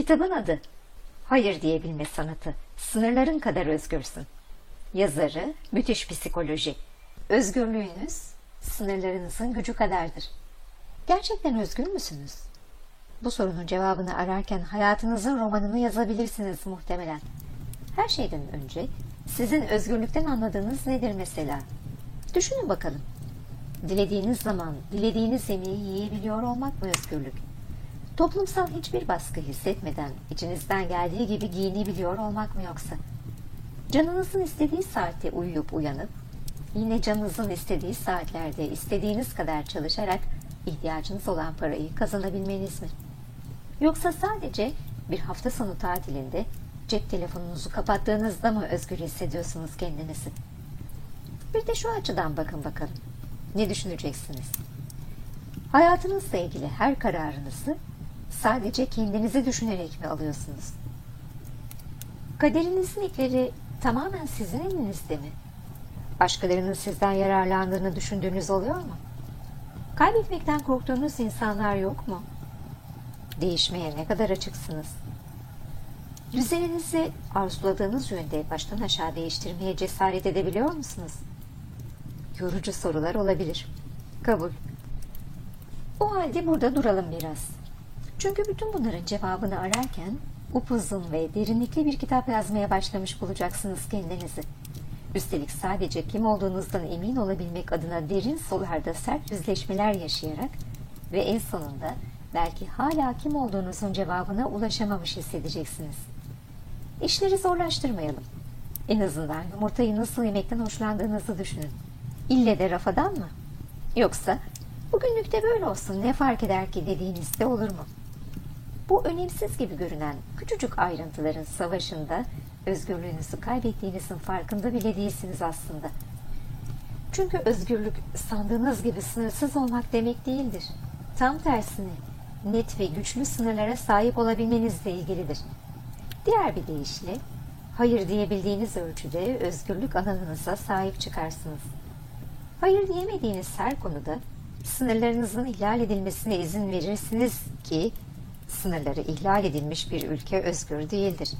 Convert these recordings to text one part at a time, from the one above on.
Kitabın adı Hayır diyebilme sanatı. Sınırların kadar özgürsün. Yazarı müthiş psikoloji. Özgürlüğünüz sınırlarınızın gücü kadardır. Gerçekten özgür müsünüz? Bu sorunun cevabını ararken hayatınızın romanını yazabilirsiniz muhtemelen. Her şeyden önce sizin özgürlükten anladığınız nedir mesela? Düşünün bakalım. Dilediğiniz zaman dilediğiniz yemeği yiyebiliyor olmak mı özgürlük? Toplumsal hiçbir baskı hissetmeden içinizden geldiği gibi giyinebiliyor olmak mı yoksa? Canınızın istediği saatte uyuyup uyanıp, yine canınızın istediği saatlerde istediğiniz kadar çalışarak ihtiyacınız olan parayı kazanabilmeniz mi? Yoksa sadece bir hafta sonu tatilinde cep telefonunuzu kapattığınızda mı özgür hissediyorsunuz kendinizi? Bir de şu açıdan bakın bakalım. Ne düşüneceksiniz? Hayatınızla ilgili her kararınızı sadece kendinizi düşünerek mi alıyorsunuz? Kaderinizin ipleri tamamen sizin elinizde mi? Başkalarının sizden yararlandığını düşündüğünüz oluyor mu? Kaybetmekten korktuğunuz insanlar yok mu? Değişmeye ne kadar açıksınız? Düzeninizi arzuladığınız yönde baştan aşağı değiştirmeye cesaret edebiliyor musunuz? Yorucu sorular olabilir. Kabul. O halde burada duralım biraz. Çünkü bütün bunların cevabını ararken upuzun ve derinlikli bir kitap yazmaya başlamış bulacaksınız kendinizi. Üstelik sadece kim olduğunuzdan emin olabilmek adına derin sularda sert yüzleşmeler yaşayarak ve en sonunda belki hala kim olduğunuzun cevabına ulaşamamış hissedeceksiniz. İşleri zorlaştırmayalım. En azından yumurtayı nasıl yemekten hoşlandığınızı düşünün. İlle de rafadan mı? Yoksa bugünlük de böyle olsun ne fark eder ki dediğinizde olur mu? Bu önemsiz gibi görünen küçücük ayrıntıların savaşında özgürlüğünüzü kaybettiğinizin farkında bile değilsiniz aslında. Çünkü özgürlük sandığınız gibi sınırsız olmak demek değildir. Tam tersine net ve güçlü sınırlara sahip olabilmenizle ilgilidir. Diğer bir deyişle, hayır diyebildiğiniz ölçüde özgürlük alanınıza sahip çıkarsınız. Hayır diyemediğiniz her konuda sınırlarınızın ihlal edilmesine izin verirsiniz ki sınırları ihlal edilmiş bir ülke özgür değildir.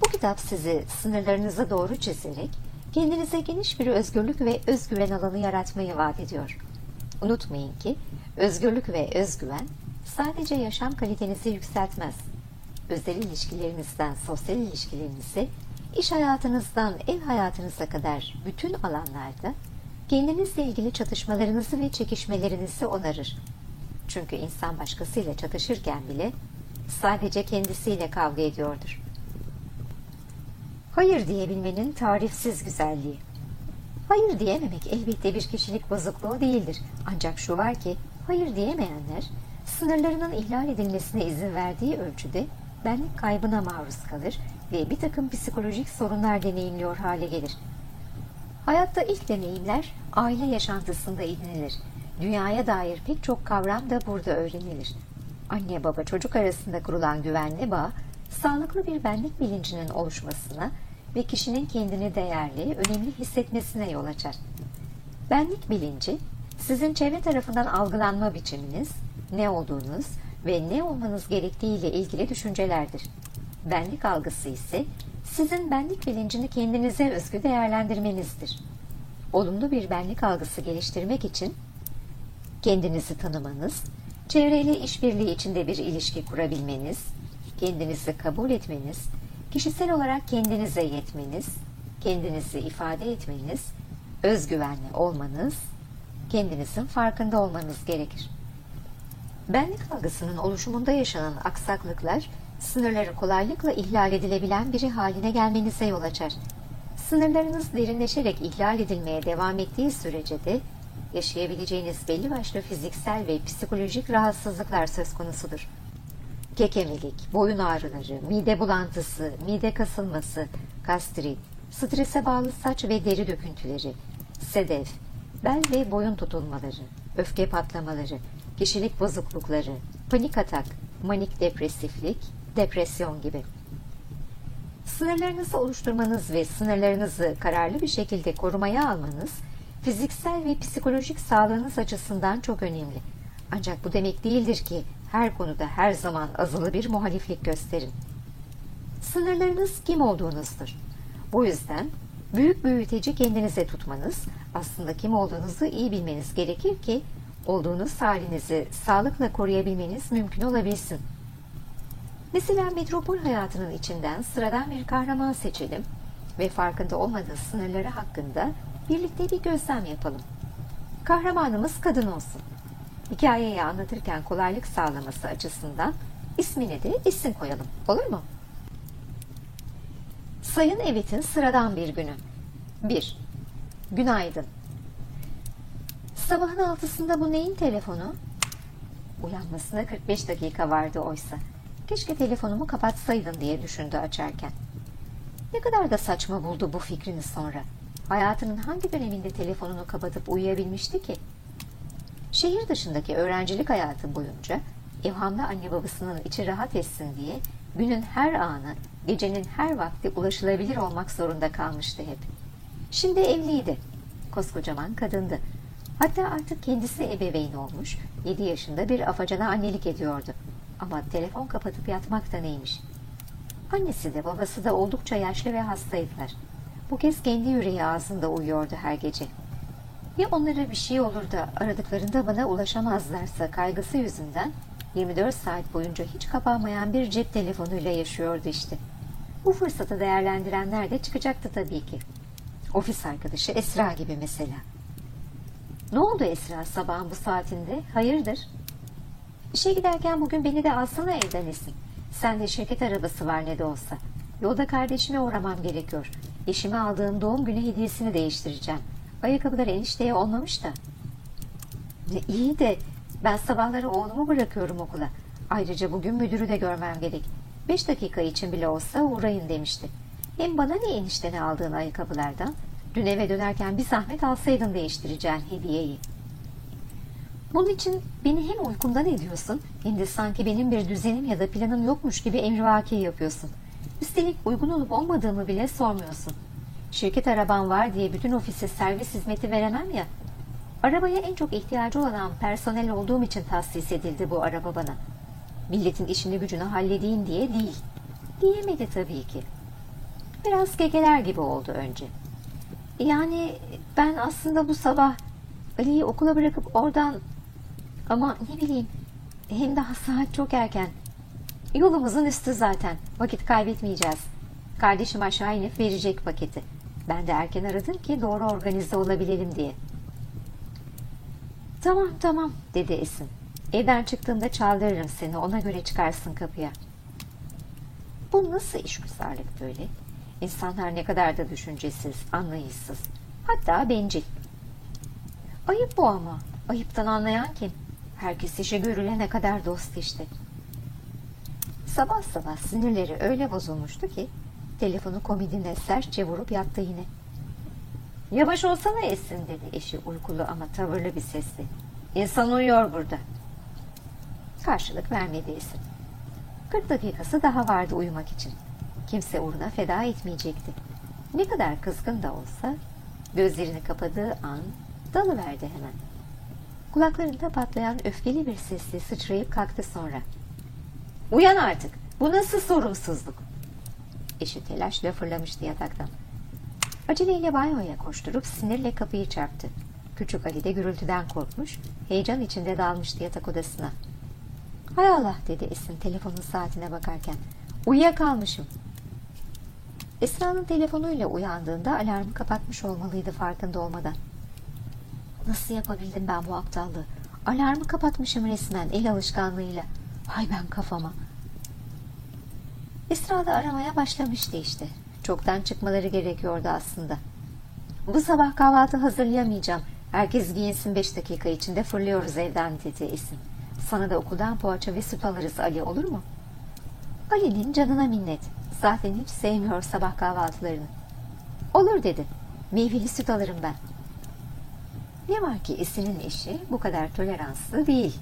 Bu kitap sizi sınırlarınıza doğru çizerek kendinize geniş bir özgürlük ve özgüven alanı yaratmayı vaat ediyor. Unutmayın ki özgürlük ve özgüven sadece yaşam kalitenizi yükseltmez. Özel ilişkilerinizden sosyal ilişkilerinize, iş hayatınızdan ev hayatınıza kadar bütün alanlarda kendinizle ilgili çatışmalarınızı ve çekişmelerinizi onarır. Çünkü insan başkasıyla çatışırken bile sadece kendisiyle kavga ediyordur. Hayır diyebilmenin tarifsiz güzelliği. Hayır diyememek elbette bir kişilik bozukluğu değildir. Ancak şu var ki hayır diyemeyenler sınırlarının ihlal edilmesine izin verdiği ölçüde benlik kaybına maruz kalır ve bir takım psikolojik sorunlar deneyimliyor hale gelir. Hayatta ilk deneyimler aile yaşantısında edinilir. Dünyaya dair pek çok kavram da burada öğrenilir. Anne baba çocuk arasında kurulan güvenli bağ, sağlıklı bir benlik bilincinin oluşmasına ve kişinin kendini değerli, önemli hissetmesine yol açar. Benlik bilinci, sizin çevre tarafından algılanma biçiminiz, ne olduğunuz ve ne olmanız gerektiği ile ilgili düşüncelerdir. Benlik algısı ise sizin benlik bilincini kendinize özgü değerlendirmenizdir. Olumlu bir benlik algısı geliştirmek için kendinizi tanımanız, çevreyle işbirliği içinde bir ilişki kurabilmeniz, kendinizi kabul etmeniz, kişisel olarak kendinize yetmeniz, kendinizi ifade etmeniz, özgüvenli olmanız, kendinizin farkında olmanız gerekir. Benlik algısının oluşumunda yaşanan aksaklıklar, sınırları kolaylıkla ihlal edilebilen biri haline gelmenize yol açar. Sınırlarınız derinleşerek ihlal edilmeye devam ettiği sürece de yaşayabileceğiniz belli başlı fiziksel ve psikolojik rahatsızlıklar söz konusudur. Kekemelik, boyun ağrıları, mide bulantısı, mide kasılması, gastrit, strese bağlı saç ve deri döküntüleri, sedef, bel ve boyun tutulmaları, öfke patlamaları, kişilik bozuklukları, panik atak, manik depresiflik, depresyon gibi. Sınırlarınızı oluşturmanız ve sınırlarınızı kararlı bir şekilde korumaya almanız, fiziksel ve psikolojik sağlığınız açısından çok önemli. Ancak bu demek değildir ki her konuda her zaman azılı bir muhaliflik gösterin. Sınırlarınız kim olduğunuzdur. Bu yüzden büyük büyüteci kendinize tutmanız, aslında kim olduğunuzu iyi bilmeniz gerekir ki olduğunuz halinizi sağlıkla koruyabilmeniz mümkün olabilsin. Mesela metropol hayatının içinden sıradan bir kahraman seçelim ve farkında olmadığı sınırları hakkında birlikte bir gözlem yapalım. Kahramanımız kadın olsun. Hikayeyi anlatırken kolaylık sağlaması açısından ismini de isim koyalım. Olur mu? Sayın Evit'in sıradan bir günü. 1. Günaydın. Sabahın altısında bu neyin telefonu? Uyanmasına 45 dakika vardı oysa. Keşke telefonumu kapatsaydın diye düşündü açarken. Ne kadar da saçma buldu bu fikrini sonra. Hayatının hangi döneminde telefonunu kapatıp uyuyabilmişti ki? Şehir dışındaki öğrencilik hayatı boyunca evhamlı anne babasının içi rahat etsin diye günün her anı, gecenin her vakti ulaşılabilir olmak zorunda kalmıştı hep. Şimdi evliydi. Koskocaman kadındı. Hatta artık kendisi ebeveyn olmuş, 7 yaşında bir afacana annelik ediyordu. Ama telefon kapatıp yatmak da neymiş? Annesi de babası da oldukça yaşlı ve hastaydılar. Bu kez kendi yüreği ağzında uyuyordu her gece. Ya onlara bir şey olur da aradıklarında bana ulaşamazlarsa kaygısı yüzünden 24 saat boyunca hiç kapanmayan bir cep telefonuyla yaşıyordu işte. Bu fırsatı değerlendirenler de çıkacaktı tabii ki. Ofis arkadaşı Esra gibi mesela. Ne oldu Esra sabahın bu saatinde? Hayırdır? İşe giderken bugün beni de alsana evden Esin. Sen de şirket arabası var ne de olsa. Yolda kardeşime uğramam gerekiyor. Eşime aldığım doğum günü hediyesini değiştireceğim. Ayakkabılar enişteye olmamış da. Ne iyi de ben sabahları oğlumu bırakıyorum okula. Ayrıca bugün müdürü de görmem gerek. Beş dakika için bile olsa uğrayın demişti. Hem bana ne eniştene aldığın ayakkabılardan? Dün eve dönerken bir zahmet alsaydın değiştireceğin hediyeyi. Bunun için beni hem uykumdan ediyorsun hem de sanki benim bir düzenim ya da planım yokmuş gibi emrivaki yapıyorsun. Üstelik uygun olup olmadığımı bile sormuyorsun. Şirket araban var diye bütün ofise servis hizmeti veremem ya. Arabaya en çok ihtiyacı olan personel olduğum için tahsis edildi bu araba bana. Milletin işini gücünü halledeyim diye değil. Diyemedi tabii ki. Biraz gegeler gibi oldu önce. Yani ben aslında bu sabah Ali'yi okula bırakıp oradan ama ne bileyim hem daha saat çok erken. Yolumuzun üstü zaten. Vakit kaybetmeyeceğiz. Kardeşim aşağı inip verecek paketi. Ben de erken aradım ki doğru organize olabilelim diye. Tamam tamam dedi Esin. Evden çıktığımda çaldırırım seni ona göre çıkarsın kapıya. Bu nasıl işgüzarlık böyle? İnsanlar ne kadar da düşüncesiz, anlayışsız. Hatta bencil. Ayıp bu ama. Ayıptan anlayan kim? Herkes işi görülene kadar dost işte. Sabah sabah sinirleri öyle bozulmuştu ki telefonu komidine sertçe vurup yattı yine. Yavaş olsana Esin dedi eşi uykulu ama tavırlı bir sesle. İnsan uyuyor burada. Karşılık vermedi Esin. Kırk dakikası daha vardı uyumak için. Kimse uğruna feda etmeyecekti. Ne kadar kızgın da olsa gözlerini kapadığı an dalıverdi hemen. Kulaklarında patlayan öfkeli bir sesle sıçrayıp kalktı sonra. Uyan artık. Bu nasıl sorumsuzluk? Eşi telaşla fırlamıştı yataktan. Aceleyle banyoya koşturup sinirle kapıyı çarptı. Küçük Ali de gürültüden korkmuş, heyecan içinde dalmıştı yatak odasına. Hay Allah dedi Esin telefonun saatine bakarken. Uyuyakalmışım. Esra'nın telefonuyla uyandığında alarmı kapatmış olmalıydı farkında olmadan. Nasıl yapabildim ben bu aptallığı? Alarmı kapatmışım resmen el alışkanlığıyla. Hay ben kafama. Esra da aramaya başlamıştı işte. Çoktan çıkmaları gerekiyordu aslında. Bu sabah kahvaltı hazırlayamayacağım. Herkes giyinsin beş dakika içinde fırlıyoruz evden dedi Esin. Sana da okuldan poğaça ve süt alırız Ali olur mu? Ali'nin canına minnet. Zaten hiç sevmiyor sabah kahvaltılarını. Olur dedi. Meyveli süt alırım ben. Ne var ki Esin'in eşi bu kadar toleranslı değil.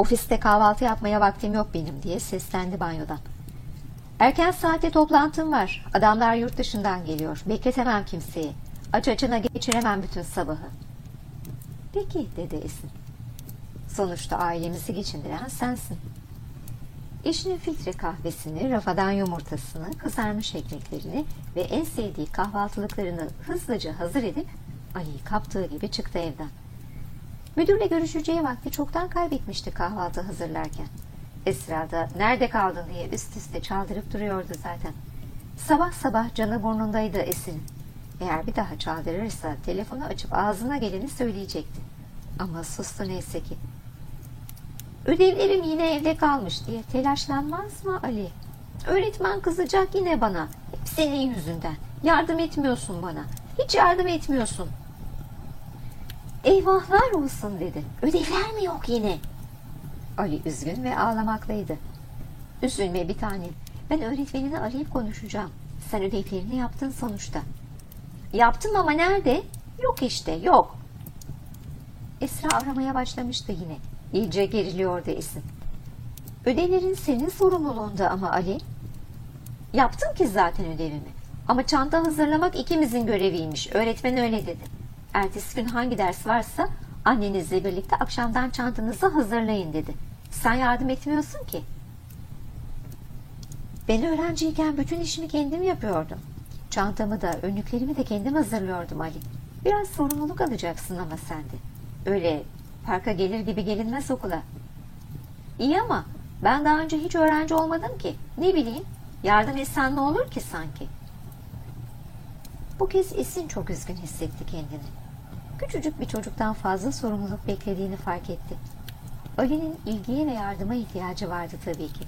Ofiste kahvaltı yapmaya vaktim yok benim diye seslendi banyodan. Erken saatte toplantım var. Adamlar yurt dışından geliyor. Bekletemem kimseyi. Aç açına geçiremem bütün sabahı. Peki dedi Esin. Sonuçta ailemizi geçindiren sensin. Eşinin filtre kahvesini, rafadan yumurtasını, kızarmış ekmeklerini ve en sevdiği kahvaltılıklarını hızlıca hazır edip Ali'yi kaptığı gibi çıktı evden. Müdürle görüşeceği vakti çoktan kaybetmişti kahvaltı hazırlarken. Esra da nerede kaldın diye üst üste çaldırıp duruyordu zaten. Sabah sabah canı burnundaydı Esin'in. Eğer bir daha çaldırırsa telefonu açıp ağzına geleni söyleyecekti. Ama sustu neyse ki. Ödevlerim yine evde kalmış diye telaşlanmaz mı Ali? Öğretmen kızacak yine bana. Hep senin yüzünden. Yardım etmiyorsun bana. Hiç yardım etmiyorsun. Eyvahlar olsun dedi. Ödevler mi yok yine? Ali üzgün ve ağlamaklıydı. Üzülme bir tanem. Ben öğretmenini arayıp konuşacağım. Sen ödevlerini yaptın sonuçta. Yaptım ama nerede? Yok işte yok. Esra aramaya başlamıştı yine. İyice geriliyordu Esin. Ödevlerin senin sorumluluğunda ama Ali. Yaptım ki zaten ödevimi. Ama çanta hazırlamak ikimizin göreviymiş. Öğretmen öyle dedi. Ertesi gün hangi ders varsa annenizle birlikte akşamdan çantanızı hazırlayın dedi. Sen yardım etmiyorsun ki. Ben öğrenciyken bütün işimi kendim yapıyordum. Çantamı da önlüklerimi de kendim hazırlıyordum Ali. Biraz sorumluluk alacaksın ama sen de. Öyle parka gelir gibi gelinmez okula. İyi ama ben daha önce hiç öğrenci olmadım ki. Ne bileyim yardım etsen ne olur ki sanki. Bu kez Esin çok üzgün hissetti kendini. Küçücük bir çocuktan fazla sorumluluk beklediğini fark etti. Ali'nin ilgiye ve yardıma ihtiyacı vardı tabii ki.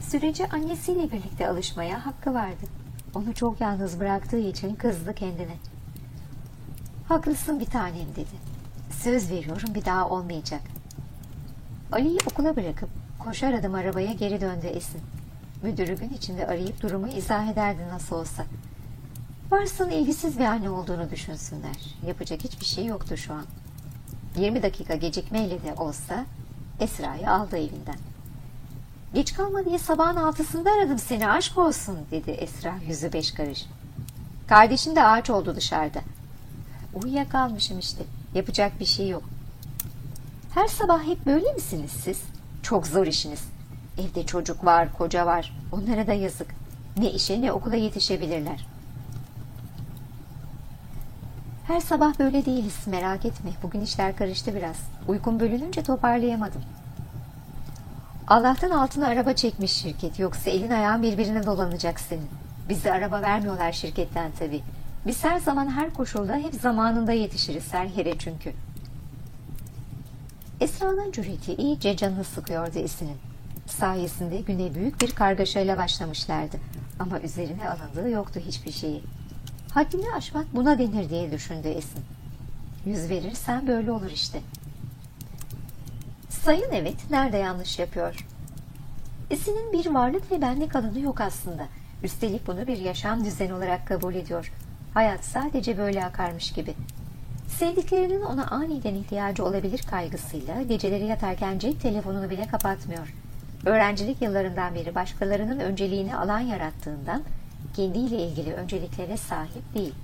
Sürece annesiyle birlikte alışmaya hakkı vardı. Onu çok yalnız bıraktığı için kızdı kendine. Haklısın bir tanem dedi. Söz veriyorum bir daha olmayacak. Ali'yi okula bırakıp koşar adım arabaya geri döndü Esin. Müdürü gün içinde arayıp durumu izah ederdi nasıl olsa. Varsın ilgisiz bir anne olduğunu düşünsünler. Yapacak hiçbir şey yoktu şu an. 20 dakika gecikmeyle de olsa Esra'yı aldı evinden. Geç kalma diye sabahın altısında aradım seni aşk olsun dedi Esra yüzü beş karış. Kardeşin de ağaç oldu dışarıda. Uyuyakalmışım işte. Yapacak bir şey yok. Her sabah hep böyle misiniz siz? Çok zor işiniz. Evde çocuk var, koca var. Onlara da yazık. Ne işe ne okula yetişebilirler. Her sabah böyle değiliz merak etme. Bugün işler karıştı biraz. Uykum bölününce toparlayamadım. Allah'tan altına araba çekmiş şirket. Yoksa elin ayağın birbirine dolanacak senin. Bize araba vermiyorlar şirketten tabii. Biz her zaman her koşulda hep zamanında yetişiriz her yere çünkü. Esra'nın cüreti iyice canını sıkıyordu Esin'in. Sayesinde güne büyük bir kargaşayla başlamışlardı. Ama üzerine alındığı yoktu hiçbir şeyi. Haddini aşmak buna denir diye düşündü Esin. Yüz verirsen böyle olur işte. Sayın evet, nerede yanlış yapıyor? Esin'in bir varlık ve benlik alanı yok aslında. Üstelik bunu bir yaşam düzeni olarak kabul ediyor. Hayat sadece böyle akarmış gibi. Sevdiklerinin ona aniden ihtiyacı olabilir kaygısıyla geceleri yatarken cep telefonunu bile kapatmıyor. Öğrencilik yıllarından beri başkalarının önceliğini alan yarattığından kendiyle ilgili önceliklere sahip değil.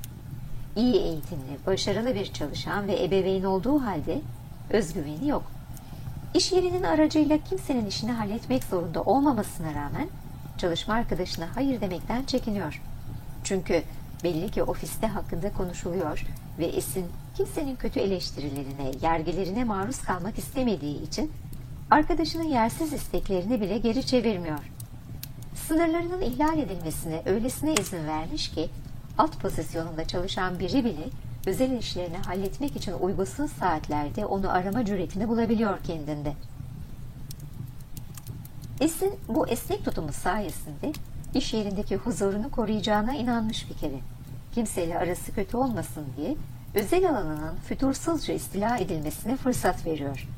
İyi eğitimli, başarılı bir çalışan ve ebeveyn olduğu halde özgüveni yok. İş yerinin aracıyla kimsenin işini halletmek zorunda olmamasına rağmen çalışma arkadaşına hayır demekten çekiniyor. Çünkü belli ki ofiste hakkında konuşuluyor ve Esin kimsenin kötü eleştirilerine, yergilerine maruz kalmak istemediği için arkadaşının yersiz isteklerini bile geri çevirmiyor. Sınırlarının ihlal edilmesine öylesine izin vermiş ki alt pozisyonunda çalışan biri bile özel işlerini halletmek için uygunsuz saatlerde onu arama cüretini bulabiliyor kendinde. Esin bu esnek tutumu sayesinde iş yerindeki huzurunu koruyacağına inanmış bir kere. Kimseyle arası kötü olmasın diye özel alanının fütursuzca istila edilmesine fırsat veriyor.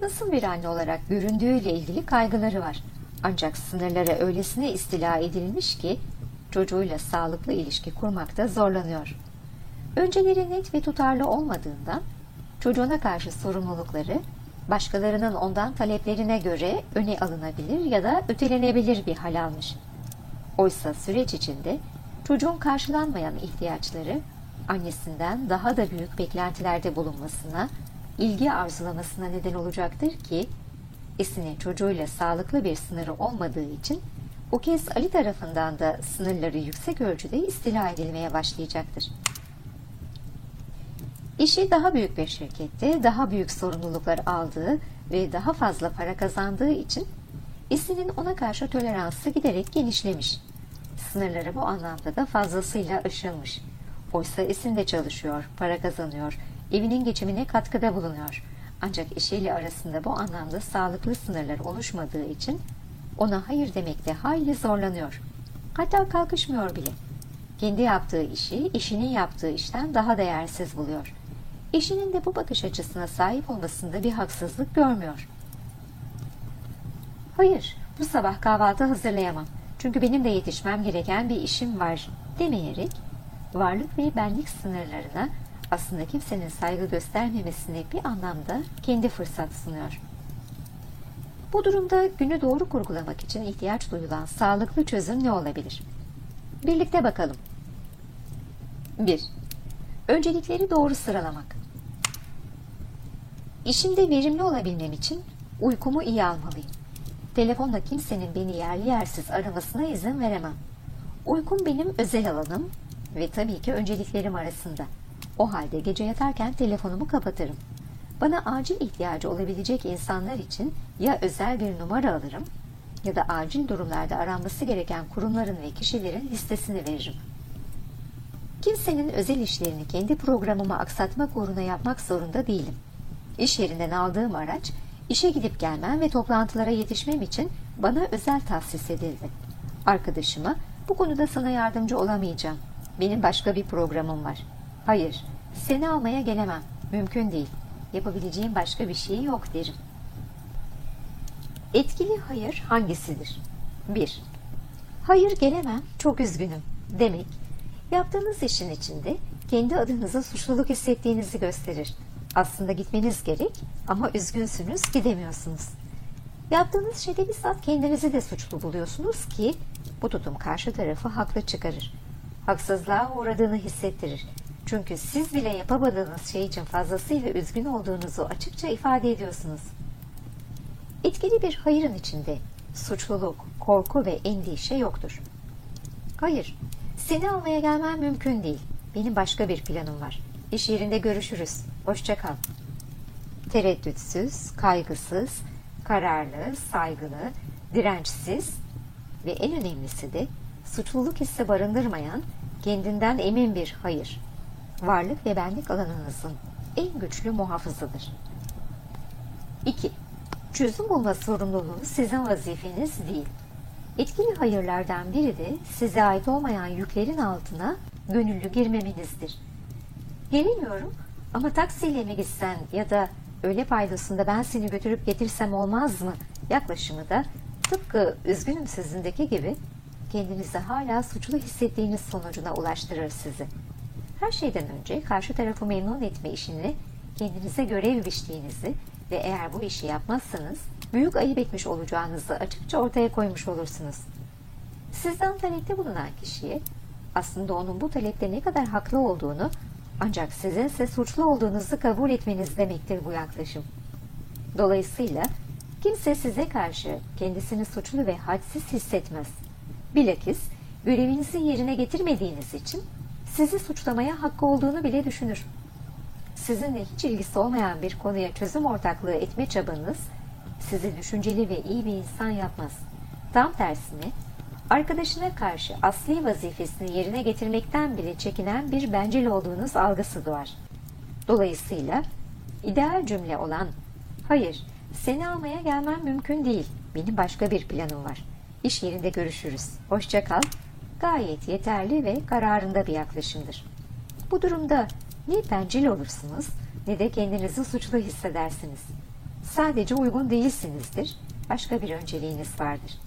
Nasıl bir anne olarak göründüğüyle ilgili kaygıları var. Ancak sınırlara öylesine istila edilmiş ki çocuğuyla sağlıklı ilişki kurmakta zorlanıyor. Önceleri net ve tutarlı olmadığından çocuğuna karşı sorumlulukları başkalarının ondan taleplerine göre öne alınabilir ya da ötelenebilir bir hal almış. Oysa süreç içinde çocuğun karşılanmayan ihtiyaçları annesinden daha da büyük beklentilerde bulunmasına, ilgi arzulamasına neden olacaktır ki Esin'in çocuğuyla sağlıklı bir sınırı olmadığı için bu kez Ali tarafından da sınırları yüksek ölçüde istila edilmeye başlayacaktır. İşi daha büyük bir şirkette daha büyük sorumluluklar aldığı ve daha fazla para kazandığı için Esin'in ona karşı toleransı giderek genişlemiş. Sınırları bu anlamda da fazlasıyla aşılmış. Oysa Esin de çalışıyor, para kazanıyor, evinin geçimine katkıda bulunuyor. Ancak eşiyle arasında bu anlamda sağlıklı sınırlar oluşmadığı için ona hayır demekte hayli zorlanıyor. Hatta kalkışmıyor bile. Kendi yaptığı işi, eşinin yaptığı işten daha değersiz buluyor. Eşinin de bu bakış açısına sahip olmasında bir haksızlık görmüyor. Hayır, bu sabah kahvaltı hazırlayamam. Çünkü benim de yetişmem gereken bir işim var demeyerek varlık ve benlik sınırlarına aslında kimsenin saygı göstermemesine bir anlamda kendi fırsat sunuyor. Bu durumda günü doğru kurgulamak için ihtiyaç duyulan sağlıklı çözüm ne olabilir? Birlikte bakalım. 1. Öncelikleri doğru sıralamak. İşimde verimli olabilmem için uykumu iyi almalıyım. Telefonla kimsenin beni yerli yersiz aramasına izin veremem. Uykum benim özel alanım ve tabii ki önceliklerim arasında. O halde gece yatarken telefonumu kapatırım. Bana acil ihtiyacı olabilecek insanlar için ya özel bir numara alırım ya da acil durumlarda aranması gereken kurumların ve kişilerin listesini veririm. Kimsenin özel işlerini kendi programıma aksatmak uğruna yapmak zorunda değilim. İş yerinden aldığım araç, işe gidip gelmem ve toplantılara yetişmem için bana özel tahsis edildi. Arkadaşıma, bu konuda sana yardımcı olamayacağım. Benim başka bir programım var. Hayır, seni almaya gelemem. Mümkün değil. Yapabileceğim başka bir şey yok derim. Etkili hayır hangisidir? 1. Hayır gelemem, çok üzgünüm demek, yaptığınız işin içinde kendi adınıza suçluluk hissettiğinizi gösterir. Aslında gitmeniz gerek ama üzgünsünüz, gidemiyorsunuz. Yaptığınız şeyde bizzat kendinizi de suçlu buluyorsunuz ki bu tutum karşı tarafı haklı çıkarır. Haksızlığa uğradığını hissettirir. Çünkü siz bile yapamadığınız şey için fazlasıyla üzgün olduğunuzu açıkça ifade ediyorsunuz. Etkili bir hayırın içinde suçluluk, korku ve endişe yoktur. Hayır, seni almaya gelmem mümkün değil. Benim başka bir planım var. İş yerinde görüşürüz. Hoşça kal. Tereddütsüz, kaygısız, kararlı, saygılı, dirençsiz ve en önemlisi de suçluluk hissi barındırmayan, kendinden emin bir hayır. Varlık ve benlik alanınızın en güçlü muhafızıdır. 2. Çözüm bulma sorumluluğu sizin vazifeniz değil. Etkili hayırlardan biri de size ait olmayan yüklerin altına gönüllü girmemenizdir. Gelemiyorum ama taksiyle mi gitsen ya da öyle paydasında ben seni götürüp getirsem olmaz mı yaklaşımı da tıpkı üzgünüm sizindeki gibi kendinizi hala suçlu hissettiğiniz sonucuna ulaştırır sizi. Her şeyden önce karşı tarafı memnun etme işini kendinize görev biçtiğinizi ve eğer bu işi yapmazsanız büyük ayıp etmiş olacağınızı açıkça ortaya koymuş olursunuz. Sizden talepte bulunan kişiye aslında onun bu talepte ne kadar haklı olduğunu ancak sizin ise suçlu olduğunuzu kabul etmeniz demektir bu yaklaşım. Dolayısıyla kimse size karşı kendisini suçlu ve hadsiz hissetmez. Bilakis görevinizi yerine getirmediğiniz için sizi suçlamaya hakkı olduğunu bile düşünür. Sizinle hiç ilgisi olmayan bir konuya çözüm ortaklığı etme çabanız sizi düşünceli ve iyi bir insan yapmaz. Tam tersine arkadaşına karşı asli vazifesini yerine getirmekten bile çekinen bir bencil olduğunuz algısı doğar. Dolayısıyla ideal cümle olan hayır seni almaya gelmem mümkün değil benim başka bir planım var. İş yerinde görüşürüz. Hoşça kal. Gayet yeterli ve kararında bir yaklaşımdır. Bu durumda ne bencil olursunuz ne de kendinizi suçlu hissedersiniz. Sadece uygun değilsinizdir. Başka bir önceliğiniz vardır.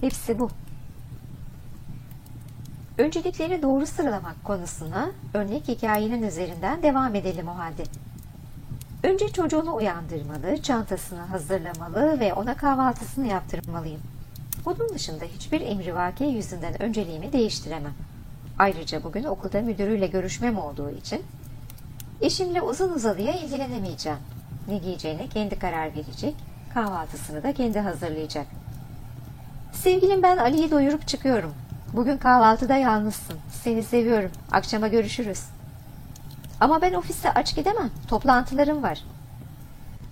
Hepsi bu. Öncelikleri doğru sıralamak konusuna örnek hikayenin üzerinden devam edelim o halde. Önce çocuğunu uyandırmalı, çantasını hazırlamalı ve ona kahvaltısını yaptırmalıyım. Bunun dışında hiçbir emrivaki yüzünden önceliğimi değiştiremem. Ayrıca bugün okulda müdürüyle görüşmem olduğu için eşimle uzun uzadıya ilgilenemeyeceğim. Ne giyeceğine kendi karar verecek, kahvaltısını da kendi hazırlayacak. Sevgilim ben Ali'yi doyurup çıkıyorum. Bugün kahvaltıda yalnızsın. Seni seviyorum. Akşama görüşürüz. Ama ben ofiste aç gidemem. Toplantılarım var.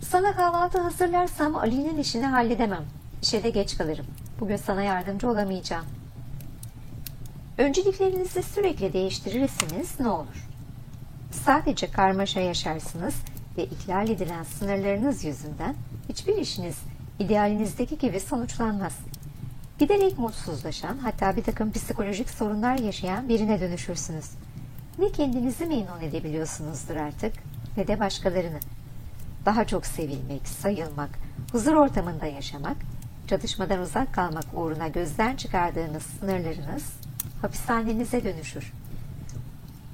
Sana kahvaltı hazırlarsam Ali'nin işini halledemem. İşe de geç kalırım. Bugün sana yardımcı olamayacağım. Önceliklerinizi sürekli değiştirirseniz ne olur? Sadece karmaşa yaşarsınız ve ihlal edilen sınırlarınız yüzünden hiçbir işiniz idealinizdeki gibi sonuçlanmaz. Giderek mutsuzlaşan hatta bir takım psikolojik sorunlar yaşayan birine dönüşürsünüz. Ne kendinizi memnun edebiliyorsunuzdur artık ne de başkalarını. Daha çok sevilmek, sayılmak, huzur ortamında yaşamak, çatışmadan uzak kalmak uğruna gözden çıkardığınız sınırlarınız hapishanenize dönüşür.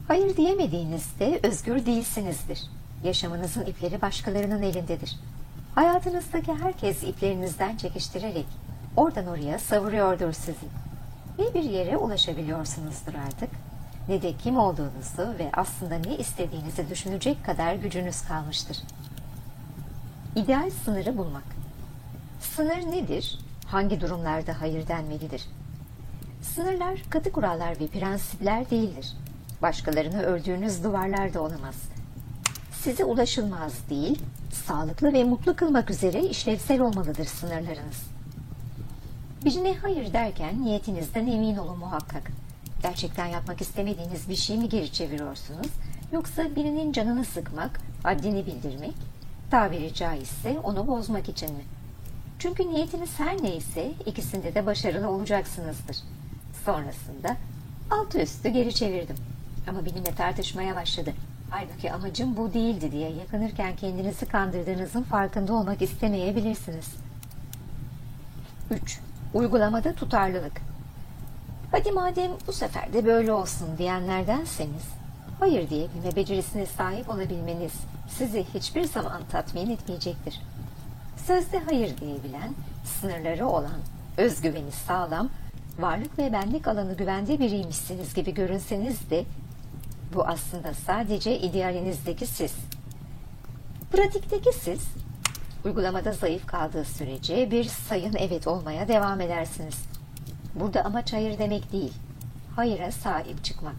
Hayır diyemediğinizde özgür değilsinizdir. Yaşamınızın ipleri başkalarının elindedir. Hayatınızdaki herkes iplerinizden çekiştirerek oradan oraya savuruyordur sizi. Ne bir yere ulaşabiliyorsunuzdur artık ne de kim olduğunuzu ve aslında ne istediğinizi düşünecek kadar gücünüz kalmıştır. İdeal sınırı bulmak. Sınır nedir? Hangi durumlarda hayır denmelidir? Sınırlar katı kurallar ve prensipler değildir. Başkalarını öldüğünüz duvarlar da olamaz. Size ulaşılmaz değil, sağlıklı ve mutlu kılmak üzere işlevsel olmalıdır sınırlarınız. Birine hayır derken niyetinizden emin olun muhakkak. Gerçekten yapmak istemediğiniz bir şey mi geri çeviriyorsunuz? Yoksa birinin canını sıkmak, haddini bildirmek, tabiri caizse onu bozmak için mi? Çünkü niyetiniz her neyse ikisinde de başarılı olacaksınızdır. Sonrasında altı üstü geri çevirdim. Ama benimle tartışmaya başladı. Halbuki amacım bu değildi diye yakınırken kendinizi kandırdığınızın farkında olmak istemeyebilirsiniz. 3. Uygulamada tutarlılık. Hadi madem bu sefer de böyle olsun diyenlerdenseniz, hayır diyebilme becerisine sahip olabilmeniz sizi hiçbir zaman tatmin etmeyecektir. Sözde hayır diyebilen, sınırları olan, özgüveni sağlam, varlık ve benlik alanı güvende biriymişsiniz gibi görünseniz de bu aslında sadece idealinizdeki siz. Pratikteki siz, uygulamada zayıf kaldığı sürece bir sayın evet olmaya devam edersiniz. Burada amaç hayır demek değil, hayıra sahip çıkmak.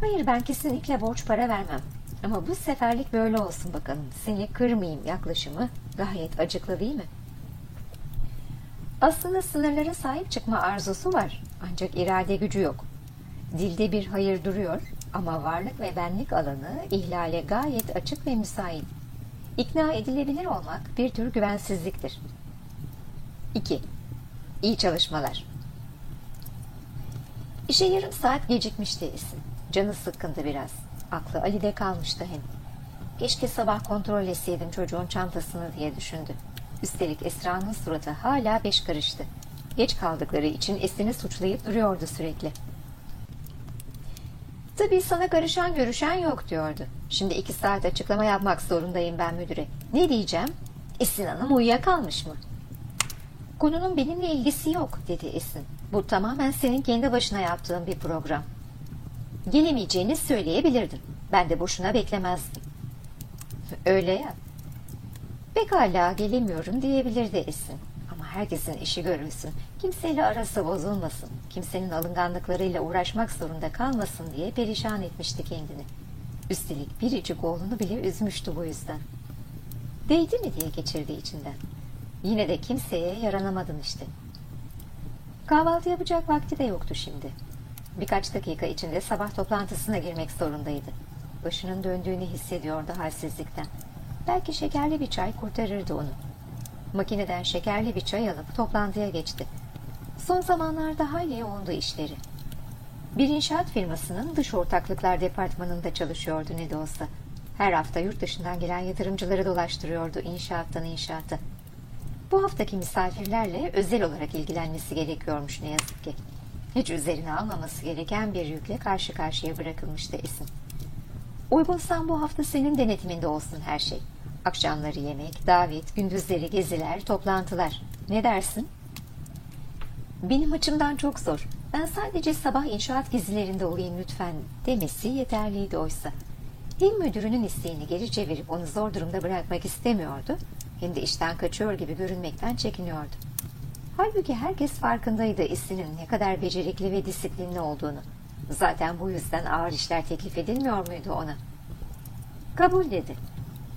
Hayır ben kesinlikle borç para vermem. Ama bu seferlik böyle olsun bakalım. Seni kırmayayım yaklaşımı gayet acıklı değil mi? Aslında sınırlara sahip çıkma arzusu var. Ancak irade gücü yok. Dilde bir hayır duruyor ama varlık ve benlik alanı ihlale gayet açık ve müsait. İkna edilebilir olmak bir tür güvensizliktir. 2. İyi çalışmalar. İşe yarım saat gecikmişti Esin. Canı sıkkındı biraz. Aklı Ali'de kalmıştı hem. Keşke sabah kontrol etseydim çocuğun çantasını diye düşündü. Üstelik Esra'nın suratı hala beş karıştı. Geç kaldıkları için Esin'i suçlayıp duruyordu sürekli. Tabii sana karışan görüşen yok diyordu. Şimdi iki saat açıklama yapmak zorundayım ben müdüre. Ne diyeceğim? Esin Hanım uyuyakalmış mı? Konunun benimle ilgisi yok dedi Esin. Bu tamamen senin kendi başına yaptığın bir program. Gelemeyeceğini söyleyebilirdim. Ben de boşuna beklemezdim. Öyle ya. Pekala gelemiyorum diyebilirdi Esin. Ama herkesin işi görülsün. Kimseyle arası bozulmasın. Kimsenin alınganlıklarıyla uğraşmak zorunda kalmasın diye perişan etmişti kendini. Üstelik biricik oğlunu bile üzmüştü bu yüzden. Değdi mi diye geçirdi içinden. Yine de kimseye yaranamadın işte. Kahvaltı yapacak vakti de yoktu şimdi. Birkaç dakika içinde sabah toplantısına girmek zorundaydı. Başının döndüğünü hissediyordu halsizlikten. Belki şekerli bir çay kurtarırdı onu. Makineden şekerli bir çay alıp toplantıya geçti. Son zamanlarda hayli yoğundu işleri. Bir inşaat firmasının dış ortaklıklar departmanında çalışıyordu ne de olsa. Her hafta yurt dışından gelen yatırımcıları dolaştırıyordu inşaattan inşaata. Bu haftaki misafirlerle özel olarak ilgilenmesi gerekiyormuş ne yazık ki. Hiç üzerine almaması gereken bir yükle karşı karşıya bırakılmıştı Esin. Uygunsan bu hafta senin denetiminde olsun her şey. Akşamları yemek, davet, gündüzleri geziler, toplantılar. Ne dersin? Benim açımdan çok zor. Ben sadece sabah inşaat gezilerinde olayım lütfen demesi yeterliydi oysa. Hem müdürünün isteğini geri çevirip onu zor durumda bırakmak istemiyordu, hem de işten kaçıyor gibi görünmekten çekiniyordu. Halbuki herkes farkındaydı Esin'in ne kadar becerikli ve disiplinli olduğunu. Zaten bu yüzden ağır işler teklif edilmiyor muydu ona? Kabul dedi.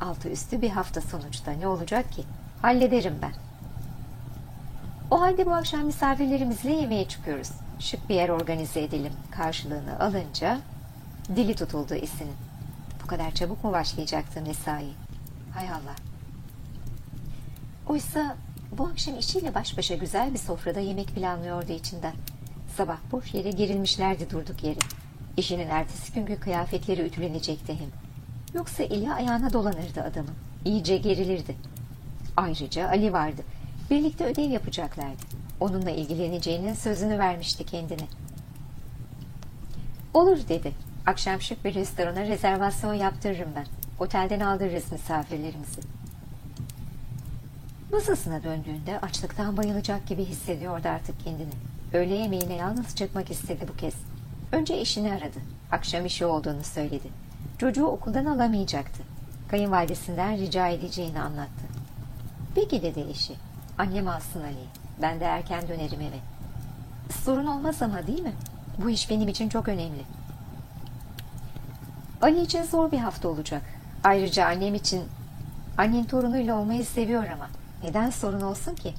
Altı üstü bir hafta sonuçta ne olacak ki? Hallederim ben. O halde bu akşam misafirlerimizle yemeğe çıkıyoruz. Şık bir yer organize edelim. Karşılığını alınca dili tutuldu Esin'in. Bu kadar çabuk mu başlayacaktı mesai? Hay Allah. Oysa bu akşam işiyle baş başa güzel bir sofrada yemek planlıyordu içinden. Sabah boş yere gerilmişlerdi durduk yere. İşinin ertesi günkü kıyafetleri ütülenecekti hem. Yoksa eli ayağına dolanırdı adamın. İyice gerilirdi. Ayrıca Ali vardı. Birlikte ödev yapacaklardı. Onunla ilgileneceğinin sözünü vermişti kendine. Olur dedi. Akşam şık bir restorana rezervasyon yaptırırım ben. Otelden aldırırız misafirlerimizi. Masasına döndüğünde açlıktan bayılacak gibi hissediyordu artık kendini. Öğle yemeğine yalnız çıkmak istedi bu kez. Önce eşini aradı. Akşam işi olduğunu söyledi. Çocuğu okuldan alamayacaktı. Kayınvalidesinden rica edeceğini anlattı. Peki dedi eşi. Annem alsın Ali'yi. Ben de erken dönerim eve. Sorun olmaz ama değil mi? Bu iş benim için çok önemli. Ali için zor bir hafta olacak. Ayrıca annem için annen torunuyla olmayı seviyor ama neden sorun olsun ki?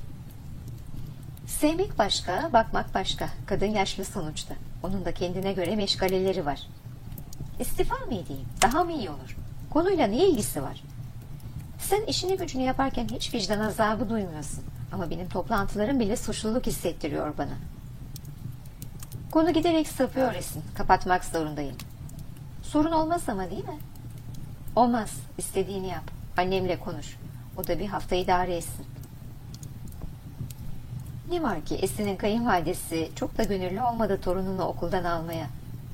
Sevmek başka, bakmak başka. Kadın yaşlı sonuçta. Onun da kendine göre meşgaleleri var. İstifa mı edeyim? Daha mı iyi olur? Konuyla ne ilgisi var? Sen işini gücünü yaparken hiç vicdan azabı duymuyorsun. Ama benim toplantılarım bile suçluluk hissettiriyor bana. Konu giderek sapıyor Esin. Kapatmak zorundayım. Sorun olmaz ama değil mi? Olmaz. İstediğini yap. Annemle konuş. O da bir hafta idare etsin. Ne var ki Esin'in kayınvalidesi çok da gönüllü olmadı torununu okuldan almaya.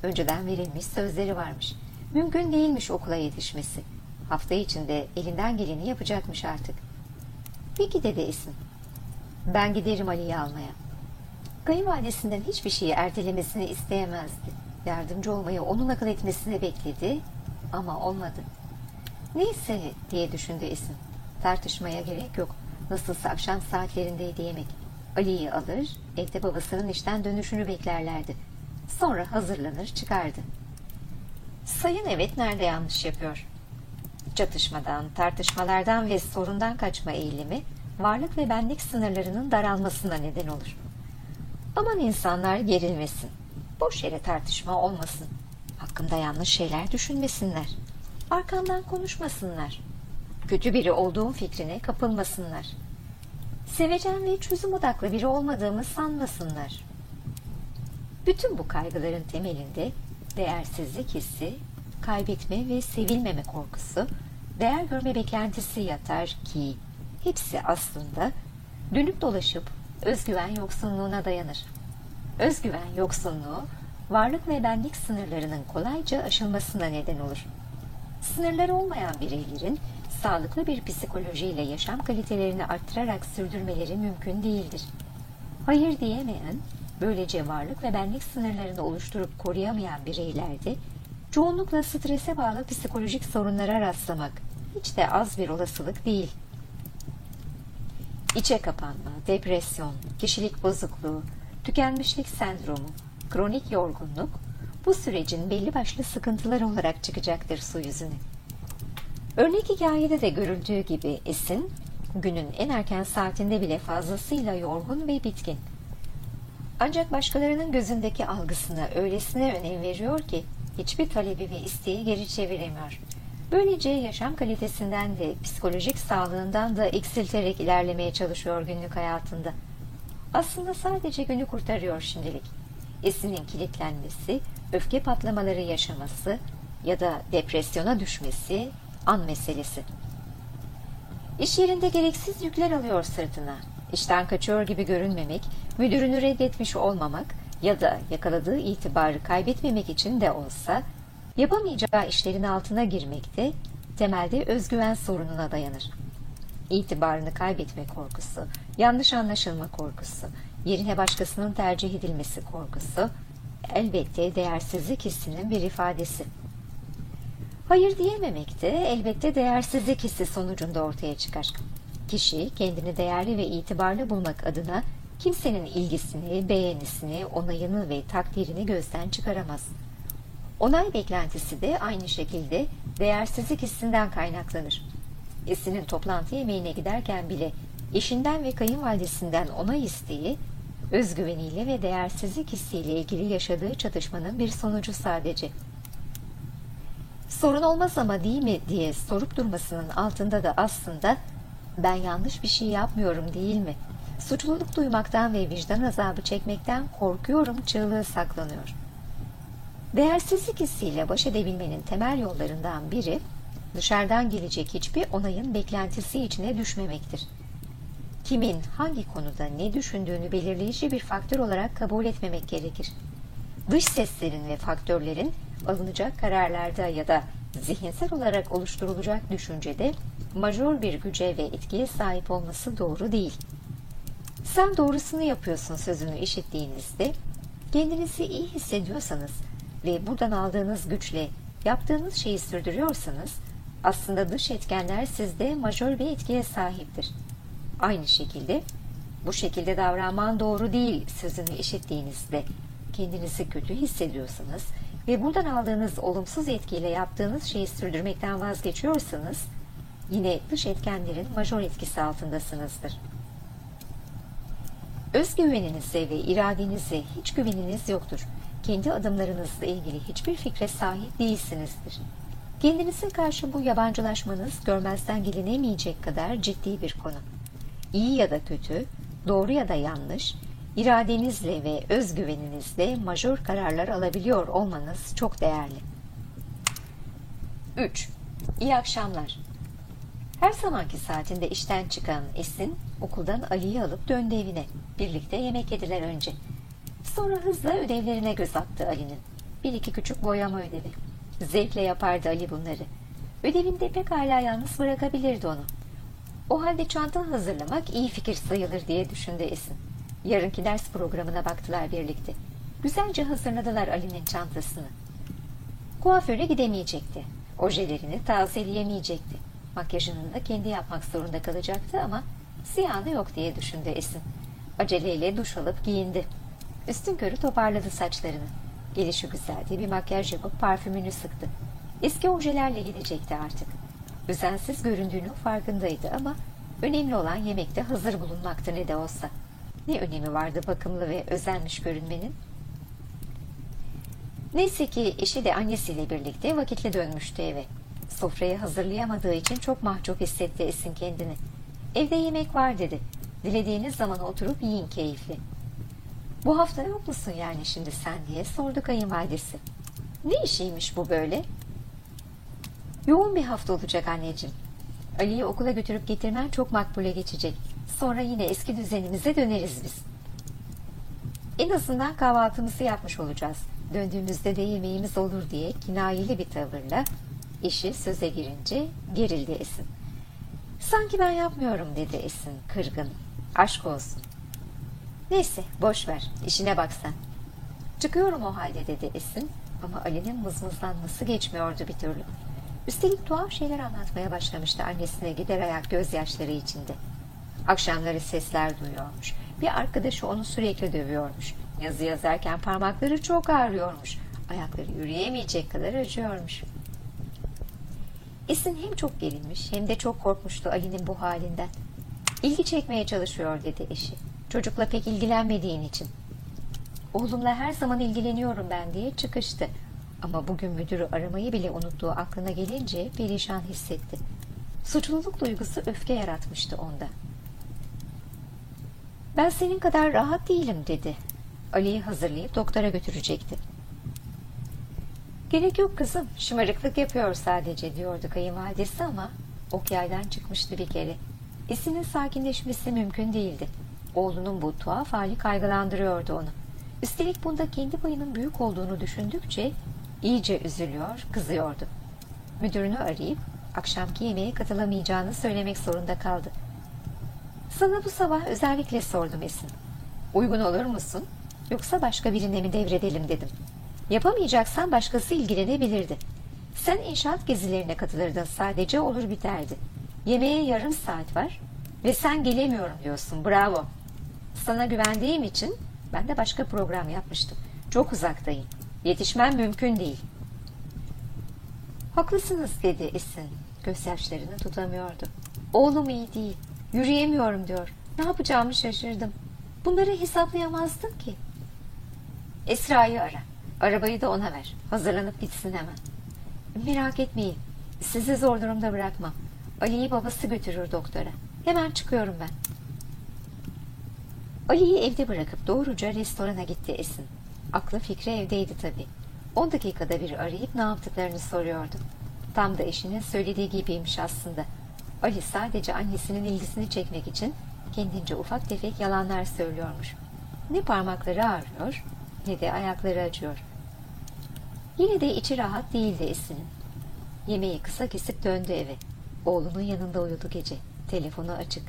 Önceden verilmiş sözleri varmış. Mümkün değilmiş okula yetişmesi. Hafta içinde elinden geleni yapacakmış artık. Peki dedi Esin. Ben giderim Ali'yi almaya. Kayınvalidesinden hiçbir şeyi ertelemesini isteyemezdi. Yardımcı olmayı onun akıl etmesini bekledi ama olmadı. Neyse diye düşündü Esin. Tartışmaya gerek yok. Nasılsa akşam saatlerindeydi yemek. Ali'yi alır, evde babasının işten dönüşünü beklerlerdi. Sonra hazırlanır çıkardı. Sayın evet nerede yanlış yapıyor? Çatışmadan, tartışmalardan ve sorundan kaçma eğilimi varlık ve benlik sınırlarının daralmasına neden olur. Aman insanlar gerilmesin. Boş yere tartışma olmasın. Hakkında yanlış şeyler düşünmesinler. Arkamdan konuşmasınlar. Kötü biri olduğum fikrine kapılmasınlar. Sevecen ve çözüm odaklı biri olmadığımı sanmasınlar. Bütün bu kaygıların temelinde değersizlik hissi, kaybetme ve sevilmeme korkusu, değer görme beklentisi yatar ki hepsi aslında dönüp dolaşıp özgüven yoksunluğuna dayanır. Özgüven yoksunluğu, varlık ve benlik sınırlarının kolayca aşılmasına neden olur. Sınırları olmayan bireylerin sağlıklı bir psikolojiyle yaşam kalitelerini arttırarak sürdürmeleri mümkün değildir. Hayır diyemeyen, böylece varlık ve benlik sınırlarını oluşturup koruyamayan bireylerde çoğunlukla strese bağlı psikolojik sorunlara rastlamak hiç de az bir olasılık değil. İçe kapanma, depresyon, kişilik bozukluğu, tükenmişlik sendromu, kronik yorgunluk bu sürecin belli başlı sıkıntılar olarak çıkacaktır su yüzüne. Örnek hikayede de görüldüğü gibi Esin, günün en erken saatinde bile fazlasıyla yorgun ve bitkin. Ancak başkalarının gözündeki algısına öylesine önem veriyor ki hiçbir talebi ve isteği geri çeviremiyor. Böylece yaşam kalitesinden de psikolojik sağlığından da eksilterek ilerlemeye çalışıyor günlük hayatında. Aslında sadece günü kurtarıyor şimdilik. Esin'in kilitlenmesi, öfke patlamaları yaşaması ya da depresyona düşmesi an meselesi. İş yerinde gereksiz yükler alıyor sırtına. İşten kaçıyor gibi görünmemek, müdürünü reddetmiş olmamak ya da yakaladığı itibarı kaybetmemek için de olsa yapamayacağı işlerin altına girmekte temelde özgüven sorununa dayanır. İtibarını kaybetme korkusu, yanlış anlaşılma korkusu, yerine başkasının tercih edilmesi korkusu elbette değersizlik hissinin bir ifadesi. Hayır diyememek de elbette değersizlik hissi sonucunda ortaya çıkar. Kişi kendini değerli ve itibarlı bulmak adına kimsenin ilgisini, beğenisini, onayını ve takdirini gözden çıkaramaz. Onay beklentisi de aynı şekilde değersizlik hissinden kaynaklanır. Esin'in toplantı yemeğine giderken bile eşinden ve kayınvalidesinden onay isteği, özgüveniyle ve değersizlik hissiyle ilgili yaşadığı çatışmanın bir sonucu sadece. Sorun olmaz ama değil mi diye sorup durmasının altında da aslında ben yanlış bir şey yapmıyorum değil mi? Suçluluk duymaktan ve vicdan azabı çekmekten korkuyorum çığlığı saklanıyor. Değersizlik hissiyle baş edebilmenin temel yollarından biri dışarıdan gelecek hiçbir onayın beklentisi içine düşmemektir. Kimin hangi konuda ne düşündüğünü belirleyici bir faktör olarak kabul etmemek gerekir. Dış seslerin ve faktörlerin alınacak kararlarda ya da zihinsel olarak oluşturulacak düşüncede majör bir güce ve etkiye sahip olması doğru değil. Sen doğrusunu yapıyorsun sözünü işittiğinizde kendinizi iyi hissediyorsanız ve buradan aldığınız güçle yaptığınız şeyi sürdürüyorsanız aslında dış etkenler sizde majör bir etkiye sahiptir. Aynı şekilde bu şekilde davranman doğru değil sözünü işittiğinizde kendinizi kötü hissediyorsanız ve buradan aldığınız olumsuz etkiyle yaptığınız şeyi sürdürmekten vazgeçiyorsanız yine dış etkenlerin majör etkisi altındasınızdır. Özgüveninize ve iradenize hiç güveniniz yoktur. Kendi adımlarınızla ilgili hiçbir fikre sahip değilsinizdir. Kendinize karşı bu yabancılaşmanız görmezden gelinemeyecek kadar ciddi bir konu. İyi ya da kötü, doğru ya da yanlış, iradenizle ve özgüveninizle majör kararlar alabiliyor olmanız çok değerli. 3. İyi akşamlar. Her zamanki saatinde işten çıkan Esin okuldan Ali'yi alıp döndü evine. Birlikte yemek yediler önce. Sonra hızla ödevlerine göz attı Ali'nin. Bir iki küçük boyama ödevi. Zevkle yapardı Ali bunları. Ödevinde pekala yalnız bırakabilirdi onu. O halde çanta hazırlamak iyi fikir sayılır diye düşündü Esin. Yarınki ders programına baktılar birlikte. Güzelce hazırladılar Ali'nin çantasını. Kuaföre gidemeyecekti. Ojelerini tazeleyemeyecekti. Makyajını da kendi yapmak zorunda kalacaktı ama ziyanı yok diye düşündü Esin. Aceleyle duş alıp giyindi. Üstün körü toparladı saçlarını. Gelişi güzeldi bir makyaj yapıp parfümünü sıktı. Eski ojelerle gidecekti artık. Düzensiz göründüğünün farkındaydı ama önemli olan yemekte hazır bulunmaktı ne de olsa. Ne önemi vardı bakımlı ve özenmiş görünmenin? Neyse ki eşi de annesiyle birlikte vakitle dönmüştü eve. Sofrayı hazırlayamadığı için çok mahcup hissetti Esin kendini. Evde yemek var dedi. Dilediğiniz zaman oturup yiyin keyifli. Bu hafta yok musun yani şimdi sen diye sordu kayınvalidesi. Ne işiymiş bu böyle? Yoğun bir hafta olacak anneciğim. Ali'yi okula götürüp getirmen çok makbule geçecek. Sonra yine eski düzenimize döneriz biz. En azından kahvaltımızı yapmış olacağız. Döndüğümüzde de yemeğimiz olur diye kinayeli bir tavırla eşi söze girince gerildi Esin. Sanki ben yapmıyorum dedi Esin kırgın. Aşk olsun. Neyse boş ver işine bak sen. Çıkıyorum o halde dedi Esin ama Ali'nin mızmızlanması geçmiyordu bir türlü. Üstelik tuhaf şeyler anlatmaya başlamıştı annesine gider ayak gözyaşları içinde. Akşamları sesler duyuyormuş. Bir arkadaşı onu sürekli dövüyormuş. Yazı yazarken parmakları çok ağrıyormuş. Ayakları yürüyemeyecek kadar acıyormuş. Esin hem çok gerilmiş hem de çok korkmuştu Ali'nin bu halinden. İlgi çekmeye çalışıyor dedi eşi. Çocukla pek ilgilenmediğin için. Oğlumla her zaman ilgileniyorum ben diye çıkıştı. Ama bugün müdürü aramayı bile unuttuğu aklına gelince perişan hissetti. Suçluluk duygusu öfke yaratmıştı onda. Ben senin kadar rahat değilim dedi. Ali'yi hazırlayıp doktora götürecekti. Gerek yok kızım, şımarıklık yapıyor sadece diyordu kayınvalidesi ama ok yaydan çıkmıştı bir kere. Esin'in sakinleşmesi mümkün değildi. Oğlunun bu tuhaf hali kaygılandırıyordu onu. Üstelik bunda kendi payının büyük olduğunu düşündükçe iyice üzülüyor, kızıyordu. Müdürünü arayıp akşamki yemeğe katılamayacağını söylemek zorunda kaldı. Sana bu sabah özellikle sordum Esin. Uygun olur musun? Yoksa başka birine mi devredelim dedim. Yapamayacaksan başkası ilgilenebilirdi. Sen inşaat gezilerine katılırdın sadece olur biterdi. Yemeğe yarım saat var ve sen gelemiyorum diyorsun. Bravo. Sana güvendiğim için ben de başka program yapmıştım. Çok uzaktayım. Yetişmem mümkün değil. Haklısınız dedi Esin. Gözyaşlarını tutamıyordu. Oğlum iyi değil. Yürüyemiyorum diyor. Ne yapacağımı şaşırdım. Bunları hesaplayamazdım ki. Esra'yı ara. Arabayı da ona ver. Hazırlanıp gitsin hemen. Merak etmeyin. Sizi zor durumda bırakmam. Ali'yi babası götürür doktora. Hemen çıkıyorum ben. Ali'yi evde bırakıp doğruca restorana gitti Esin. Aklı fikri evdeydi tabii. On dakikada bir arayıp ne yaptıklarını soruyordu. Tam da eşinin söylediği gibiymiş aslında. Ali sadece annesinin ilgisini çekmek için kendince ufak tefek yalanlar söylüyormuş. Ne parmakları ağrıyor ne de ayakları acıyor. Yine de içi rahat değildi Esin'in. Yemeği kısa kesip döndü eve. Oğlunun yanında uyudu gece. Telefonu açık.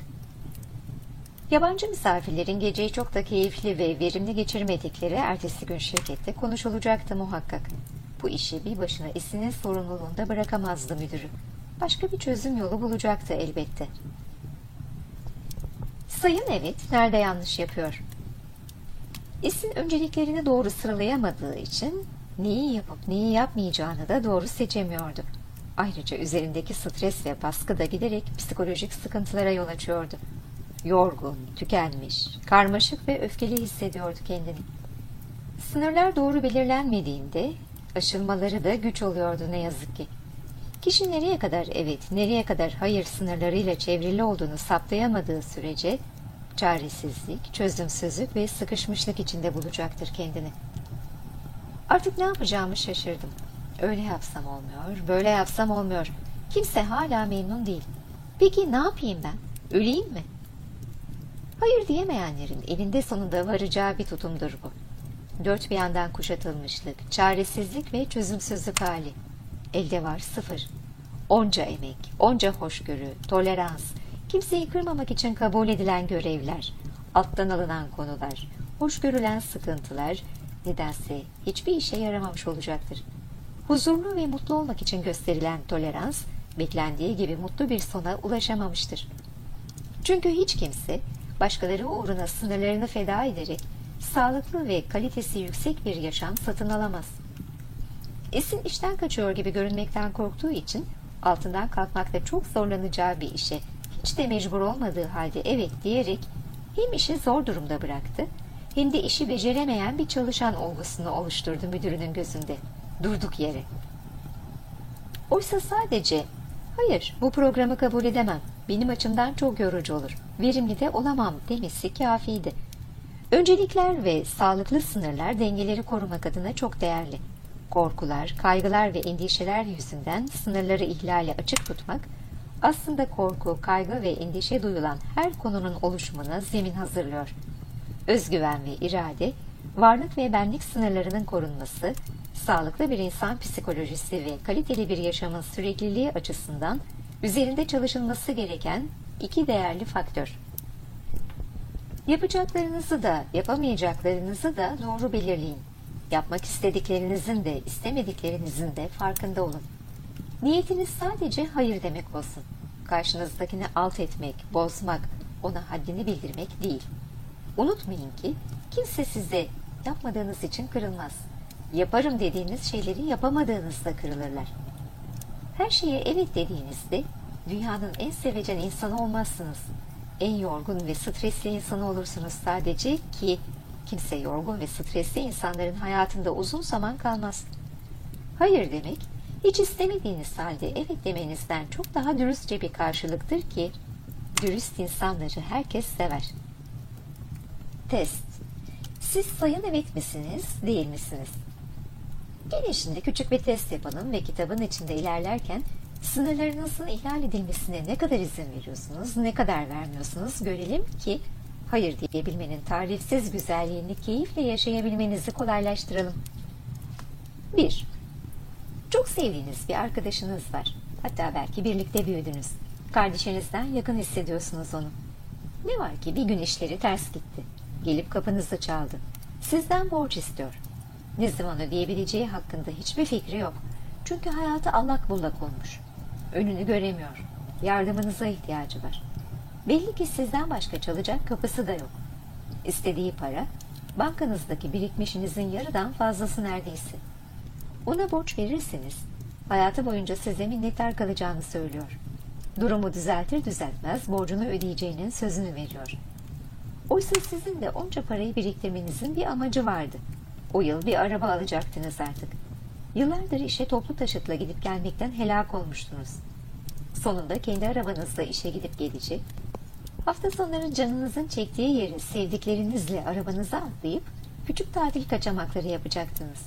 Yabancı misafirlerin geceyi çok da keyifli ve verimli geçirmedikleri ertesi gün şirkette konuşulacaktı muhakkak. Bu işi bir başına Esin'in sorumluluğunda bırakamazdı müdürü. Başka bir çözüm yolu bulacaktı elbette. Sayın evet, nerede yanlış yapıyor? Esin önceliklerini doğru sıralayamadığı için neyi yapıp neyi yapmayacağını da doğru seçemiyordu. Ayrıca üzerindeki stres ve baskı da giderek psikolojik sıkıntılara yol açıyordu. Yorgun, tükenmiş, karmaşık ve öfkeli hissediyordu kendini. Sınırlar doğru belirlenmediğinde aşılmaları da güç oluyordu ne yazık ki. Kişi nereye kadar evet, nereye kadar hayır sınırlarıyla çevrili olduğunu saptayamadığı sürece çaresizlik, çözümsüzlük ve sıkışmışlık içinde bulacaktır kendini. Artık ne yapacağımı şaşırdım. Öyle yapsam olmuyor, böyle yapsam olmuyor. Kimse hala memnun değil. Peki ne yapayım ben? Öleyim mi? Hayır diyemeyenlerin elinde sonunda varacağı bir tutumdur bu. Dört bir yandan kuşatılmışlık, çaresizlik ve çözümsüzlük hali. Elde var sıfır. Onca emek, onca hoşgörü, tolerans, kimseyi kırmamak için kabul edilen görevler, alttan alınan konular, hoş görülen sıkıntılar nedense hiçbir işe yaramamış olacaktır. Huzurlu ve mutlu olmak için gösterilen tolerans, beklendiği gibi mutlu bir sona ulaşamamıştır. Çünkü hiç kimse başkaları uğruna sınırlarını feda ederek sağlıklı ve kalitesi yüksek bir yaşam satın alamaz. Esin işten kaçıyor gibi görünmekten korktuğu için altından kalkmakta çok zorlanacağı bir işe hiç de mecbur olmadığı halde evet diyerek hem işi zor durumda bıraktı hem de işi beceremeyen bir çalışan olgusunu oluşturdu müdürünün gözünde. Durduk yere. Oysa sadece hayır bu programı kabul edemem. Benim açımdan çok yorucu olur. Verimli de olamam demesi kafiydi. Öncelikler ve sağlıklı sınırlar dengeleri korumak adına çok değerli. Korkular, kaygılar ve endişeler yüzünden sınırları ihlale açık tutmak, aslında korku, kaygı ve endişe duyulan her konunun oluşumuna zemin hazırlıyor. Özgüven ve irade, varlık ve benlik sınırlarının korunması, sağlıklı bir insan psikolojisi ve kaliteli bir yaşamın sürekliliği açısından üzerinde çalışılması gereken iki değerli faktör. Yapacaklarınızı da yapamayacaklarınızı da doğru belirleyin. Yapmak istediklerinizin de istemediklerinizin de farkında olun. Niyetiniz sadece hayır demek olsun. Karşınızdakini alt etmek, bozmak, ona haddini bildirmek değil. Unutmayın ki kimse size yapmadığınız için kırılmaz. Yaparım dediğiniz şeyleri yapamadığınızda kırılırlar. Her şeye evet dediğinizde dünyanın en sevecen insanı olmazsınız. En yorgun ve stresli insanı olursunuz sadece ki kimse yorgun ve stresli insanların hayatında uzun zaman kalmaz. Hayır demek hiç istemediğiniz halde evet demenizden çok daha dürüstçe bir karşılıktır ki dürüst insanları herkes sever. Test Siz sayın evet misiniz, değil misiniz? Gelin şimdi küçük bir test yapalım ve kitabın içinde ilerlerken sınırlarınızın ihlal edilmesine ne kadar izin veriyorsunuz, ne kadar vermiyorsunuz görelim ki hayır diyebilmenin tarifsiz güzelliğini keyifle yaşayabilmenizi kolaylaştıralım. 1. Çok sevdiğiniz bir arkadaşınız var. Hatta belki birlikte büyüdünüz. Kardeşinizden yakın hissediyorsunuz onu. Ne var ki bir gün işleri ters gitti. Gelip kapınızı çaldı. Sizden borç istiyor. Ne zaman ödeyebileceği hakkında hiçbir fikri yok. Çünkü hayatı allak bullak olmuş. Önünü göremiyor. Yardımınıza ihtiyacı var. Belli ki sizden başka çalacak kapısı da yok. İstediği para, bankanızdaki birikmişinizin yarıdan fazlası neredeyse. Ona borç verirseniz, hayatı boyunca size minnettar kalacağını söylüyor. Durumu düzeltir düzeltmez borcunu ödeyeceğinin sözünü veriyor. Oysa sizin de onca parayı biriktirmenizin bir amacı vardı. O yıl bir araba alacaktınız artık. Yıllardır işe toplu taşıtla gidip gelmekten helak olmuştunuz. Sonunda kendi arabanızla işe gidip gelecek. Hafta sonları canınızın çektiği yeri sevdiklerinizle arabanıza atlayıp küçük tatil kaçamakları yapacaktınız.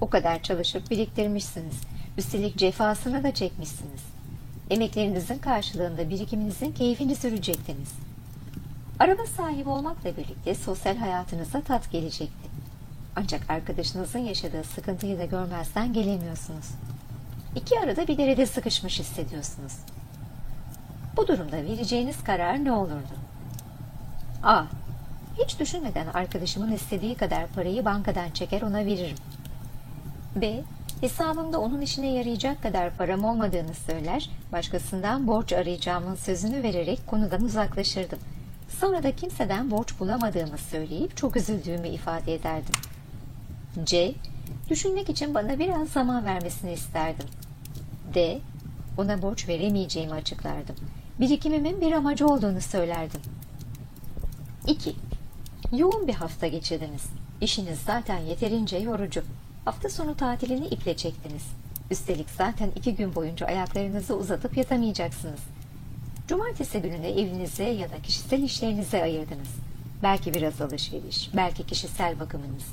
O kadar çalışıp biriktirmişsiniz. Üstelik cefasını da çekmişsiniz. Emeklerinizin karşılığında birikiminizin keyfini sürecektiniz. Araba sahibi olmakla birlikte sosyal hayatınıza tat gelecekti. Ancak arkadaşınızın yaşadığı sıkıntıyı da görmezden gelemiyorsunuz. İki arada bir derede sıkışmış hissediyorsunuz. Bu durumda vereceğiniz karar ne olurdu? A. Hiç düşünmeden arkadaşımın istediği kadar parayı bankadan çeker ona veririm. B. Hesabımda onun işine yarayacak kadar param olmadığını söyler, başkasından borç arayacağımın sözünü vererek konudan uzaklaşırdım. Sonra da kimseden borç bulamadığımı söyleyip çok üzüldüğümü ifade ederdim. C. Düşünmek için bana biraz zaman vermesini isterdim. D. Ona borç veremeyeceğimi açıklardım. Birikimimin bir amacı olduğunu söylerdim. 2. Yoğun bir hafta geçirdiniz. İşiniz zaten yeterince yorucu. Hafta sonu tatilini iple çektiniz. Üstelik zaten iki gün boyunca ayaklarınızı uzatıp yatamayacaksınız. Cumartesi gününe evinize ya da kişisel işlerinize ayırdınız. Belki biraz alışveriş, belki kişisel bakımınız,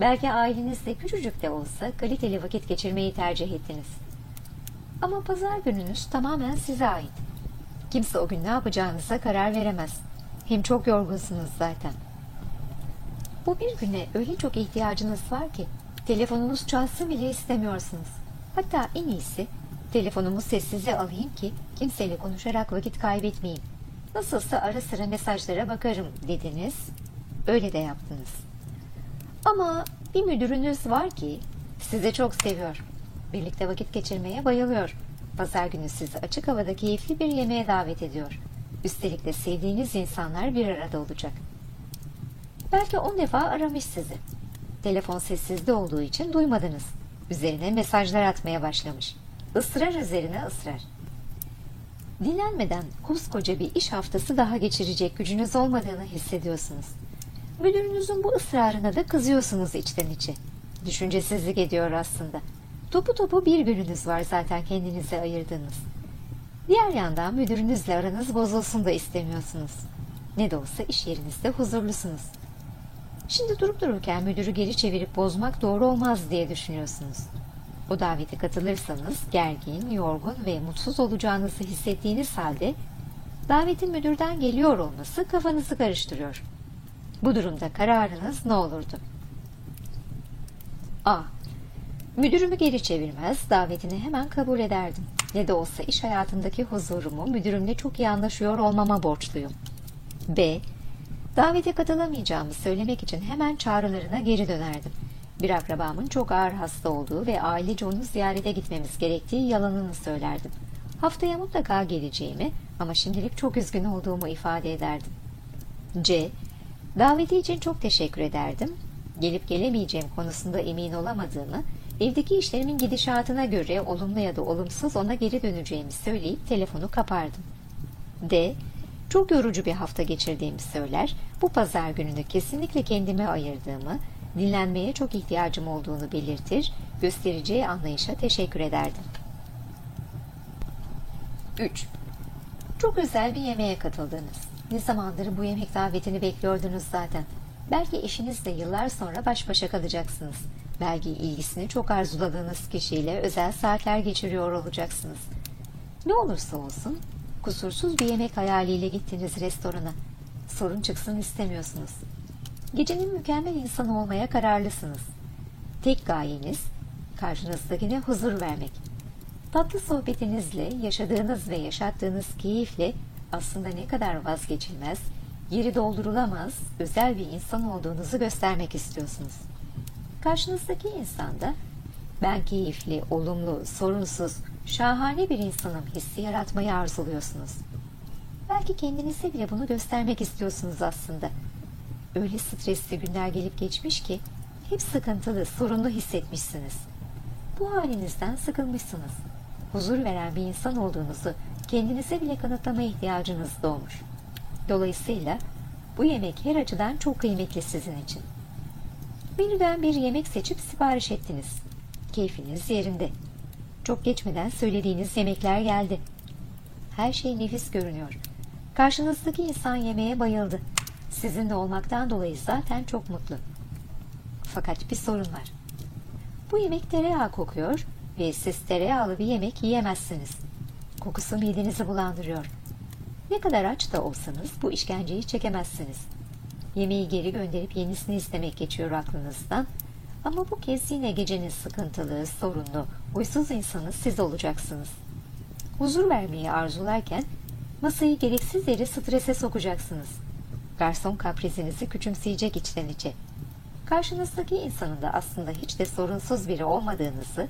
belki ailenizle küçücük de olsa kaliteli vakit geçirmeyi tercih ettiniz. Ama pazar gününüz tamamen size ait. Kimse o gün ne yapacağınıza karar veremez. Hem çok yorgunsunuz zaten. Bu bir güne öyle çok ihtiyacınız var ki telefonunuz çalsın bile istemiyorsunuz. Hatta en iyisi telefonumu sessize alayım ki kimseyle konuşarak vakit kaybetmeyeyim. Nasılsa ara sıra mesajlara bakarım dediniz. Öyle de yaptınız. Ama bir müdürünüz var ki sizi çok seviyor. Birlikte vakit geçirmeye bayılıyor. Pazar günü sizi açık havada keyifli bir yemeğe davet ediyor. Üstelik de sevdiğiniz insanlar bir arada olacak. Belki on defa aramış sizi. Telefon sessizde olduğu için duymadınız. Üzerine mesajlar atmaya başlamış. Israr üzerine ısrar. Dinlenmeden koskoca bir iş haftası daha geçirecek gücünüz olmadığını hissediyorsunuz. Müdürünüzün bu ısrarına da kızıyorsunuz içten içe. Düşüncesizlik ediyor aslında. Topu topu bir gününüz var zaten kendinize ayırdığınız. Diğer yandan müdürünüzle aranız bozulsun da istemiyorsunuz. Ne de olsa iş yerinizde huzurlusunuz. Şimdi durup dururken müdürü geri çevirip bozmak doğru olmaz diye düşünüyorsunuz. O davete katılırsanız gergin, yorgun ve mutsuz olacağınızı hissettiğiniz halde davetin müdürden geliyor olması kafanızı karıştırıyor. Bu durumda kararınız ne olurdu? A. Müdürümü geri çevirmez, davetini hemen kabul ederdim. Ne de olsa iş hayatındaki huzurumu müdürümle çok iyi anlaşıyor olmama borçluyum. B. Davete katılamayacağımı söylemek için hemen çağrılarına geri dönerdim. Bir akrabamın çok ağır hasta olduğu ve ailece onu ziyarete gitmemiz gerektiği yalanını söylerdim. Haftaya mutlaka geleceğimi ama şimdilik çok üzgün olduğumu ifade ederdim. C. Daveti için çok teşekkür ederdim. Gelip gelemeyeceğim konusunda emin olamadığımı, evdeki işlerimin gidişatına göre olumlu ya da olumsuz ona geri döneceğimi söyleyip telefonu kapardım. D. Çok yorucu bir hafta geçirdiğimi söyler, bu pazar gününü kesinlikle kendime ayırdığımı, dinlenmeye çok ihtiyacım olduğunu belirtir, göstereceği anlayışa teşekkür ederdim. 3. Çok özel bir yemeğe katıldınız. Ne zamandır bu yemek davetini bekliyordunuz zaten. Belki eşinizle yıllar sonra baş başa kalacaksınız. Belki ilgisini çok arzuladığınız kişiyle özel saatler geçiriyor olacaksınız. Ne olursa olsun kusursuz bir yemek hayaliyle gittiniz restorana. Sorun çıksın istemiyorsunuz. Gecenin mükemmel insanı olmaya kararlısınız. Tek gayeniz karşınızdakine huzur vermek. Tatlı sohbetinizle, yaşadığınız ve yaşattığınız keyifle aslında ne kadar vazgeçilmez, yeri doldurulamaz, özel bir insan olduğunuzu göstermek istiyorsunuz. Karşınızdaki insan da Ben keyifli, olumlu, sorunsuz, şahane bir insanım hissi yaratmayı arzuluyorsunuz. Belki kendinize bile bunu göstermek istiyorsunuz aslında. Öyle stresli günler gelip geçmiş ki hep sıkıntılı, sorunlu hissetmişsiniz. Bu halinizden sıkılmışsınız. Huzur veren bir insan olduğunuzu kendinize bile kanıtlama ihtiyacınız doğmuş. Dolayısıyla bu yemek her açıdan çok kıymetli sizin için. Menüden bir yemek seçip sipariş ettiniz. Keyfiniz yerinde. Çok geçmeden söylediğiniz yemekler geldi. Her şey nefis görünüyor. Karşınızdaki insan yemeğe bayıldı. Sizinle olmaktan dolayı zaten çok mutlu. Fakat bir sorun var. Bu yemek tereyağı kokuyor ve siz tereyağlı bir yemek yiyemezsiniz. Kokusu midenizi bulandırıyor. Ne kadar aç da olsanız bu işkenceyi çekemezsiniz. Yemeği geri gönderip yenisini istemek geçiyor aklınızdan. Ama bu kez yine gecenin sıkıntılı, sorunlu, huysuz insanı siz olacaksınız. Huzur vermeyi arzularken masayı gereksiz yere strese sokacaksınız. Garson kaprizinizi küçümseyecek içten içe. Karşınızdaki insanın da aslında hiç de sorunsuz biri olmadığınızı,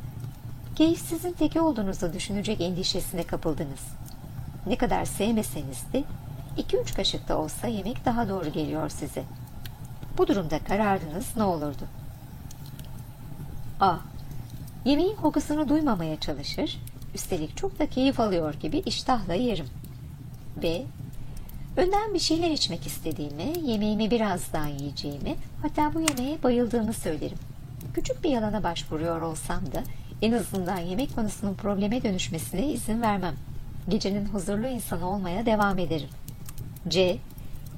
keyifsizin teki olduğunuzu düşünecek endişesine kapıldınız. Ne kadar sevmeseniz de 2-3 kaşık da olsa yemek daha doğru geliyor size. Bu durumda kararınız ne olurdu? A. Yemeğin kokusunu duymamaya çalışır, üstelik çok da keyif alıyor gibi iştahla yerim. B. Önden bir şeyler içmek istediğimi, yemeğimi birazdan yiyeceğimi, hatta bu yemeğe bayıldığımı söylerim. Küçük bir yalana başvuruyor olsam da en azından yemek konusunun probleme dönüşmesine izin vermem. Gecenin huzurlu insanı olmaya devam ederim. C.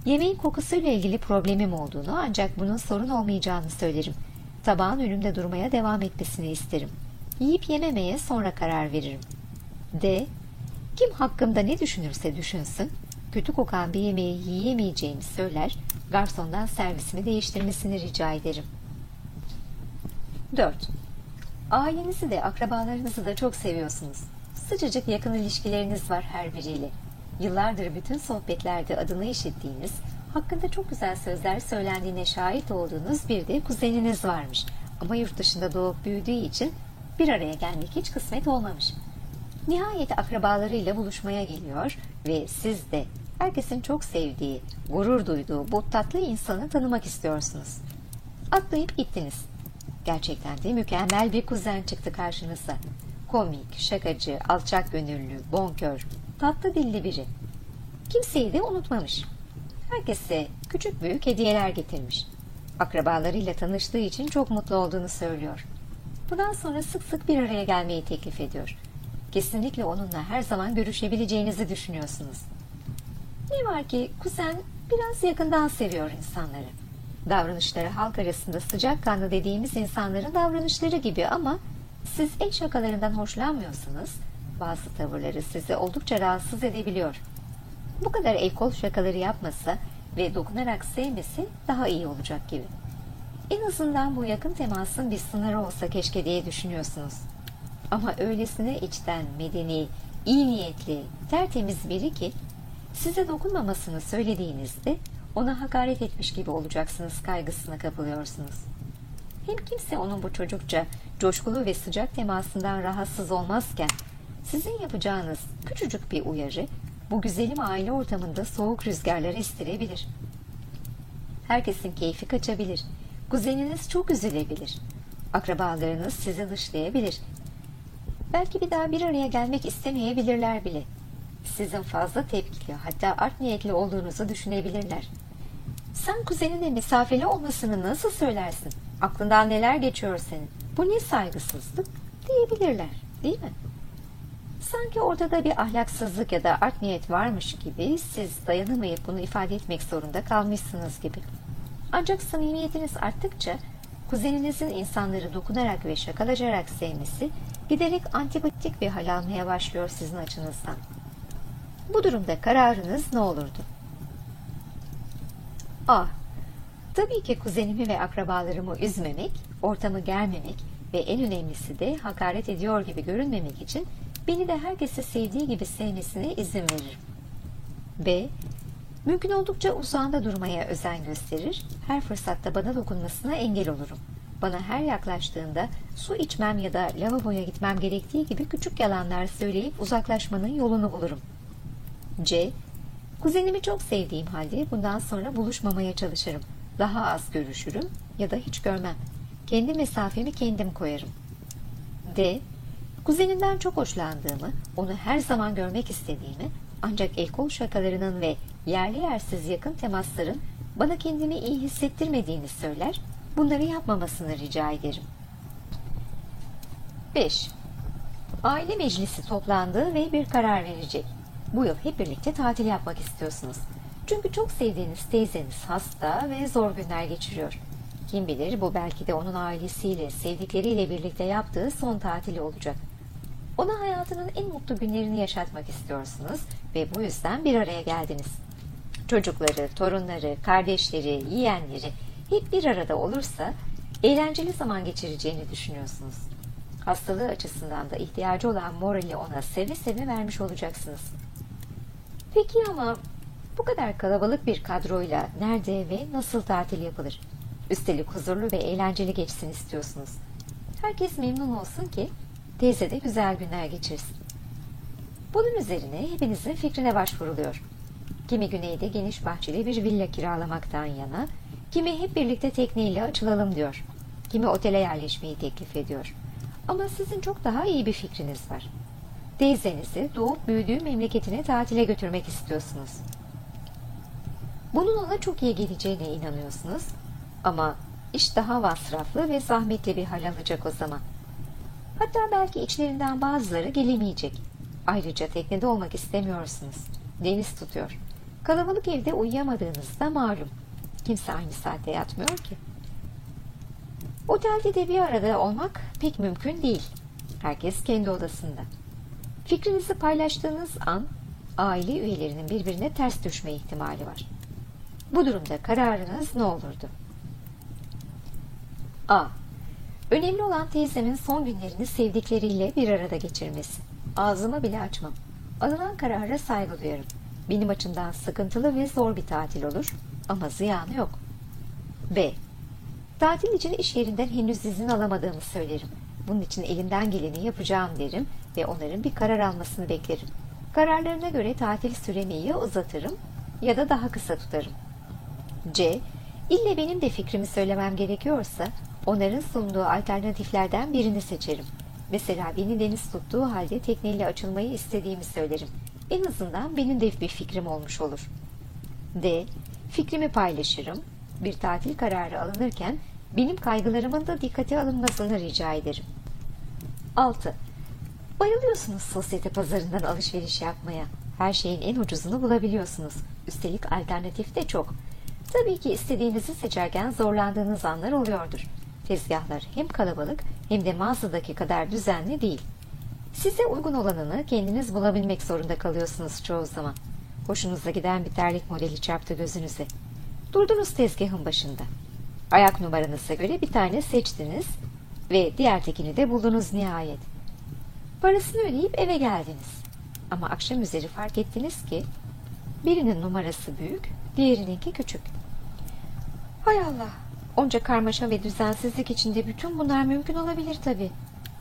Yemeğin kokusuyla ilgili problemim olduğunu ancak bunun sorun olmayacağını söylerim. Tabağın önümde durmaya devam etmesini isterim. Yiyip yememeye sonra karar veririm. D. Kim hakkımda ne düşünürse düşünsün, kötü kokan bir yemeği yiyemeyeceğimi söyler, garsondan servisimi değiştirmesini rica ederim. 4. Ailenizi de akrabalarınızı da çok seviyorsunuz. Sıcacık yakın ilişkileriniz var her biriyle. Yıllardır bütün sohbetlerde adını işittiğiniz, hakkında çok güzel sözler söylendiğine şahit olduğunuz bir de kuzeniniz varmış. Ama yurt dışında doğup büyüdüğü için bir araya gelmek hiç kısmet olmamış. Nihayet akrabalarıyla buluşmaya geliyor ve siz de herkesin çok sevdiği, gurur duyduğu bu tatlı insanı tanımak istiyorsunuz. Atlayıp gittiniz. Gerçekten de mükemmel bir kuzen çıktı karşınıza. Komik, şakacı, alçak gönüllü, bonkör, tatlı dilli biri. Kimseyi de unutmamış. Herkese küçük büyük hediyeler getirmiş. Akrabalarıyla tanıştığı için çok mutlu olduğunu söylüyor. Bundan sonra sık sık bir araya gelmeyi teklif ediyor. Kesinlikle onunla her zaman görüşebileceğinizi düşünüyorsunuz. Ne var ki kuzen biraz yakından seviyor insanları. Davranışları halk arasında sıcakkanlı dediğimiz insanların davranışları gibi ama siz el şakalarından hoşlanmıyorsanız bazı tavırları sizi oldukça rahatsız edebiliyor. Bu kadar el kol şakaları yapmasa ve dokunarak sevmesi daha iyi olacak gibi. En azından bu yakın temasın bir sınırı olsa keşke diye düşünüyorsunuz. Ama öylesine içten, medeni, iyi niyetli, tertemiz biri ki size dokunmamasını söylediğinizde ona hakaret etmiş gibi olacaksınız kaygısına kapılıyorsunuz. Hem kimse onun bu çocukça coşkulu ve sıcak temasından rahatsız olmazken sizin yapacağınız küçücük bir uyarı bu güzelim aile ortamında soğuk rüzgarları istirebilir. Herkesin keyfi kaçabilir. Kuzeniniz çok üzülebilir. Akrabalarınız sizi dışlayabilir. Belki bir daha bir araya gelmek istemeyebilirler bile. Sizin fazla tepkili hatta art niyetli olduğunuzu düşünebilirler. Sen kuzenine misafirli olmasını nasıl söylersin? Aklından neler geçiyor senin? Bu ne saygısızlık? Diyebilirler değil mi? Sanki ortada bir ahlaksızlık ya da art niyet varmış gibi siz dayanamayıp bunu ifade etmek zorunda kalmışsınız gibi. Ancak samimiyetiniz arttıkça kuzeninizin insanları dokunarak ve şakalacarak sevmesi giderek antipatik bir hal almaya başlıyor sizin açınızdan. Bu durumda kararınız ne olurdu? A. Tabii ki kuzenimi ve akrabalarımı üzmemek, ortamı germemek ve en önemlisi de hakaret ediyor gibi görünmemek için beni de herkesi sevdiği gibi sevmesine izin veririm. B. Mümkün oldukça uzağında durmaya özen gösterir, her fırsatta bana dokunmasına engel olurum. bana her yaklaştığında su içmem ya da lavaboya gitmem gerektiği gibi küçük yalanlar söyleyip uzaklaşmanın yolunu bulurum. C. Kuzenimi çok sevdiğim halde bundan sonra buluşmamaya çalışırım. Daha az görüşürüm ya da hiç görmem. Kendi mesafemi kendim koyarım. D. Kuzenimden çok hoşlandığımı, onu her zaman görmek istediğimi, ancak el kol şakalarının ve yerli yersiz yakın temasların bana kendimi iyi hissettirmediğini söyler, bunları yapmamasını rica ederim. 5. Aile meclisi toplandı ve bir karar verecek. Bu yıl hep birlikte tatil yapmak istiyorsunuz. Çünkü çok sevdiğiniz teyzeniz hasta ve zor günler geçiriyor. Kim bilir bu belki de onun ailesiyle, sevdikleriyle birlikte yaptığı son tatili olacak. Ona hayatının en mutlu günlerini yaşatmak istiyorsunuz ve bu yüzden bir araya geldiniz. Çocukları, torunları, kardeşleri, yeğenleri hep bir arada olursa eğlenceli zaman geçireceğini düşünüyorsunuz. Hastalığı açısından da ihtiyacı olan morali ona seve seve vermiş olacaksınız. Peki ama bu kadar kalabalık bir kadroyla nerede ve nasıl tatil yapılır? Üstelik huzurlu ve eğlenceli geçsin istiyorsunuz. Herkes memnun olsun ki teyze de güzel günler geçirsin. Bunun üzerine hepinizin fikrine başvuruluyor. Kimi güneyde geniş bahçeli bir villa kiralamaktan yana, kimi hep birlikte tekneyle açılalım diyor. Kimi otele yerleşmeyi teklif ediyor. Ama sizin çok daha iyi bir fikriniz var. Teyzenizi doğup büyüdüğü memleketine tatile götürmek istiyorsunuz. Bunun ona çok iyi geleceğine inanıyorsunuz. Ama iş daha masraflı ve zahmetli bir hal alacak o zaman. Hatta belki içlerinden bazıları gelemeyecek. Ayrıca teknede olmak istemiyorsunuz. Deniz tutuyor. Kalabalık evde uyuyamadığınız da malum. Kimse aynı saatte yatmıyor ki. Otelde de bir arada olmak pek mümkün değil. Herkes kendi odasında. Fikrinizi paylaştığınız an aile üyelerinin birbirine ters düşme ihtimali var. Bu durumda kararınız ne olurdu? A. Önemli olan teyzemin son günlerini sevdikleriyle bir arada geçirmesi. Ağzımı bile açmam. Alınan karara saygı duyarım. Benim açımdan sıkıntılı ve zor bir tatil olur ama ziyanı yok. B. Tatil için iş yerinden henüz izin alamadığımı söylerim. Bunun için elimden geleni yapacağım derim ve onların bir karar almasını beklerim. Kararlarına göre tatil süremi ya uzatırım ya da daha kısa tutarım. C. İlle benim de fikrimi söylemem gerekiyorsa onların sunduğu alternatiflerden birini seçerim. Mesela beni deniz tuttuğu halde tekneyle açılmayı istediğimi söylerim. En azından benim de bir fikrim olmuş olur. D. Fikrimi paylaşırım. Bir tatil kararı alınırken benim kaygılarımın da dikkate alınmasını rica ederim. 6. Bayılıyorsunuz sosyete pazarından alışveriş yapmaya. Her şeyin en ucuzunu bulabiliyorsunuz. Üstelik alternatif de çok. Tabii ki istediğinizi seçerken zorlandığınız anlar oluyordur. Tezgahlar hem kalabalık hem de mağazadaki kadar düzenli değil. Size uygun olanını kendiniz bulabilmek zorunda kalıyorsunuz çoğu zaman. Hoşunuza giden bir terlik modeli çarptı gözünüze. Durdunuz tezgahın başında. Ayak numaranıza göre bir tane seçtiniz ve diğer tekini de buldunuz nihayet. Parasını ödeyip eve geldiniz. Ama akşam üzeri fark ettiniz ki birinin numarası büyük, diğerininki küçük. Hay Allah! Onca karmaşa ve düzensizlik içinde bütün bunlar mümkün olabilir tabii.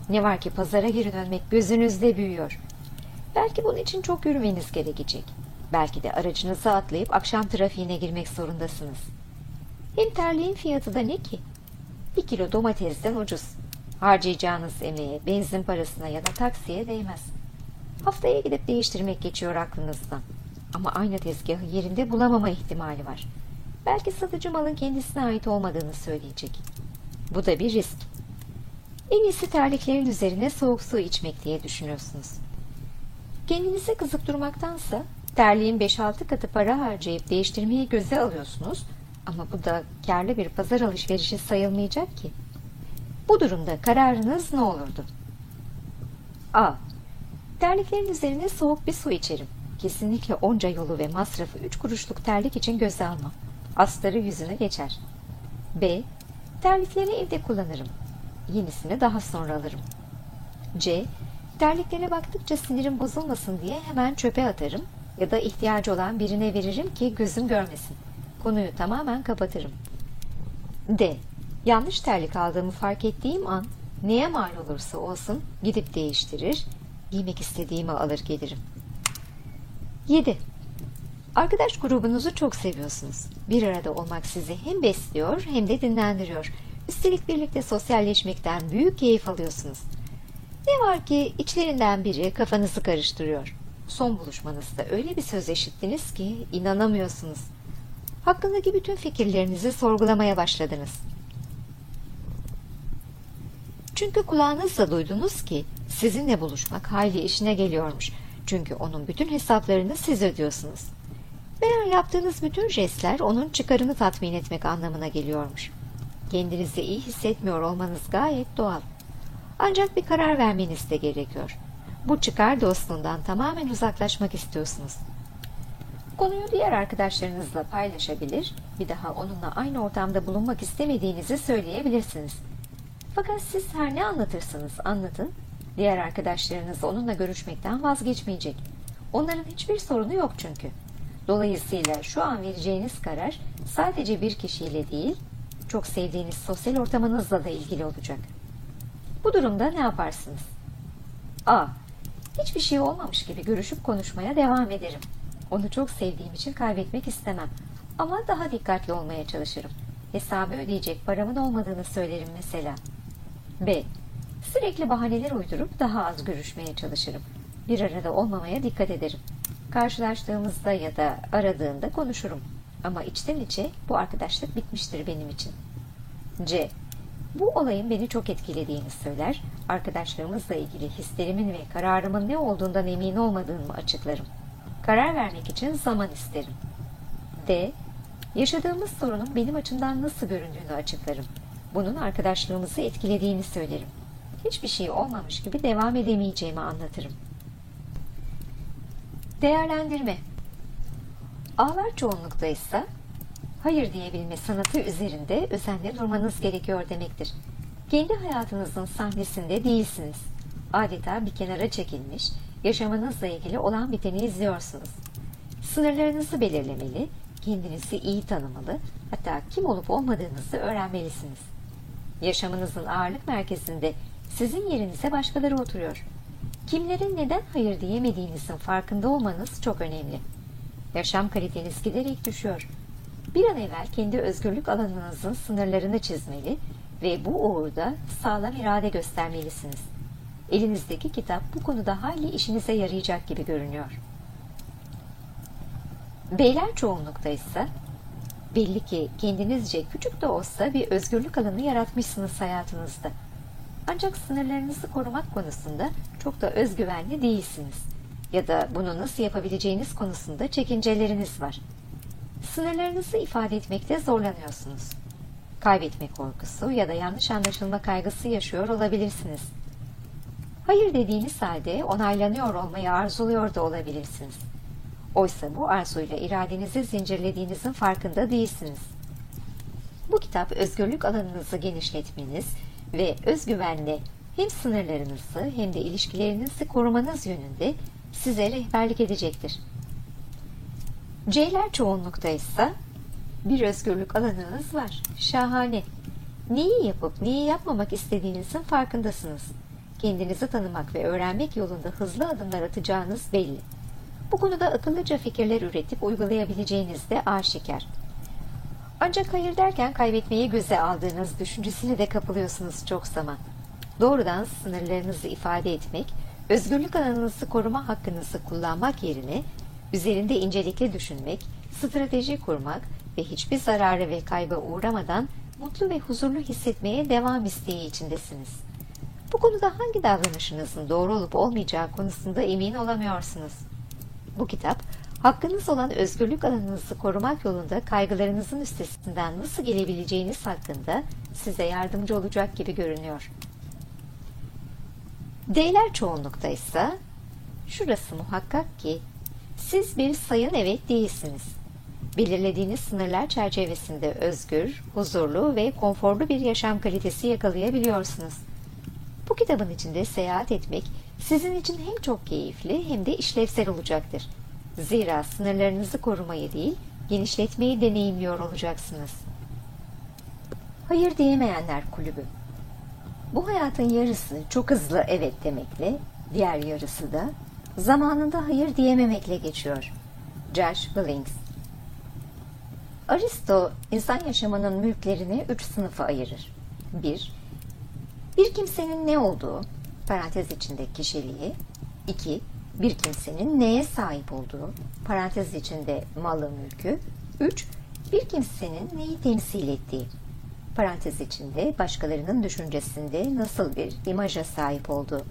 Ne var ki pazara geri dönmek gözünüzde büyüyor. Belki bunun için çok yürümeniz gerekecek. Belki de aracınızı atlayıp akşam trafiğine girmek zorundasınız. Hem terliğin fiyatı da ne ki? Bir kilo domatesden ucuz. Harcayacağınız emeğe, benzin parasına ya da taksiye değmez. Haftaya gidip değiştirmek geçiyor aklınızdan. Ama aynı tezgahı yerinde bulamama ihtimali var. Belki satıcı malın kendisine ait olmadığını söyleyecek. Bu da bir risk. En iyisi terliklerin üzerine soğuk su içmek diye düşünüyorsunuz. Kendinize kızıp durmaktansa terliğin 5-6 katı para harcayıp değiştirmeyi göze alıyorsunuz ama bu da karlı bir pazar alışverişi sayılmayacak ki. Bu durumda kararınız ne olurdu? A. Terliklerin üzerine soğuk bir su içerim. Kesinlikle onca yolu ve masrafı üç kuruşluk terlik için göze almam. Astarı yüzüne geçer. B. Terlikleri evde kullanırım. Yenisini daha sonra alırım. C. Terliklere baktıkça sinirim bozulmasın diye hemen çöpe atarım ya da ihtiyacı olan birine veririm ki gözüm görmesin. Konuyu tamamen kapatırım. D. Yanlış terlik aldığımı fark ettiğim an neye mal olursa olsun gidip değiştirir, giymek istediğimi alır gelirim. 7. Arkadaş grubunuzu çok seviyorsunuz. Bir arada olmak sizi hem besliyor hem de dinlendiriyor. Üstelik birlikte sosyalleşmekten büyük keyif alıyorsunuz. Ne var ki içlerinden biri kafanızı karıştırıyor. Son buluşmanızda öyle bir söz eşittiniz ki inanamıyorsunuz. Hakkındaki bütün fikirlerinizi sorgulamaya başladınız. Çünkü kulağınızla duydunuz ki sizinle buluşmak hayli işine geliyormuş. Çünkü onun bütün hesaplarını siz ödüyorsunuz. Veya yaptığınız bütün jestler onun çıkarını tatmin etmek anlamına geliyormuş. Kendinizi iyi hissetmiyor olmanız gayet doğal. Ancak bir karar vermeniz de gerekiyor. Bu çıkar dostluğundan tamamen uzaklaşmak istiyorsunuz. Konuyu diğer arkadaşlarınızla paylaşabilir, bir daha onunla aynı ortamda bulunmak istemediğinizi söyleyebilirsiniz. Fakat siz her ne anlatırsanız anlatın, diğer arkadaşlarınız onunla görüşmekten vazgeçmeyecek. Onların hiçbir sorunu yok çünkü. Dolayısıyla şu an vereceğiniz karar sadece bir kişiyle değil, çok sevdiğiniz sosyal ortamınızla da ilgili olacak. Bu durumda ne yaparsınız? A. Hiçbir şey olmamış gibi görüşüp konuşmaya devam ederim. Onu çok sevdiğim için kaybetmek istemem. Ama daha dikkatli olmaya çalışırım. Hesabı ödeyecek paramın olmadığını söylerim mesela. B. Sürekli bahaneler uydurup daha az görüşmeye çalışırım. Bir arada olmamaya dikkat ederim. Karşılaştığımızda ya da aradığında konuşurum. Ama içten içe bu arkadaşlık bitmiştir benim için. C. Bu olayın beni çok etkilediğini söyler, arkadaşlarımızla ilgili hislerimin ve kararımın ne olduğundan emin olmadığımı açıklarım. Karar vermek için zaman isterim. D. Yaşadığımız sorunun benim açımdan nasıl göründüğünü açıklarım. Bunun arkadaşlığımızı etkilediğini söylerim. Hiçbir şey olmamış gibi devam edemeyeceğimi anlatırım. Değerlendirme A'lar çoğunlukta ise hayır diyebilme sanatı üzerinde özenle durmanız gerekiyor demektir. Kendi hayatınızın sahnesinde değilsiniz. Adeta bir kenara çekilmiş, yaşamınızla ilgili olan biteni izliyorsunuz. Sınırlarınızı belirlemeli, kendinizi iyi tanımalı, hatta kim olup olmadığınızı öğrenmelisiniz. Yaşamınızın ağırlık merkezinde sizin yerinize başkaları oturuyor. Kimlerin neden hayır diyemediğinizin farkında olmanız çok önemli. Yaşam kaliteniz giderek düşüyor. Bir an evvel kendi özgürlük alanınızın sınırlarını çizmeli ve bu uğurda sağlam irade göstermelisiniz. Elinizdeki kitap bu konuda hayli işinize yarayacak gibi görünüyor. Beyler çoğunlukta ise belli ki kendinizce küçük de olsa bir özgürlük alanı yaratmışsınız hayatınızda. Ancak sınırlarınızı korumak konusunda çok da özgüvenli değilsiniz. Ya da bunu nasıl yapabileceğiniz konusunda çekinceleriniz var. Sınırlarınızı ifade etmekte zorlanıyorsunuz. Kaybetme korkusu ya da yanlış anlaşılma kaygısı yaşıyor olabilirsiniz. Hayır dediğiniz halde onaylanıyor olmayı arzuluyor da olabilirsiniz. Oysa bu arzuyla iradenizi zincirlediğinizin farkında değilsiniz. Bu kitap özgürlük alanınızı genişletmeniz ve özgüvenle hem sınırlarınızı hem de ilişkilerinizi korumanız yönünde size rehberlik edecektir. C'ler çoğunlukta ise bir özgürlük alanınız var. Şahane. Neyi yapıp neyi yapmamak istediğinizin farkındasınız. Kendinizi tanımak ve öğrenmek yolunda hızlı adımlar atacağınız belli. Bu konuda akıllıca fikirler üretip uygulayabileceğiniz de aşikar. Ancak hayır derken kaybetmeyi göze aldığınız düşüncesine de kapılıyorsunuz çok zaman. Doğrudan sınırlarınızı ifade etmek, özgürlük alanınızı koruma hakkınızı kullanmak yerine üzerinde incelikli düşünmek, strateji kurmak ve hiçbir zararı ve kayba uğramadan mutlu ve huzurlu hissetmeye devam isteği içindesiniz. Bu konuda hangi davranışınızın doğru olup olmayacağı konusunda emin olamıyorsunuz. Bu kitap, hakkınız olan özgürlük alanınızı korumak yolunda kaygılarınızın üstesinden nasıl gelebileceğiniz hakkında size yardımcı olacak gibi görünüyor. D'ler çoğunlukta ise şurası muhakkak ki siz bir sayın evet değilsiniz. Belirlediğiniz sınırlar çerçevesinde özgür, huzurlu ve konforlu bir yaşam kalitesi yakalayabiliyorsunuz. Bu kitabın içinde seyahat etmek sizin için hem çok keyifli hem de işlevsel olacaktır. Zira sınırlarınızı korumayı değil, genişletmeyi deneyimliyor olacaksınız. Hayır Diyemeyenler Kulübü. Bu hayatın yarısı çok hızlı evet demekle, diğer yarısı da zamanında hayır diyememekle geçiyor. Josh Billings Aristo, insan yaşamının mülklerini üç sınıfa ayırır. 1. Bir, kimsenin ne olduğu, parantez içinde kişiliği. 2. Bir kimsenin neye sahip olduğu, parantez içinde malı mülkü. 3. Bir kimsenin neyi temsil ettiği, parantez içinde başkalarının düşüncesinde nasıl bir imaja sahip olduğu.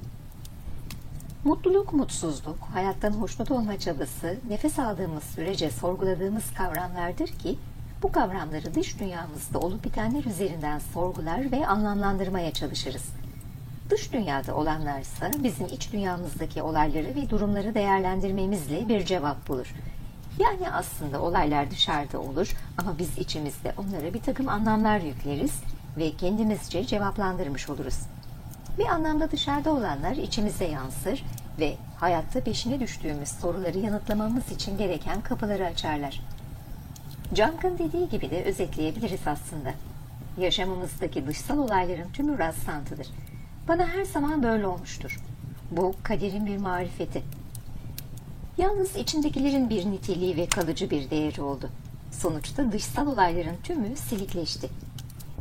Mutluluk, mutsuzluk, hayattan hoşnut olma çabası, nefes aldığımız sürece sorguladığımız kavramlardır ki, bu kavramları dış dünyamızda olup bitenler üzerinden sorgular ve anlamlandırmaya çalışırız. Dış dünyada olanlarsa bizim iç dünyamızdaki olayları ve durumları değerlendirmemizle bir cevap bulur. Yani aslında olaylar dışarıda olur ama biz içimizde onlara bir takım anlamlar yükleriz ve kendimizce cevaplandırmış oluruz. Bir anlamda dışarıda olanlar içimize yansır ve hayatta peşine düştüğümüz soruları yanıtlamamız için gereken kapıları açarlar. Junk'ın dediği gibi de özetleyebiliriz aslında. Yaşamımızdaki dışsal olayların tümü rastlantıdır. Bana her zaman böyle olmuştur. Bu kaderin bir marifeti. Yalnız içindekilerin bir niteliği ve kalıcı bir değeri oldu. Sonuçta dışsal olayların tümü silikleşti.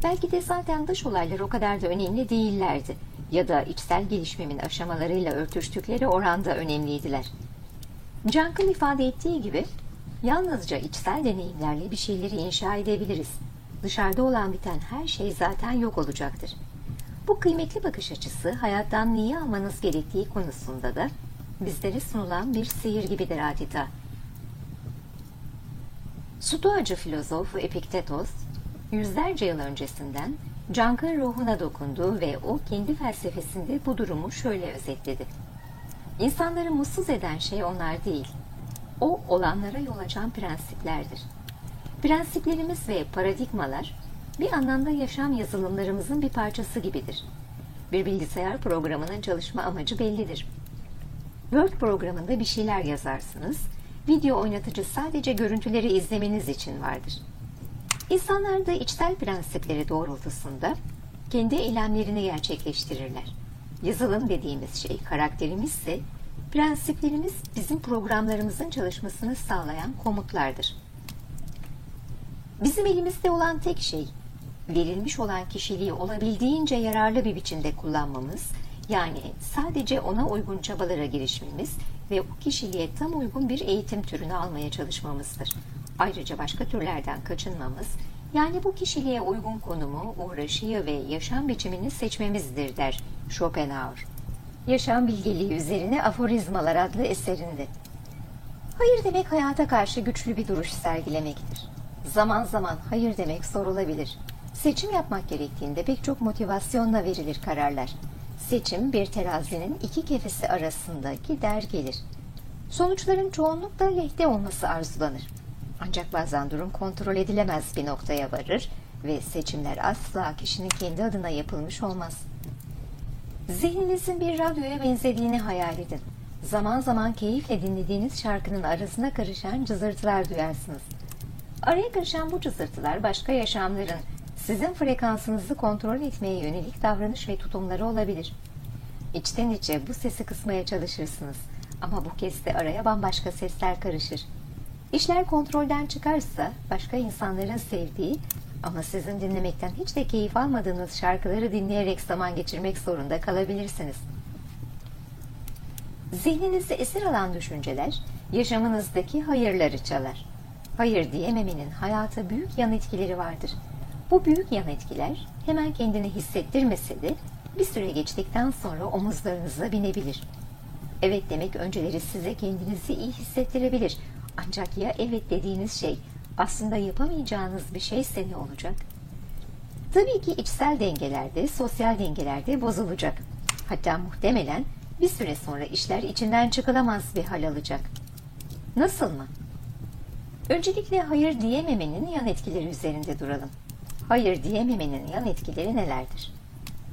Belki de zaten dış olaylar o kadar da önemli değillerdi ya da içsel gelişmemin aşamalarıyla örtüştükleri oranda önemliydiler. Cank'ın ifade ettiği gibi yalnızca içsel deneyimlerle bir şeyleri inşa edebiliriz. Dışarıda olan biten her şey zaten yok olacaktır. Bu kıymetli bakış açısı hayattan neyi almanız gerektiği konusunda da bizlere sunulan bir sihir gibidir adeta. Stoacı filozof Epiktetos, yüzlerce yıl öncesinden Cank'ın ruhuna dokundu ve o kendi felsefesinde bu durumu şöyle özetledi. İnsanları mutsuz eden şey onlar değil, o olanlara yol açan prensiplerdir. Prensiplerimiz ve paradigmalar bir anlamda yaşam yazılımlarımızın bir parçası gibidir. Bir bilgisayar programının çalışma amacı bellidir. Word programında bir şeyler yazarsınız, video oynatıcı sadece görüntüleri izlemeniz için vardır. İnsanlar da içsel prensipleri doğrultusunda kendi eylemlerini gerçekleştirirler. Yazılım dediğimiz şey karakterimiz ise prensiplerimiz bizim programlarımızın çalışmasını sağlayan komutlardır. Bizim elimizde olan tek şey verilmiş olan kişiliği olabildiğince yararlı bir biçimde kullanmamız, yani sadece ona uygun çabalara girişmemiz ve o kişiliğe tam uygun bir eğitim türünü almaya çalışmamızdır. Ayrıca başka türlerden kaçınmamız, yani bu kişiliğe uygun konumu, uğraşıyı ve yaşam biçimini seçmemizdir der Schopenhauer. Yaşam bilgeliği üzerine aforizmalar adlı eserinde. Hayır demek hayata karşı güçlü bir duruş sergilemektir. Zaman zaman hayır demek zor olabilir. Seçim yapmak gerektiğinde pek çok motivasyonla verilir kararlar. Seçim bir terazinin iki kefesi arasında gider gelir. Sonuçların çoğunlukla lehte olması arzulanır. Ancak bazen durum kontrol edilemez bir noktaya varır ve seçimler asla kişinin kendi adına yapılmış olmaz. Zihninizin bir radyoya benzediğini hayal edin. Zaman zaman keyifle dinlediğiniz şarkının arasına karışan cızırtılar duyarsınız. Araya karışan bu cızırtılar başka yaşamların sizin frekansınızı kontrol etmeye yönelik davranış ve tutumları olabilir. İçten içe bu sesi kısmaya çalışırsınız ama bu kez de araya bambaşka sesler karışır. İşler kontrolden çıkarsa başka insanların sevdiği ama sizin dinlemekten hiç de keyif almadığınız şarkıları dinleyerek zaman geçirmek zorunda kalabilirsiniz. Zihninizde esir alan düşünceler yaşamınızdaki hayırları çalar. Hayır diyememenin hayata büyük yan etkileri vardır. Bu büyük yan etkiler hemen kendini hissettirmese de bir süre geçtikten sonra omuzlarınıza binebilir. Evet demek önceleri size kendinizi iyi hissettirebilir. Ancak ya evet dediğiniz şey aslında yapamayacağınız bir şeyse ne olacak? Tabii ki içsel dengelerde, sosyal dengelerde bozulacak. Hatta muhtemelen bir süre sonra işler içinden çıkılamaz bir hal alacak. Nasıl mı? Öncelikle hayır diyememenin yan etkileri üzerinde duralım. Hayır diyememenin yan etkileri nelerdir?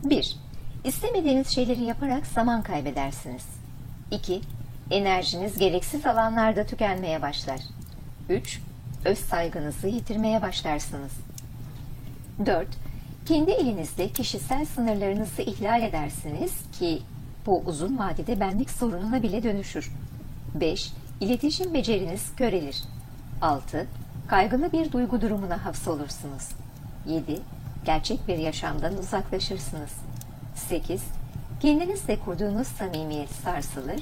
1. İstemediğiniz şeyleri yaparak zaman kaybedersiniz. 2. Enerjiniz gereksiz alanlarda tükenmeye başlar. 3. Öz saygınızı yitirmeye başlarsınız. 4. Kendi elinizde kişisel sınırlarınızı ihlal edersiniz ki bu uzun vadede benlik sorununa bile dönüşür. 5. İletişim beceriniz körelir. 6. Kaygılı bir duygu durumuna hapsolursunuz. 7. Gerçek bir yaşamdan uzaklaşırsınız. 8. Kendinizle kurduğunuz samimiyet sarsılır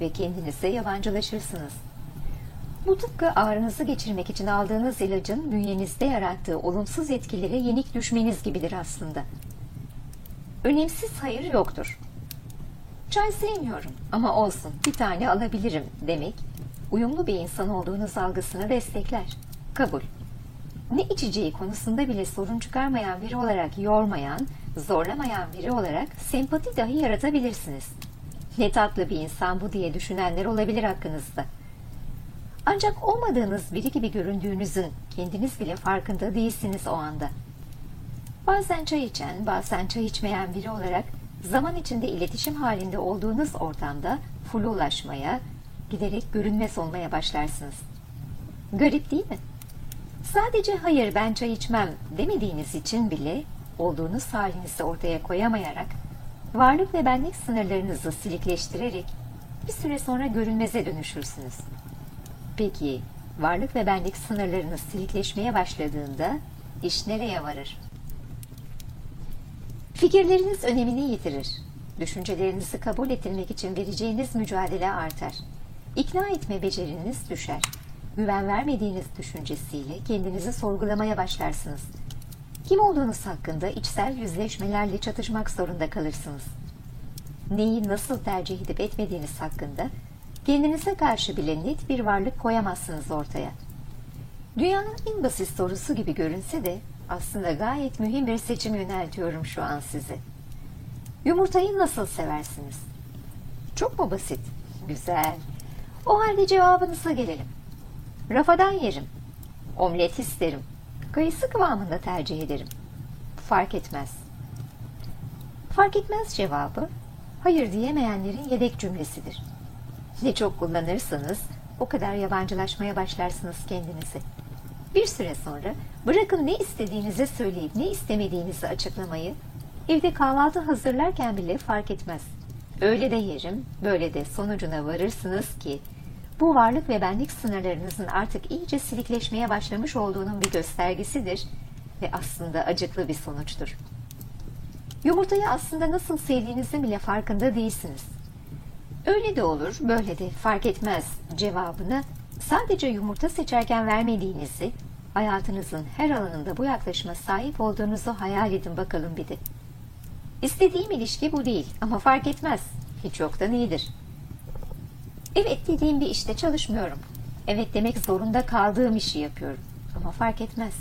ve kendinize yabancılaşırsınız. Bu tıpkı ağrınızı geçirmek için aldığınız ilacın bünyenizde yarattığı olumsuz etkilere yenik düşmeniz gibidir aslında. Önemsiz hayır yoktur. Çay sevmiyorum ama olsun bir tane alabilirim demek uyumlu bir insan olduğunuz algısını destekler. Kabul. Ne içeceği konusunda bile sorun çıkarmayan biri olarak yormayan, zorlamayan biri olarak sempati dahi yaratabilirsiniz. Ne tatlı bir insan bu diye düşünenler olabilir hakkınızda. Ancak olmadığınız biri gibi göründüğünüzün kendiniz bile farkında değilsiniz o anda. Bazen çay içen, bazen çay içmeyen biri olarak zaman içinde iletişim halinde olduğunuz ortamda flulaşmaya, giderek görünmez olmaya başlarsınız. Garip değil mi? Sadece hayır ben çay içmem demediğiniz için bile olduğunuz halinizi ortaya koyamayarak varlık ve benlik sınırlarınızı silikleştirerek bir süre sonra görünmeze dönüşürsünüz. Peki varlık ve benlik sınırlarınız silikleşmeye başladığında iş nereye varır? Fikirleriniz önemini yitirir. Düşüncelerinizi kabul ettirmek için vereceğiniz mücadele artar. İkna etme beceriniz düşer. Güven vermediğiniz düşüncesiyle kendinizi sorgulamaya başlarsınız. Kim olduğunuz hakkında içsel yüzleşmelerle çatışmak zorunda kalırsınız. Neyi nasıl tercih edip etmediğiniz hakkında kendinize karşı bile net bir varlık koyamazsınız ortaya. Dünyanın en basit sorusu gibi görünse de aslında gayet mühim bir seçim yöneltiyorum şu an size. Yumurtayı nasıl seversiniz? Çok mu basit? Güzel. O halde cevabınıza gelelim. Rafadan yerim. Omlet isterim. Kayısı kıvamında tercih ederim. Fark etmez. Fark etmez cevabı, hayır diyemeyenlerin yedek cümlesidir. Ne çok kullanırsanız o kadar yabancılaşmaya başlarsınız kendinizi. Bir süre sonra bırakın ne istediğinizi söyleyip ne istemediğinizi açıklamayı, evde kahvaltı hazırlarken bile fark etmez. Öyle de yerim, böyle de sonucuna varırsınız ki bu varlık ve benlik sınırlarınızın artık iyice silikleşmeye başlamış olduğunun bir göstergesidir ve aslında acıklı bir sonuçtur. Yumurtayı aslında nasıl sevdiğinizin bile farkında değilsiniz. Öyle de olur, böyle de fark etmez cevabını sadece yumurta seçerken vermediğinizi, hayatınızın her alanında bu yaklaşıma sahip olduğunuzu hayal edin bakalım bir de. İstediğim ilişki bu değil ama fark etmez. Hiç yoktan iyidir. Evet dediğim bir işte çalışmıyorum. Evet demek zorunda kaldığım işi yapıyorum. Ama fark etmez.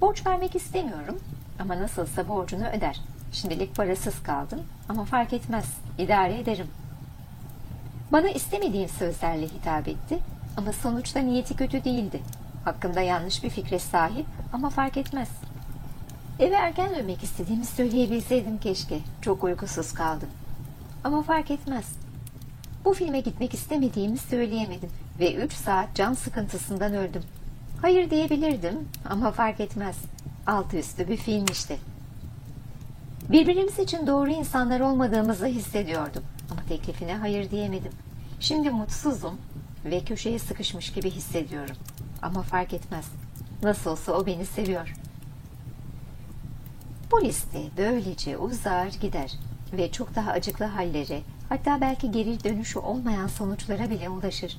Borç vermek istemiyorum ama nasılsa borcunu öder. Şimdilik parasız kaldım ama fark etmez. İdare ederim. Bana istemediğim sözlerle hitap etti ama sonuçta niyeti kötü değildi. Hakkında yanlış bir fikre sahip ama fark etmez. Eve erken dönmek istediğimi söyleyebilseydim keşke. Çok uykusuz kaldım. Ama fark etmez. Bu filme gitmek istemediğimi söyleyemedim ve üç saat can sıkıntısından öldüm. Hayır diyebilirdim ama fark etmez. Altı üstü bir film işte. Birbirimiz için doğru insanlar olmadığımızı hissediyordum ama teklifine hayır diyemedim. Şimdi mutsuzum ve köşeye sıkışmış gibi hissediyorum. Ama fark etmez. Nasıl olsa o beni seviyor. Bu liste böylece uzar gider ve çok daha acıklı hallere, hatta belki geri dönüşü olmayan sonuçlara bile ulaşır.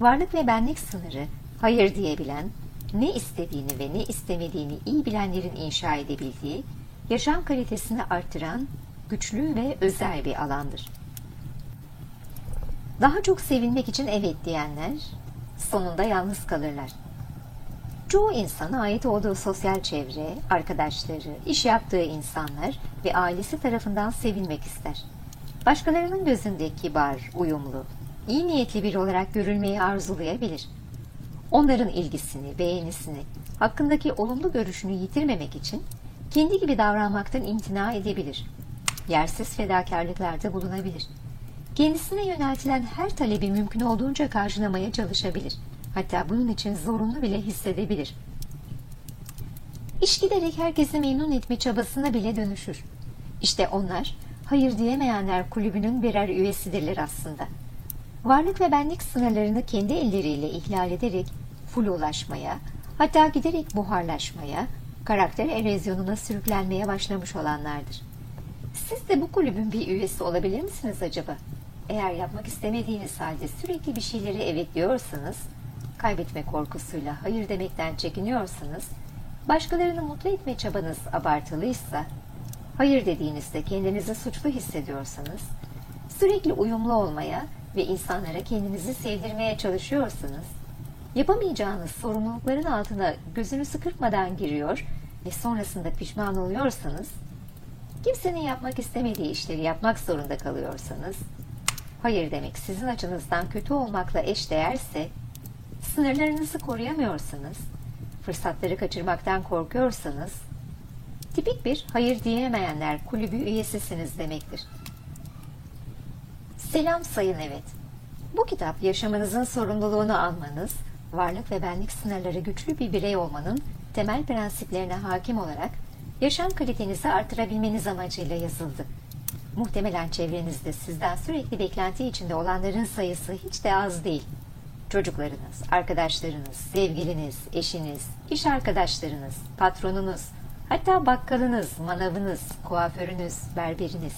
Varlık ve benlik sınırı, hayır diyebilen, ne istediğini ve ne istemediğini iyi bilenlerin inşa edebildiği, yaşam kalitesini artıran güçlü ve özel bir alandır. Daha çok sevilmek için evet diyenler sonunda yalnız kalırlar. Çoğu insana ait olduğu sosyal çevre, arkadaşları, iş yaptığı insanlar ve ailesi tarafından sevilmek ister. Başkalarının gözünde kibar, uyumlu, iyi niyetli biri olarak görülmeyi arzulayabilir. Onların ilgisini, beğenisini, hakkındaki olumlu görüşünü yitirmemek için kendi gibi davranmaktan imtina edebilir. Yersiz fedakarlıklarda bulunabilir. Kendisine yöneltilen her talebi mümkün olduğunca karşılamaya çalışabilir. Hatta bunun için zorunlu bile hissedebilir. İş giderek herkesi memnun etme çabasına bile dönüşür. İşte onlar hayır diyemeyenler kulübünün birer üyesidirler aslında. Varlık ve benlik sınırlarını kendi elleriyle ihlal ederek full ulaşmaya, hatta giderek buharlaşmaya, karakter erozyonuna sürüklenmeye başlamış olanlardır. Siz de bu kulübün bir üyesi olabilir misiniz acaba? Eğer yapmak istemediğiniz halde sürekli bir şeyleri evet diyorsanız, kaybetme korkusuyla hayır demekten çekiniyorsanız, başkalarını mutlu etme çabanız abartılıysa, hayır dediğinizde kendinizi suçlu hissediyorsanız, sürekli uyumlu olmaya ve insanlara kendinizi sevdirmeye çalışıyorsanız, yapamayacağınız sorumlulukların altına gözünüzü kırpmadan giriyor ve sonrasında pişman oluyorsanız, kimsenin yapmak istemediği işleri yapmak zorunda kalıyorsanız, hayır demek sizin açınızdan kötü olmakla eşdeğerse, sınırlarınızı koruyamıyorsanız, fırsatları kaçırmaktan korkuyorsanız, tipik bir hayır diyemeyenler kulübü üyesisiniz demektir. Selam sayın evet. Bu kitap yaşamınızın sorumluluğunu almanız, varlık ve benlik sınırları güçlü bir birey olmanın temel prensiplerine hakim olarak yaşam kalitenizi artırabilmeniz amacıyla yazıldı. Muhtemelen çevrenizde sizden sürekli beklenti içinde olanların sayısı hiç de az değil. Çocuklarınız, arkadaşlarınız, sevgiliniz, eşiniz, iş arkadaşlarınız, patronunuz, hatta bakkalınız, manavınız, kuaförünüz, berberiniz.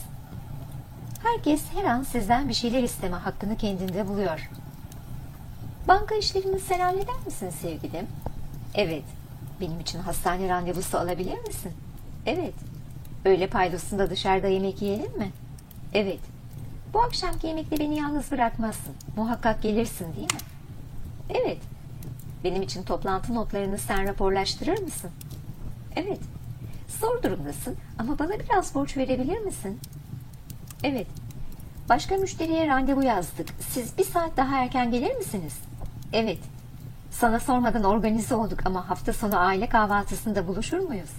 Herkes her an sizden bir şeyler isteme hakkını kendinde buluyor. Banka işlerini sen halleder misin sevgilim? Evet. Benim için hastane randevusu alabilir misin? Evet. Öğle paydosunda dışarıda yemek yiyelim mi? Evet. Bu akşamki yemekte beni yalnız bırakmazsın. Muhakkak gelirsin değil mi? Evet. Benim için toplantı notlarını sen raporlaştırır mısın? Evet. Zor durumdasın ama bana biraz borç verebilir misin? Evet. Başka müşteriye randevu yazdık. Siz bir saat daha erken gelir misiniz? Evet. Sana sormadan organize olduk ama hafta sonu aile kahvaltısında buluşur muyuz?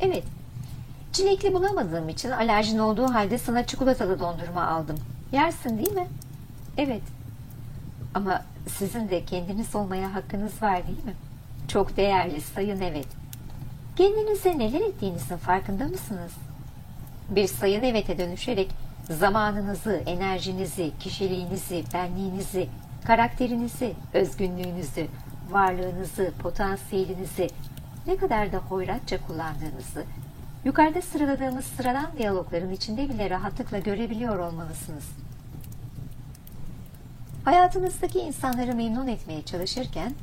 Evet. Çilekli bulamadığım için alerjin olduğu halde sana çikolatalı dondurma aldım. Yersin değil mi? Evet. Ama sizin de kendiniz olmaya hakkınız var değil mi? Çok değerli sayın evet. Kendinize neler ettiğinizin farkında mısınız? Bir sayın evete dönüşerek zamanınızı, enerjinizi, kişiliğinizi, benliğinizi, karakterinizi, özgünlüğünüzü, varlığınızı, potansiyelinizi ne kadar da hoyratça kullandığınızı, yukarıda sıraladığımız sıradan diyalogların içinde bile rahatlıkla görebiliyor olmalısınız. Hayatınızdaki insanları memnun etmeye çalışırken,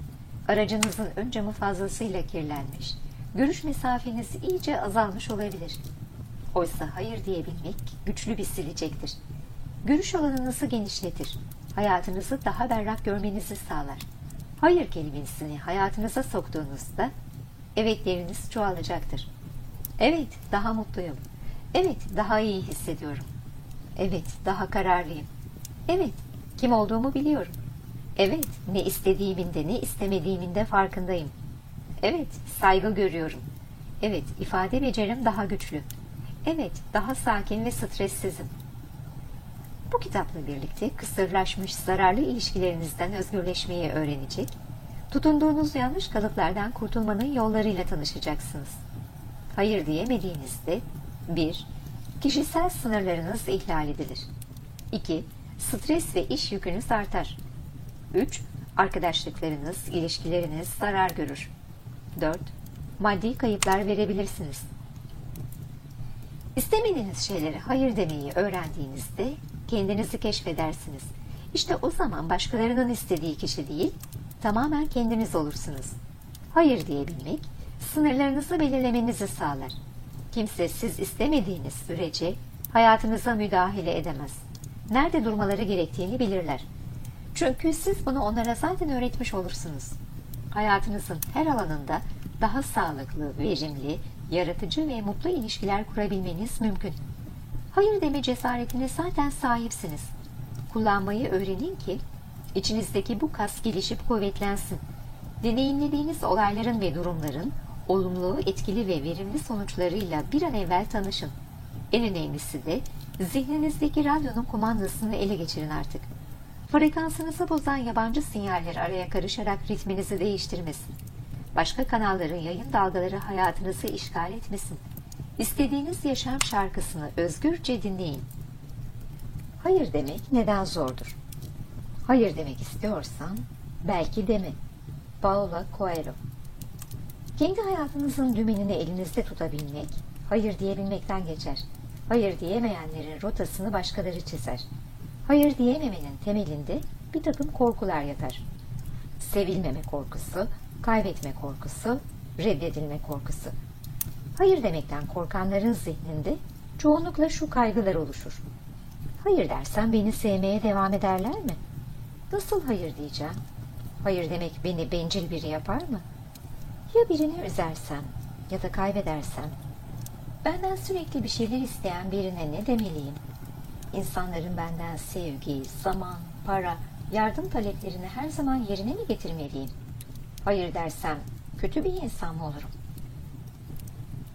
aracınızın ön camı fazlasıyla kirlenmiş, görüş mesafeniz iyice azalmış olabilir. Oysa hayır diyebilmek güçlü bir silecektir. Görüş alanınızı genişletir. Hayatınızı daha berrak görmenizi sağlar. Hayır kelimesini hayatınıza soktuğunuzda evetleriniz çoğalacaktır. Evet, daha mutluyum. Evet, daha iyi hissediyorum. Evet, daha kararlıyım. Evet, kim olduğumu biliyorum. Evet, ne istediğimin de ne istemediğimin de farkındayım. Evet, saygı görüyorum. Evet, ifade becerim daha güçlü. Evet, daha sakin ve stressizim. Bu kitapla birlikte kısırlaşmış zararlı ilişkilerinizden özgürleşmeyi öğrenecek, tutunduğunuz yanlış kalıplardan kurtulmanın yollarıyla tanışacaksınız. Hayır diyemediğinizde 1. Kişisel sınırlarınız ihlal edilir. 2. Stres ve iş yükünüz artar. 3. Arkadaşlıklarınız, ilişkileriniz zarar görür. 4. Maddi kayıplar verebilirsiniz. İstemediğiniz şeylere hayır demeyi öğrendiğinizde kendinizi keşfedersiniz. İşte o zaman başkalarının istediği kişi değil, tamamen kendiniz olursunuz. Hayır diyebilmek, sınırlarınızı belirlemenizi sağlar. Kimse siz istemediğiniz sürece hayatınıza müdahale edemez. Nerede durmaları gerektiğini bilirler. Çünkü siz bunu onlara zaten öğretmiş olursunuz. Hayatınızın her alanında daha sağlıklı, verimli, yaratıcı ve mutlu ilişkiler kurabilmeniz mümkün. Hayır deme cesaretine zaten sahipsiniz. Kullanmayı öğrenin ki içinizdeki bu kas gelişip kuvvetlensin. Deneyimlediğiniz olayların ve durumların olumlu, etkili ve verimli sonuçlarıyla bir an evvel tanışın. En önemlisi de zihninizdeki radyonun kumandasını ele geçirin artık. Frekansınızı bozan yabancı sinyaller araya karışarak ritminizi değiştirmesin. Başka kanalların yayın dalgaları hayatınızı işgal etmesin. İstediğiniz yaşam şarkısını özgürce dinleyin. Hayır demek neden zordur? Hayır demek istiyorsan belki deme. Paula Coelho Kendi hayatınızın dümenini elinizde tutabilmek, hayır diyebilmekten geçer. Hayır diyemeyenlerin rotasını başkaları çizer. Hayır diyememenin temelinde bir takım korkular yatar. Sevilmeme korkusu, kaybetme korkusu, reddedilme korkusu. Hayır demekten korkanların zihninde çoğunlukla şu kaygılar oluşur. Hayır dersem beni sevmeye devam ederler mi? Nasıl hayır diyeceğim? Hayır demek beni bencil biri yapar mı? Ya birini üzersem ya da kaybedersem? Benden sürekli bir şeyler isteyen birine ne demeliyim? İnsanların benden sevgi, zaman, para, yardım taleplerini her zaman yerine mi getirmeliyim? Hayır dersem kötü bir insan mı olurum?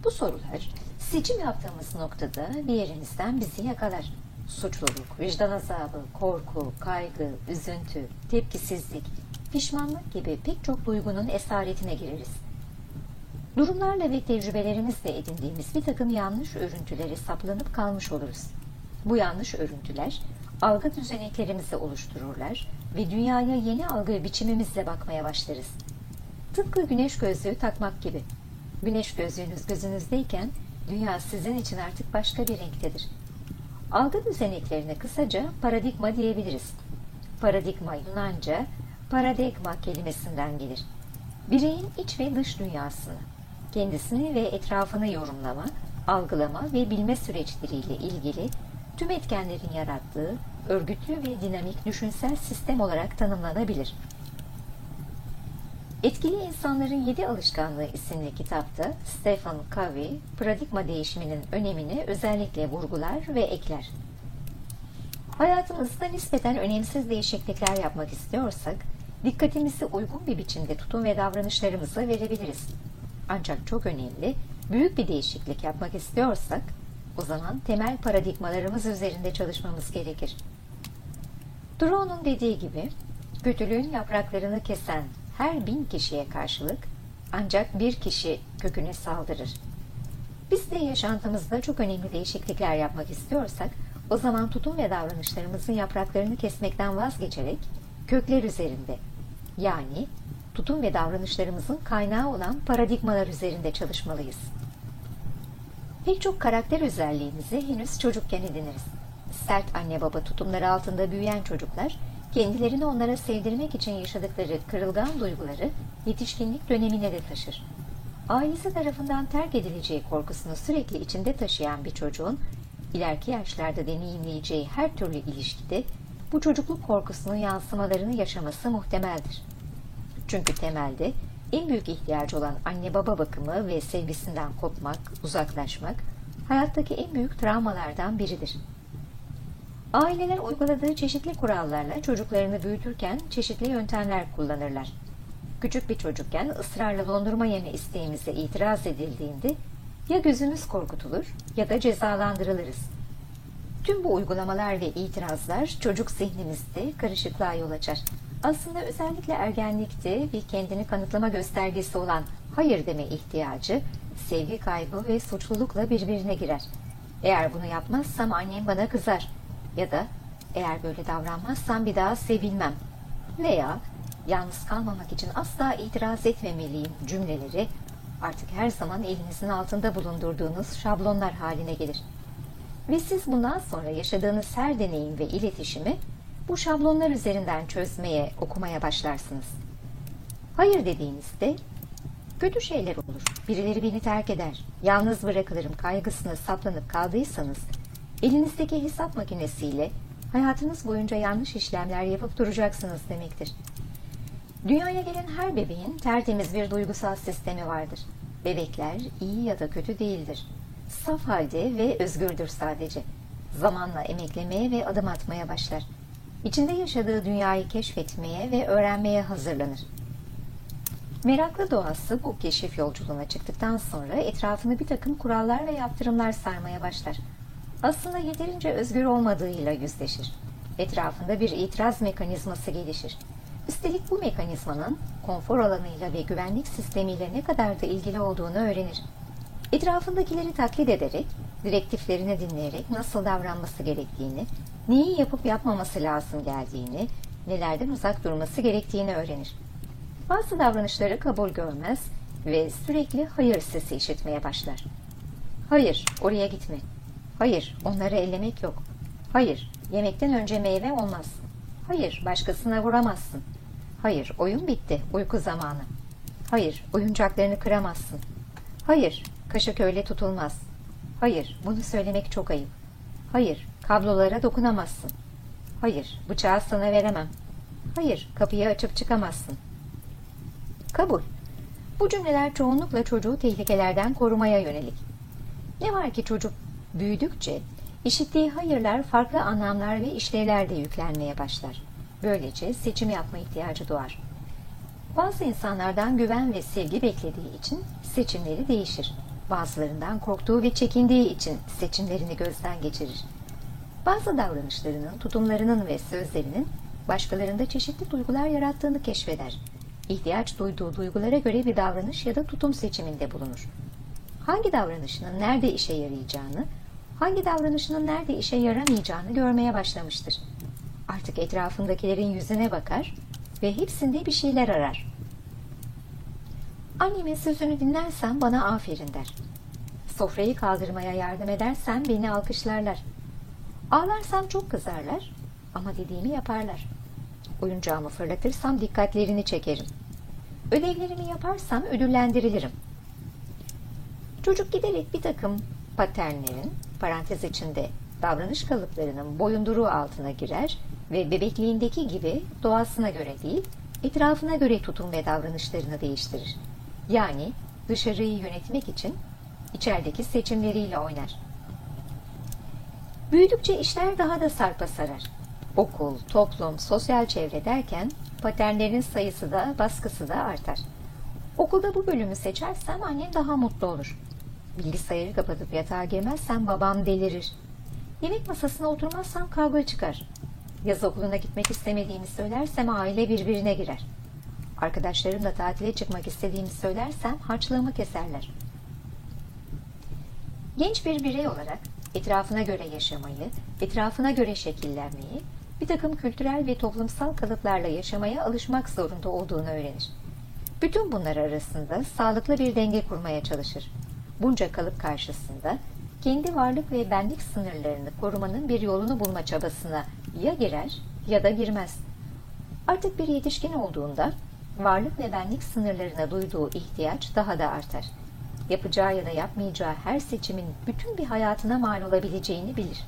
Bu sorular seçim yaptığımız noktada bir yerinizden bizi yakalar. Suçluluk, vicdan azabı, korku, kaygı, üzüntü, tepkisizlik, pişmanlık gibi pek çok duygunun esaretine gireriz. Durumlarla ve tecrübelerimizle edindiğimiz bir takım yanlış örüntülere saplanıp kalmış oluruz. Bu yanlış örüntüler algı düzeneklerimizi oluştururlar ve dünyaya yeni algı biçimimizle bakmaya başlarız. Tıpkı güneş gözlüğü takmak gibi. Güneş gözlüğünüz gözünüzdeyken dünya sizin için artık başka bir renktedir. Algı düzeneklerine kısaca paradigma diyebiliriz. Paradigma Yunanca paradigma kelimesinden gelir. Bireyin iç ve dış dünyasını, kendisini ve etrafını yorumlama, algılama ve bilme süreçleriyle ilgili tüm etkenlerin yarattığı örgütlü ve dinamik düşünsel sistem olarak tanımlanabilir. Etkili İnsanların Yedi Alışkanlığı isimli kitapta Stephen Covey, paradigma değişiminin önemini özellikle vurgular ve ekler. Hayatımızda nispeten önemsiz değişiklikler yapmak istiyorsak, dikkatimizi uygun bir biçimde tutum ve davranışlarımıza verebiliriz. Ancak çok önemli, büyük bir değişiklik yapmak istiyorsak, o zaman temel paradigmalarımız üzerinde çalışmamız gerekir. Thoreau'nun dediği gibi, kötülüğün yapraklarını kesen her bin kişiye karşılık ancak bir kişi köküne saldırır. Biz de yaşantımızda çok önemli değişiklikler yapmak istiyorsak, o zaman tutum ve davranışlarımızın yapraklarını kesmekten vazgeçerek kökler üzerinde, yani tutum ve davranışlarımızın kaynağı olan paradigmalar üzerinde çalışmalıyız. Pek çok karakter özelliğimizi henüz çocukken ediniriz. Sert anne baba tutumları altında büyüyen çocuklar, kendilerini onlara sevdirmek için yaşadıkları kırılgan duyguları yetişkinlik dönemine de taşır. Ailesi tarafından terk edileceği korkusunu sürekli içinde taşıyan bir çocuğun, ileriki yaşlarda deneyimleyeceği her türlü ilişkide bu çocukluk korkusunun yansımalarını yaşaması muhtemeldir. Çünkü temelde en büyük ihtiyacı olan anne baba bakımı ve sevgisinden kopmak, uzaklaşmak, hayattaki en büyük travmalardan biridir. Aileler uyguladığı çeşitli kurallarla çocuklarını büyütürken çeşitli yöntemler kullanırlar. Küçük bir çocukken ısrarla dondurma yeme isteğimize itiraz edildiğinde ya gözümüz korkutulur ya da cezalandırılırız. Tüm bu uygulamalar ve itirazlar çocuk zihnimizde karışıklığa yol açar. Aslında özellikle ergenlikte bir kendini kanıtlama göstergesi olan hayır deme ihtiyacı, sevgi kaybı ve suçlulukla birbirine girer. Eğer bunu yapmazsam annem bana kızar ya da eğer böyle davranmazsam bir daha sevilmem veya yalnız kalmamak için asla itiraz etmemeliyim cümleleri artık her zaman elinizin altında bulundurduğunuz şablonlar haline gelir. Ve siz bundan sonra yaşadığınız her deneyim ve iletişimi bu şablonlar üzerinden çözmeye, okumaya başlarsınız. Hayır dediğinizde kötü şeyler olur. Birileri beni terk eder. Yalnız bırakılırım kaygısına saplanıp kaldıysanız elinizdeki hesap makinesiyle hayatınız boyunca yanlış işlemler yapıp duracaksınız demektir. Dünyaya gelen her bebeğin tertemiz bir duygusal sistemi vardır. Bebekler iyi ya da kötü değildir. Saf halde ve özgürdür sadece. Zamanla emeklemeye ve adım atmaya başlar. İçinde yaşadığı dünyayı keşfetmeye ve öğrenmeye hazırlanır. Meraklı doğası bu keşif yolculuğuna çıktıktan sonra etrafını bir takım kurallar ve yaptırımlar sarmaya başlar. Aslında yeterince özgür olmadığıyla yüzleşir. Etrafında bir itiraz mekanizması gelişir. Üstelik bu mekanizmanın konfor alanıyla ve güvenlik sistemiyle ne kadar da ilgili olduğunu öğrenir. Etrafındakileri taklit ederek, direktiflerini dinleyerek nasıl davranması gerektiğini, neyi yapıp yapmaması lazım geldiğini, nelerden uzak durması gerektiğini öğrenir. Bazı davranışları kabul görmez ve sürekli hayır sesi işitmeye başlar. Hayır, oraya gitme. Hayır, onları ellemek yok. Hayır, yemekten önce meyve olmaz. Hayır, başkasına vuramazsın. Hayır, oyun bitti, uyku zamanı. Hayır, oyuncaklarını kıramazsın. Hayır, kaşık öyle tutulmaz. Hayır, bunu söylemek çok ayıp. Hayır, kablolara dokunamazsın. Hayır, bıçağı sana veremem. Hayır, kapıyı açıp çıkamazsın. Kabul. Bu cümleler çoğunlukla çocuğu tehlikelerden korumaya yönelik. Ne var ki çocuk büyüdükçe işittiği hayırlar farklı anlamlar ve işlevlerde yüklenmeye başlar. Böylece seçim yapma ihtiyacı doğar. Bazı insanlardan güven ve sevgi beklediği için seçimleri değişir. Bazılarından korktuğu ve çekindiği için seçimlerini gözden geçirir. Bazı davranışlarının, tutumlarının ve sözlerinin başkalarında çeşitli duygular yarattığını keşfeder. İhtiyaç duyduğu duygulara göre bir davranış ya da tutum seçiminde bulunur. Hangi davranışının nerede işe yarayacağını, hangi davranışının nerede işe yaramayacağını görmeye başlamıştır. Artık etrafındakilerin yüzüne bakar ve hepsinde bir şeyler arar. Annemin sözünü dinlersen bana aferin der. Sofrayı kaldırmaya yardım edersen beni alkışlarlar. Ağlarsam çok kızarlar ama dediğimi yaparlar. Oyuncağımı fırlatırsam dikkatlerini çekerim. Ödevlerimi yaparsam ödüllendirilirim. Çocuk giderek bir takım paternlerin, parantez içinde davranış kalıplarının boyunduruğu altına girer ve bebekliğindeki gibi doğasına göre değil, etrafına göre tutum ve davranışlarını değiştirir. Yani dışarıyı yönetmek için içerideki seçimleriyle oynar. Büyüdükçe işler daha da sarpa sarar. Okul, toplum, sosyal çevre derken paternlerin sayısı da baskısı da artar. Okulda bu bölümü seçersem annem daha mutlu olur. Bilgisayarı kapatıp yatağa girmezsem babam delirir. Yemek masasına oturmazsam kavga çıkar. Yaz okuluna gitmek istemediğimi söylersem aile birbirine girer. Arkadaşlarımla tatile çıkmak istediğimi söylersem harçlığımı keserler. Genç bir birey olarak etrafına göre yaşamayı, etrafına göre şekillenmeyi, bir takım kültürel ve toplumsal kalıplarla yaşamaya alışmak zorunda olduğunu öğrenir. Bütün bunlar arasında sağlıklı bir denge kurmaya çalışır. Bunca kalıp karşısında kendi varlık ve benlik sınırlarını korumanın bir yolunu bulma çabasına ya girer ya da girmez. Artık bir yetişkin olduğunda varlık ve benlik sınırlarına duyduğu ihtiyaç daha da artar. Yapacağı ya da yapmayacağı her seçimin bütün bir hayatına mal olabileceğini bilir.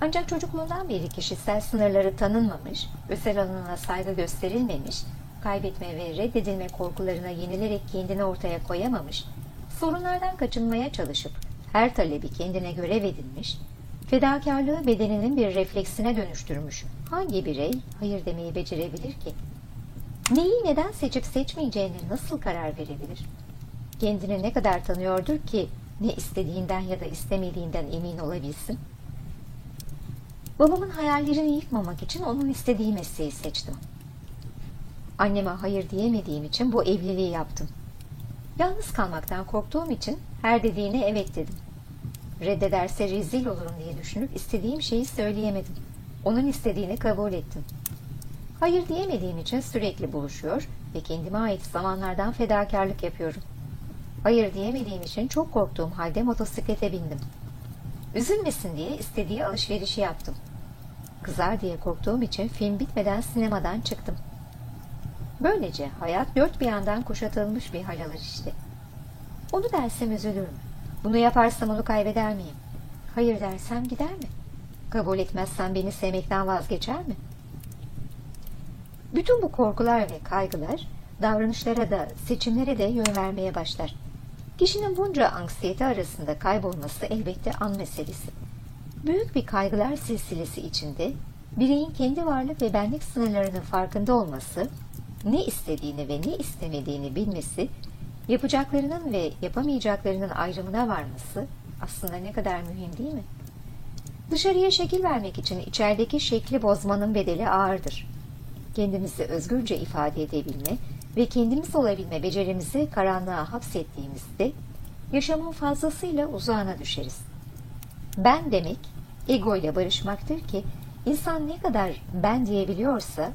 Ancak çocukluğundan beri kişisel sınırları tanınmamış, özel alanına saygı gösterilmemiş, kaybetme ve reddedilme korkularına yenilerek kendini ortaya koyamamış, sorunlardan kaçınmaya çalışıp her talebi kendine görev edinmiş, fedakarlığı bedeninin bir refleksine dönüştürmüş hangi birey hayır demeyi becerebilir ki? Neyi neden seçip seçmeyeceğine nasıl karar verebilir? Kendini ne kadar tanıyordur ki ne istediğinden ya da istemediğinden emin olabilsin? Babamın hayallerini yıkmamak için onun istediği mesleği seçtim. Anneme hayır diyemediğim için bu evliliği yaptım. Yalnız kalmaktan korktuğum için her dediğine evet dedim. Reddederse rezil olurum diye düşünüp istediğim şeyi söyleyemedim. Onun istediğini kabul ettim. Hayır diyemediğim için sürekli buluşuyor ve kendime ait zamanlardan fedakarlık yapıyorum. Hayır diyemediğim için çok korktuğum halde motosiklete bindim. Üzülmesin diye istediği alışverişi yaptım. Kızar diye korktuğum için film bitmeden sinemadan çıktım. Böylece hayat dört bir yandan kuşatılmış bir hal alır işte. Onu dersem üzülürüm. Bunu yaparsam onu kaybeder miyim? Hayır dersem gider mi? Kabul etmezsem beni sevmekten vazgeçer mi? Bütün bu korkular ve kaygılar davranışlara da seçimlere de yön vermeye başlar. Kişinin bunca anksiyete arasında kaybolması elbette an meselesi. Büyük bir kaygılar silsilesi içinde bireyin kendi varlık ve benlik sınırlarının farkında olması, ne istediğini ve ne istemediğini bilmesi, yapacaklarının ve yapamayacaklarının ayrımına varması aslında ne kadar mühim değil mi? Dışarıya şekil vermek için içerideki şekli bozmanın bedeli ağırdır. Kendimizi özgürce ifade edebilme ve kendimiz olabilme becerimizi karanlığa hapsettiğimizde yaşamın fazlasıyla uzağına düşeriz. Ben demek ego ile barışmaktır ki insan ne kadar ben diyebiliyorsa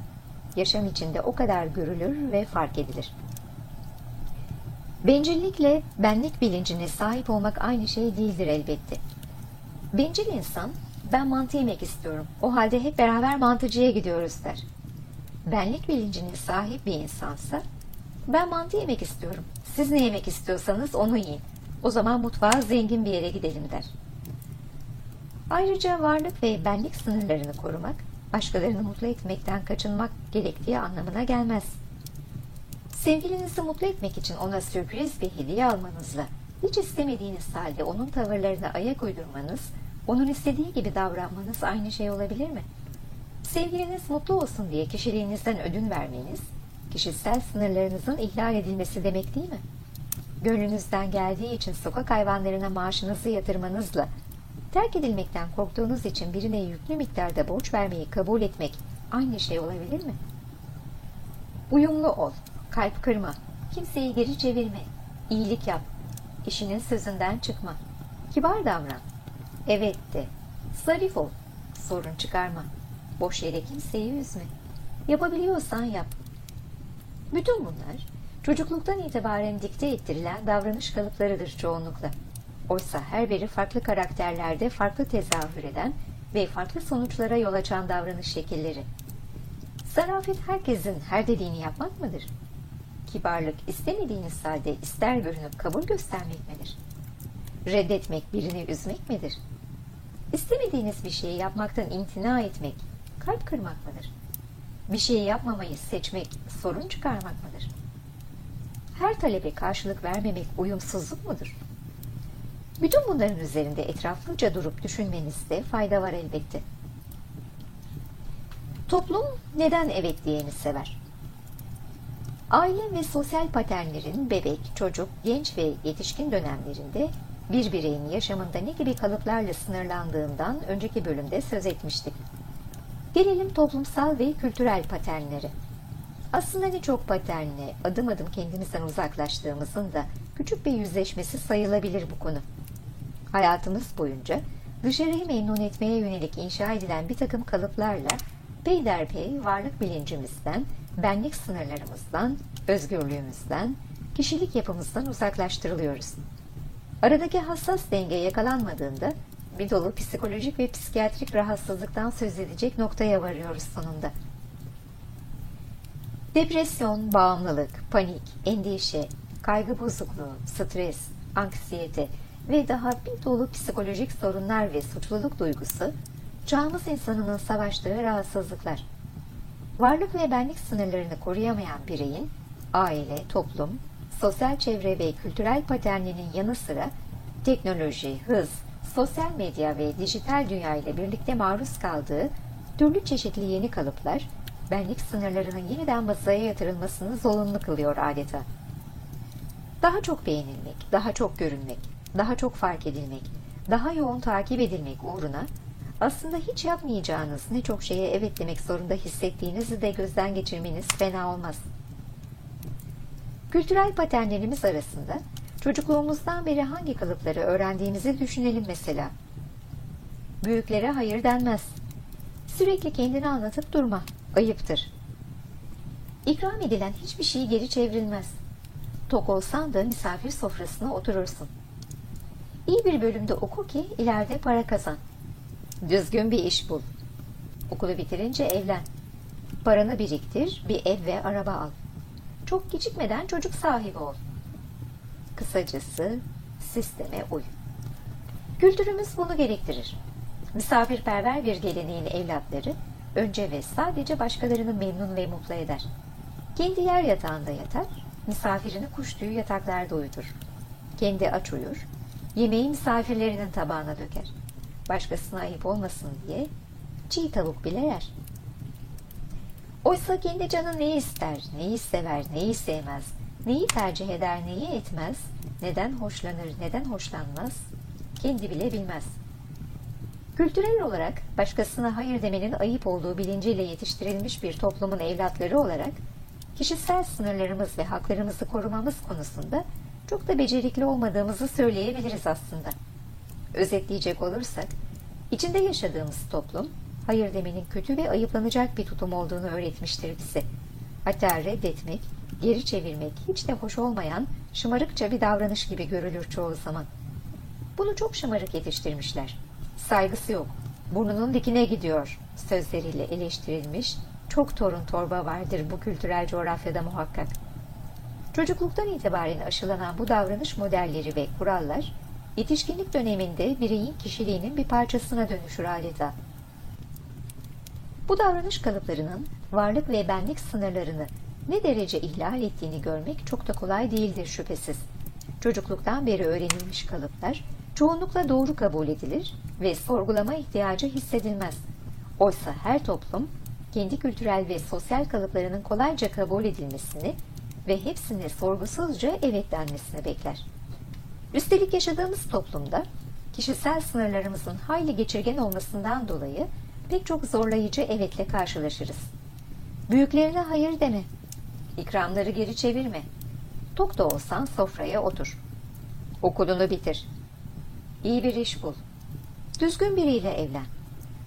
yaşam içinde o kadar görülür ve fark edilir. Bencillikle benlik bilincine sahip olmak aynı şey değildir elbette. Bencil insan ben mantı yemek istiyorum. O halde hep beraber mantıcıya gidiyoruz der. Benlik bilincine sahip bir insansa ben mantı yemek istiyorum. Siz ne yemek istiyorsanız onu yiyin. O zaman mutfağa zengin bir yere gidelim der. Ayrıca varlık ve benlik sınırlarını korumak, başkalarını mutlu etmekten kaçınmak gerektiği anlamına gelmez. Sevgilinizi mutlu etmek için ona sürpriz bir hediye almanızla, hiç istemediğiniz halde onun tavırlarına ayak uydurmanız, onun istediği gibi davranmanız aynı şey olabilir mi? Sevgiliniz mutlu olsun diye kişiliğinizden ödün vermeniz, kişisel sınırlarınızın ihlal edilmesi demek değil mi? Gönlünüzden geldiği için sokak hayvanlarına maaşınızı yatırmanızla, terk edilmekten korktuğunuz için birine yüklü miktarda borç vermeyi kabul etmek aynı şey olabilir mi? Uyumlu ol, kalp kırma, kimseyi geri çevirme, iyilik yap, işinin sözünden çıkma, kibar davran, evet de, zarif ol, sorun çıkarma, boş yere kimseyi üzme, yapabiliyorsan yap. Bütün bunlar çocukluktan itibaren dikte ettirilen davranış kalıplarıdır çoğunlukla. Oysa her biri farklı karakterlerde farklı tezahür eden ve farklı sonuçlara yol açan davranış şekilleri. Zarafet herkesin her dediğini yapmak mıdır? Kibarlık istemediğiniz halde ister görünüp kabul göstermek midir? Reddetmek birini üzmek midir? İstemediğiniz bir şeyi yapmaktan imtina etmek, kalp kırmak mıdır? Bir şeyi yapmamayı seçmek, sorun çıkarmak mıdır? Her talebe karşılık vermemek uyumsuzluk mudur? Bütün bunların üzerinde etraflıca durup düşünmenizde fayda var elbette. Toplum neden evet diyeni sever? Aile ve sosyal paternlerin bebek, çocuk, genç ve yetişkin dönemlerinde bir bireyin yaşamında ne gibi kalıplarla sınırlandığından önceki bölümde söz etmiştik. Gelelim toplumsal ve kültürel paternlere. Aslında ne çok paternle adım adım kendimizden uzaklaştığımızın da küçük bir yüzleşmesi sayılabilir bu konu. Hayatımız boyunca dışarıyı memnun etmeye yönelik inşa edilen bir takım kalıplarla peyderpey varlık bilincimizden, benlik sınırlarımızdan, özgürlüğümüzden, kişilik yapımızdan uzaklaştırılıyoruz. Aradaki hassas denge yakalanmadığında bir dolu psikolojik ve psikiyatrik rahatsızlıktan söz edecek noktaya varıyoruz sonunda. Depresyon, bağımlılık, panik, endişe, kaygı bozukluğu, stres, anksiyete ve daha bir dolu psikolojik sorunlar ve suçluluk duygusu çağımız insanının savaştığı rahatsızlıklar. Varlık ve benlik sınırlarını koruyamayan bireyin aile, toplum, sosyal çevre ve kültürel paterninin yanı sıra teknoloji, hız, sosyal medya ve dijital dünya ile birlikte maruz kaldığı türlü çeşitli yeni kalıplar, benlik sınırlarının yeniden masaya yatırılmasını zorunlu kılıyor adeta. Daha çok beğenilmek, daha çok görünmek, daha çok fark edilmek, daha yoğun takip edilmek uğruna aslında hiç yapmayacağınız ne çok şeye evet demek zorunda hissettiğinizi de gözden geçirmeniz fena olmaz. Kültürel paternlerimiz arasında çocukluğumuzdan beri hangi kalıpları öğrendiğimizi düşünelim mesela. Büyüklere hayır denmez. Sürekli kendini anlatıp durma. Ayıptır. İkram edilen hiçbir şey geri çevrilmez. Tok olsan da misafir sofrasına oturursun. İyi bir bölümde oku ki ileride para kazan. Düzgün bir iş bul. Okulu bitirince evlen. Paranı biriktir, bir ev ve araba al. Çok gecikmeden çocuk sahibi ol. Kısacası sisteme uy. Kültürümüz bunu gerektirir. Misafirperver bir geleneğin evlatları önce ve sadece başkalarını memnun ve mutlu eder. Kendi yer yatağında yatar, misafirini kuş tüyü yataklarda uyutur. Kendi aç uyur, yemeği misafirlerinin tabağına döker. Başkasına ayıp olmasın diye çiğ tavuk bile yer. Oysa kendi canı neyi ister, neyi sever, neyi sevmez, neyi tercih eder, neyi etmez, neden hoşlanır, neden hoşlanmaz, kendi bile bilmez. Kültürel olarak başkasına hayır demenin ayıp olduğu bilinciyle yetiştirilmiş bir toplumun evlatları olarak kişisel sınırlarımız ve haklarımızı korumamız konusunda çok da becerikli olmadığımızı söyleyebiliriz aslında. Özetleyecek olursak, içinde yaşadığımız toplum, hayır demenin kötü ve ayıplanacak bir tutum olduğunu öğretmiştir bize. Hatta reddetmek, geri çevirmek hiç de hoş olmayan şımarıkça bir davranış gibi görülür çoğu zaman. Bunu çok şımarık yetiştirmişler. Saygısı yok, burnunun dikine gidiyor sözleriyle eleştirilmiş, çok torun torba vardır bu kültürel coğrafyada muhakkak. Çocukluktan itibaren aşılanan bu davranış modelleri ve kurallar, yetişkinlik döneminde bireyin kişiliğinin bir parçasına dönüşür adeta. Bu davranış kalıplarının varlık ve benlik sınırlarını ne derece ihlal ettiğini görmek çok da kolay değildir şüphesiz. Çocukluktan beri öğrenilmiş kalıplar çoğunlukla doğru kabul edilir ve sorgulama ihtiyacı hissedilmez. Oysa her toplum kendi kültürel ve sosyal kalıplarının kolayca kabul edilmesini ve hepsine sorgusuzca evet denmesini bekler. Üstelik yaşadığımız toplumda kişisel sınırlarımızın hayli geçirgen olmasından dolayı pek çok zorlayıcı evetle karşılaşırız. Büyüklerine hayır deme, ikramları geri çevirme, tok da olsan sofraya otur, okulunu bitir, iyi bir iş bul, düzgün biriyle evlen,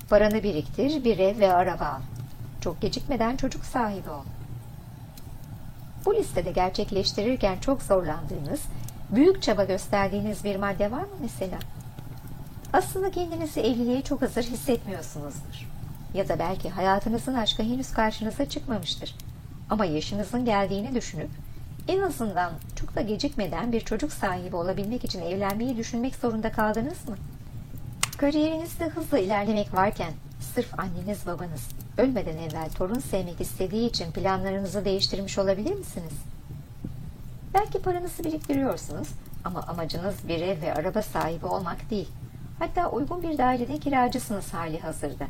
paranı biriktir, bir ev ve araba al, çok gecikmeden çocuk sahibi ol. Bu listede gerçekleştirirken çok zorlandığınız, büyük çaba gösterdiğiniz bir madde var mı mesela? Aslında kendinizi evliliğe çok hazır hissetmiyorsunuzdur. Ya da belki hayatınızın aşkı henüz karşınıza çıkmamıştır. Ama yaşınızın geldiğini düşünüp en azından çok da gecikmeden bir çocuk sahibi olabilmek için evlenmeyi düşünmek zorunda kaldınız mı? Kariyerinizde hızla ilerlemek varken sırf anneniz babanız ölmeden evvel torun sevmek istediği için planlarınızı değiştirmiş olabilir misiniz? Belki paranızı biriktiriyorsunuz ama amacınız bir ev ve araba sahibi olmak değil. Hatta uygun bir dairede kiracısınız hali hazırda.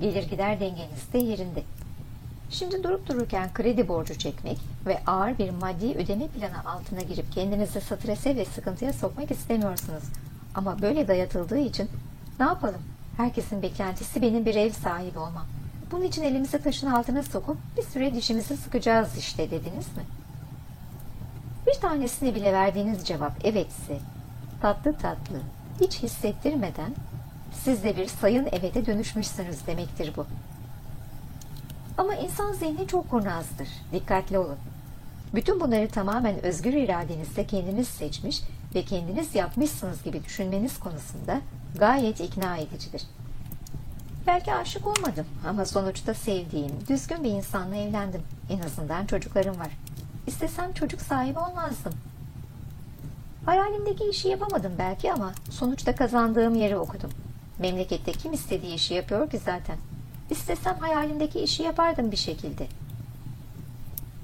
Gelir gider dengeniz de yerinde. Şimdi durup dururken kredi borcu çekmek ve ağır bir maddi ödeme planı altına girip kendinizi strese ve sıkıntıya sokmak istemiyorsunuz. Ama böyle dayatıldığı için ne yapalım? Herkesin beklentisi benim bir ev sahibi olmam. Bunun için elimizi taşın altına sokup bir süre dişimizi sıkacağız işte dediniz mi? Bir tanesine bile verdiğiniz cevap evetse, tatlı tatlı, hiç hissettirmeden siz de bir sayın evete dönüşmüşsünüz demektir bu. Ama insan zihni çok kurnazdır. Dikkatli olun. Bütün bunları tamamen özgür iradenizle kendiniz seçmiş ve kendiniz yapmışsınız gibi düşünmeniz konusunda gayet ikna edicidir. Belki aşık olmadım ama sonuçta sevdiğim, düzgün bir insanla evlendim. En azından çocuklarım var. İstesem çocuk sahibi olmazdım. Hayalimdeki işi yapamadım belki ama sonuçta kazandığım yeri okudum. Memlekette kim istediği işi yapıyor ki zaten. İstesem hayalimdeki işi yapardım bir şekilde.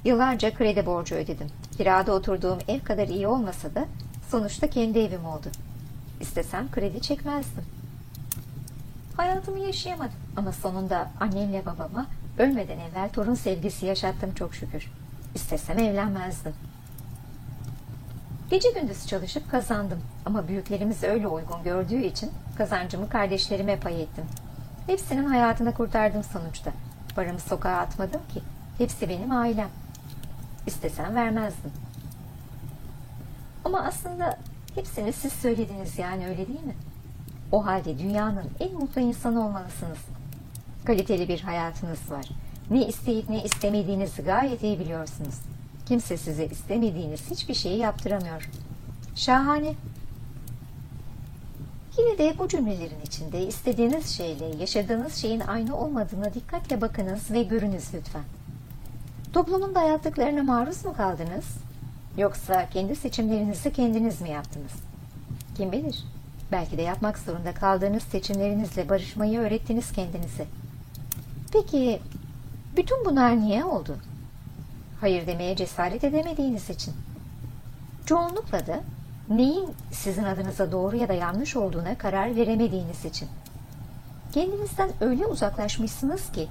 Yıllarca kredi borcu ödedim. Kirada oturduğum ev kadar iyi olmasa da sonuçta kendi evim oldu. İstesem kredi çekmezdim. Hayatımı yaşayamadım ama sonunda annemle babama ölmeden evvel torun sevgisi yaşattım çok şükür. İstesem evlenmezdim. Gece gündüz çalışıp kazandım ama büyüklerimiz öyle uygun gördüğü için kazancımı kardeşlerime pay ettim. Hepsinin hayatını kurtardım sonuçta. Paramı sokağa atmadım ki. Hepsi benim ailem. İstesem vermezdim. Ama aslında hepsini siz söylediniz yani öyle değil mi? O halde dünyanın en mutlu insanı olmalısınız. Kaliteli bir hayatınız var. Ne isteyip ne istemediğinizi gayet iyi biliyorsunuz. Kimse size istemediğiniz hiçbir şeyi yaptıramıyor. Şahane. Yine de bu cümlelerin içinde istediğiniz şeyle yaşadığınız şeyin aynı olmadığına dikkatle bakınız ve görünüz lütfen. Toplumun dayattıklarına maruz mu kaldınız? Yoksa kendi seçimlerinizi kendiniz mi yaptınız? Kim bilir? Belki de yapmak zorunda kaldığınız seçimlerinizle barışmayı öğrettiniz kendinize. Peki bütün bunlar niye oldu? Hayır demeye cesaret edemediğiniz için. Çoğunlukla da neyin sizin adınıza doğru ya da yanlış olduğuna karar veremediğiniz için. Kendinizden öyle uzaklaşmışsınız ki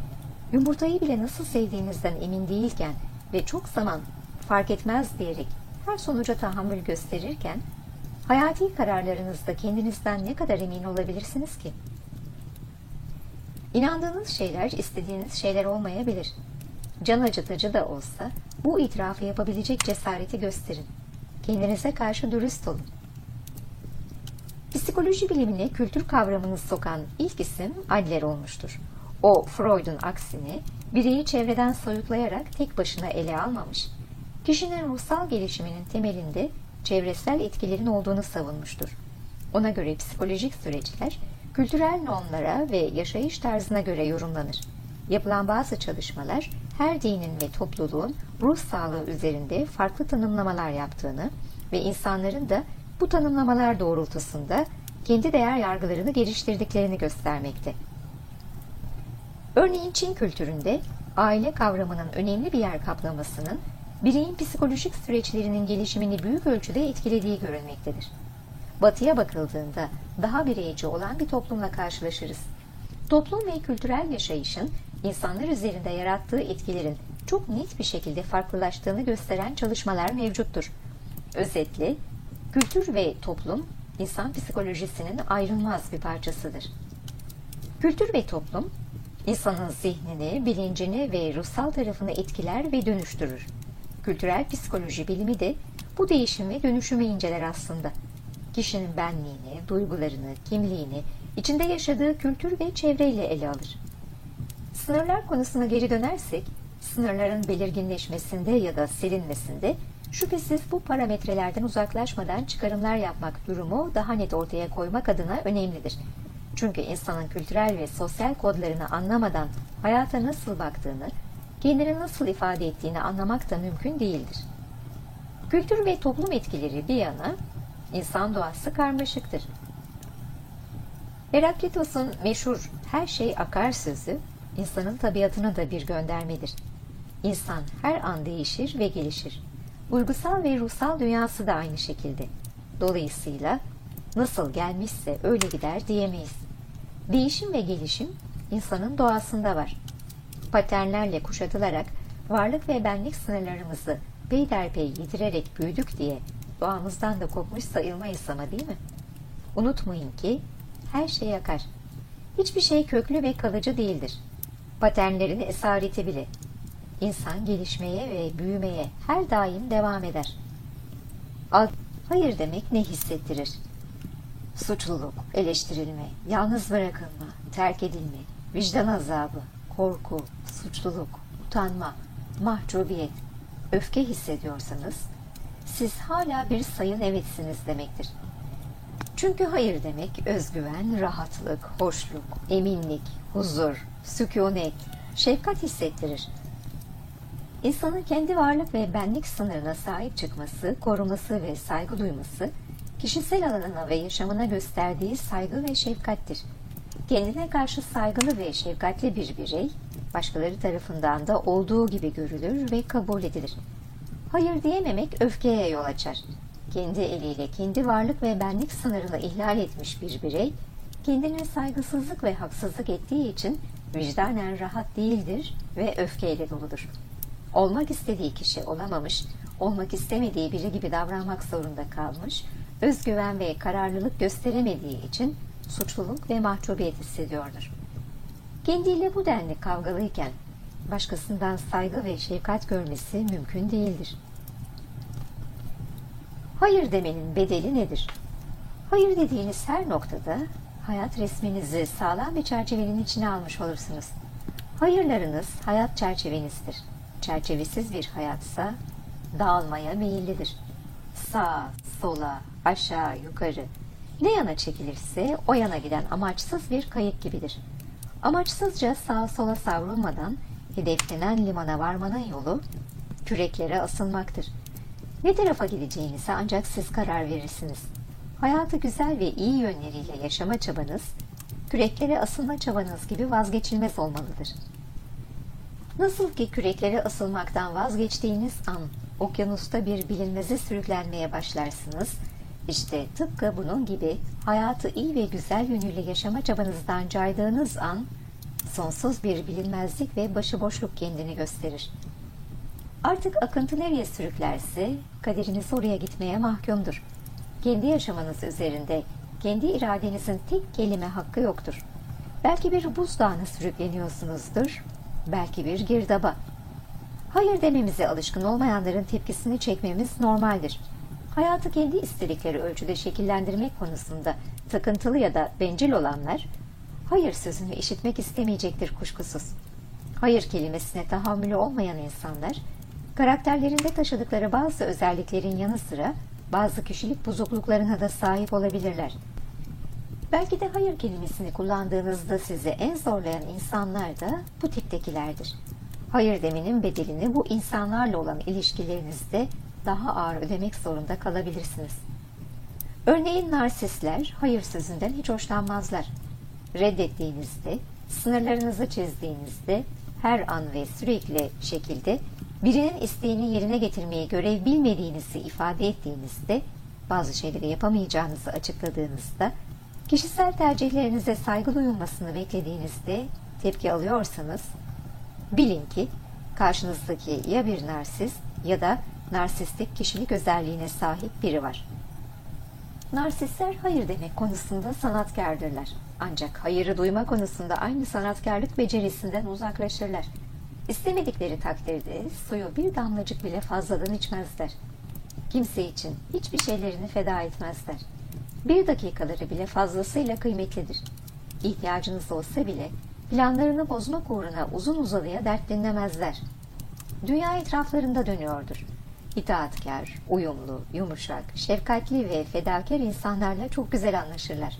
yumurtayı bile nasıl sevdiğinizden emin değilken ve çok zaman fark etmez diyerek her sonuca tahammül gösterirken hayati kararlarınızda kendinizden ne kadar emin olabilirsiniz ki? İnandığınız şeyler istediğiniz şeyler olmayabilir. Can acıtıcı da olsa bu itirafı yapabilecek cesareti gösterin. Kendinize karşı dürüst olun. Psikoloji bilimine kültür kavramını sokan ilk isim Adler olmuştur. O, Freud'un aksine bireyi çevreden soyutlayarak tek başına ele almamış. Kişinin ruhsal gelişiminin temelinde çevresel etkilerin olduğunu savunmuştur. Ona göre psikolojik süreçler kültürel normlara ve yaşayış tarzına göre yorumlanır. Yapılan bazı çalışmalar her dinin ve topluluğun ruh sağlığı üzerinde farklı tanımlamalar yaptığını ve insanların da bu tanımlamalar doğrultusunda kendi değer yargılarını geliştirdiklerini göstermekte. Örneğin Çin kültüründe aile kavramının önemli bir yer kaplamasının bireyin psikolojik süreçlerinin gelişimini büyük ölçüde etkilediği görülmektedir. Batıya bakıldığında daha bireyci olan bir toplumla karşılaşırız. Toplum ve kültürel yaşayışın insanlar üzerinde yarattığı etkilerin çok net bir şekilde farklılaştığını gösteren çalışmalar mevcuttur. Özetle, kültür ve toplum insan psikolojisinin ayrılmaz bir parçasıdır. Kültür ve toplum, insanın zihnini, bilincini ve ruhsal tarafını etkiler ve dönüştürür. Kültürel psikoloji bilimi de bu değişim ve dönüşümü inceler aslında. Kişinin benliğini, duygularını, kimliğini, içinde yaşadığı kültür ve çevreyle ele alır. Sınırlar konusuna geri dönersek, sınırların belirginleşmesinde ya da silinmesinde şüphesiz bu parametrelerden uzaklaşmadan çıkarımlar yapmak durumu daha net ortaya koymak adına önemlidir. Çünkü insanın kültürel ve sosyal kodlarını anlamadan hayata nasıl baktığını, kendini nasıl ifade ettiğini anlamak da mümkün değildir. Kültür ve toplum etkileri bir yana, insan doğası karmaşıktır. Heraklitos'un meşhur her şey akar sözü, insanın tabiatına da bir göndermedir. İnsan her an değişir ve gelişir. Duygusal ve ruhsal dünyası da aynı şekilde. Dolayısıyla nasıl gelmişse öyle gider diyemeyiz. Değişim ve gelişim insanın doğasında var. Paternlerle kuşatılarak varlık ve benlik sınırlarımızı peyderpey yitirerek büyüdük diye doğamızdan da kopmuş sayılmayız ama değil mi? Unutmayın ki her şey yakar. Hiçbir şey köklü ve kalıcı değildir. Paternlerin esareti bile. İnsan gelişmeye ve büyümeye her daim devam eder. Hayır demek ne hissettirir? Suçluluk, eleştirilme, yalnız bırakılma, terk edilme, vicdan azabı, korku, suçluluk, utanma, mahcubiyet, öfke hissediyorsanız siz hala bir sayın evetsiniz demektir. Çünkü hayır demek özgüven, rahatlık, hoşluk, eminlik, huzur, sükunet, şefkat hissettirir. İnsanın kendi varlık ve benlik sınırına sahip çıkması, koruması ve saygı duyması, kişisel alanına ve yaşamına gösterdiği saygı ve şefkattir. Kendine karşı saygılı ve şefkatli bir birey, başkaları tarafından da olduğu gibi görülür ve kabul edilir. Hayır diyememek öfkeye yol açar. Kendi eliyle kendi varlık ve benlik sınırını ihlal etmiş bir birey, kendine saygısızlık ve haksızlık ettiği için vicdanen rahat değildir ve öfkeyle doludur. Olmak istediği kişi olamamış, olmak istemediği biri gibi davranmak zorunda kalmış, özgüven ve kararlılık gösteremediği için suçluluk ve mahcubiyet hissediyordur. Kendiyle bu denli kavgalıyken başkasından saygı ve şefkat görmesi mümkün değildir. Hayır demenin bedeli nedir? Hayır dediğiniz her noktada hayat resminizi sağlam bir çerçevenin içine almış olursunuz. Hayırlarınız hayat çerçevenizdir. Çerçevesiz bir hayatsa dağılmaya meyillidir. Sağ, sola, aşağı, yukarı ne yana çekilirse o yana giden amaçsız bir kayık gibidir. Amaçsızca sağa sola savrulmadan hedeflenen limana varmanın yolu küreklere asılmaktır. Ne tarafa gideceğinize ancak siz karar verirsiniz. Hayatı güzel ve iyi yönleriyle yaşama çabanız, küreklere asılma çabanız gibi vazgeçilmez olmalıdır. Nasıl ki küreklere asılmaktan vazgeçtiğiniz an okyanusta bir bilinmeze sürüklenmeye başlarsınız, işte tıpkı bunun gibi hayatı iyi ve güzel yönüyle yaşama çabanızdan caydığınız an sonsuz bir bilinmezlik ve başıboşluk kendini gösterir. Artık akıntı nereye sürüklerse kaderiniz oraya gitmeye mahkumdur. Kendi yaşamanız üzerinde kendi iradenizin tek kelime hakkı yoktur. Belki bir buzdağına sürükleniyorsunuzdur, belki bir girdaba. Hayır dememize alışkın olmayanların tepkisini çekmemiz normaldir. Hayatı kendi istedikleri ölçüde şekillendirmek konusunda takıntılı ya da bencil olanlar, hayır sözünü işitmek istemeyecektir kuşkusuz. Hayır kelimesine tahammülü olmayan insanlar, karakterlerinde taşıdıkları bazı özelliklerin yanı sıra bazı kişilik bozukluklarına da sahip olabilirler. Belki de hayır kelimesini kullandığınızda sizi en zorlayan insanlar da bu tiptekilerdir. Hayır demenin bedelini bu insanlarla olan ilişkilerinizde daha ağır ödemek zorunda kalabilirsiniz. Örneğin narsistler hayır sözünden hiç hoşlanmazlar. Reddettiğinizde, sınırlarınızı çizdiğinizde her an ve sürekli şekilde birinin isteğini yerine getirmeyi görev bilmediğinizi ifade ettiğinizde, bazı şeyleri yapamayacağınızı açıkladığınızda, kişisel tercihlerinize saygı duyulmasını beklediğinizde tepki alıyorsanız, bilin ki karşınızdaki ya bir narsist ya da narsistik kişilik özelliğine sahip biri var. Narsistler hayır demek konusunda sanatkardırlar. Ancak hayırı duyma konusunda aynı sanatkarlık becerisinden uzaklaşırlar. İstemedikleri takdirde suyu bir damlacık bile fazladan içmezler. Kimse için hiçbir şeylerini feda etmezler. Bir dakikaları bile fazlasıyla kıymetlidir. İhtiyacınız olsa bile planlarını bozmak uğruna uzun uzadıya dert dinlemezler. Dünya etraflarında dönüyordur. İtaatkar, uyumlu, yumuşak, şefkatli ve fedakar insanlarla çok güzel anlaşırlar.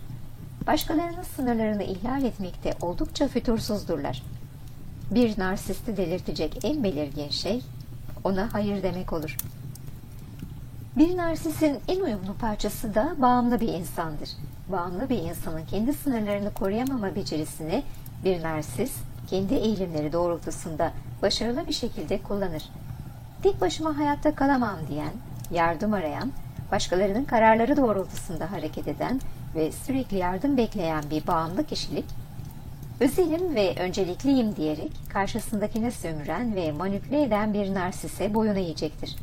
Başkalarının sınırlarını ihlal etmekte oldukça fütursuzdurlar. Bir narsisti delirtecek en belirgin şey ona hayır demek olur. Bir narsisin en uyumlu parçası da bağımlı bir insandır. Bağımlı bir insanın kendi sınırlarını koruyamama becerisini bir narsis kendi eğilimleri doğrultusunda başarılı bir şekilde kullanır. Tek başıma hayatta kalamam diyen, yardım arayan, başkalarının kararları doğrultusunda hareket eden ve sürekli yardım bekleyen bir bağımlı kişilik, özelim ve öncelikliyim diyerek karşısındakine sömüren ve manipüle eden bir narsise boyun eğecektir.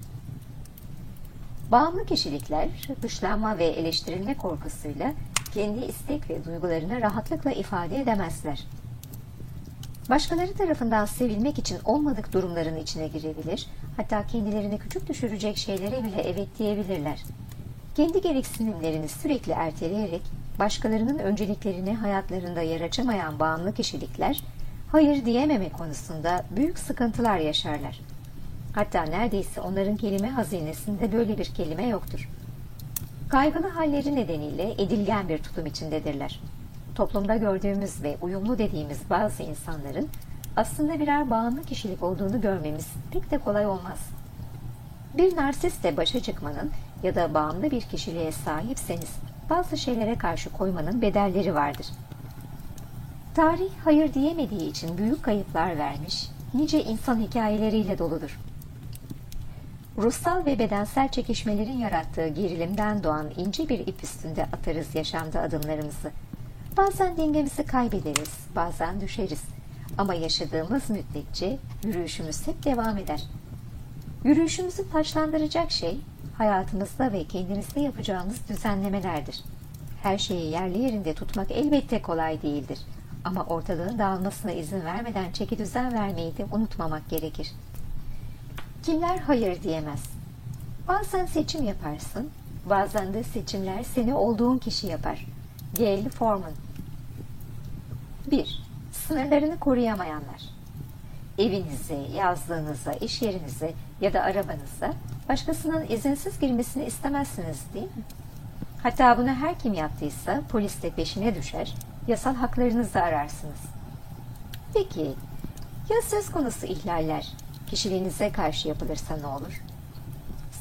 Bağımlı kişilikler dışlanma ve eleştirilme korkusuyla kendi istek ve duygularını rahatlıkla ifade edemezler. Başkaları tarafından sevilmek için olmadık durumların içine girebilir, hatta kendilerini küçük düşürecek şeylere bile evet diyebilirler. Kendi gereksinimlerini sürekli erteleyerek başkalarının önceliklerini hayatlarında yer açamayan bağımlı kişilikler, hayır diyememe konusunda büyük sıkıntılar yaşarlar. Hatta neredeyse onların kelime hazinesinde böyle bir kelime yoktur. Kaygılı halleri nedeniyle edilgen bir tutum içindedirler. Toplumda gördüğümüz ve uyumlu dediğimiz bazı insanların aslında birer bağımlı kişilik olduğunu görmemiz pek de kolay olmaz. Bir narsistle başa çıkmanın ya da bağımlı bir kişiliğe sahipseniz bazı şeylere karşı koymanın bedelleri vardır. Tarih hayır diyemediği için büyük kayıplar vermiş, nice insan hikayeleriyle doludur. Ruhsal ve bedensel çekişmelerin yarattığı gerilimden doğan ince bir ip üstünde atarız yaşamda adımlarımızı. Bazen dengemizi kaybederiz, bazen düşeriz. Ama yaşadığımız müddetçe yürüyüşümüz hep devam eder. Yürüyüşümüzü taşlandıracak şey hayatımızda ve kendinizde yapacağımız düzenlemelerdir. Her şeyi yerli yerinde tutmak elbette kolay değildir. Ama ortalığın dağılmasına izin vermeden çeki düzen vermeyi de unutmamak gerekir. Kimler hayır diyemez? Bazen seçim yaparsın, bazen de seçimler seni olduğun kişi yapar. Gail Forman 1. Sınırlarını koruyamayanlar Evinize, yazlığınıza, iş yerinize ya da arabanıza başkasının izinsiz girmesini istemezsiniz değil mi? Hatta bunu her kim yaptıysa polis de peşine düşer, yasal haklarınızı ararsınız. Peki, ya söz konusu ihlaller kişiliğinize karşı yapılırsa ne olur?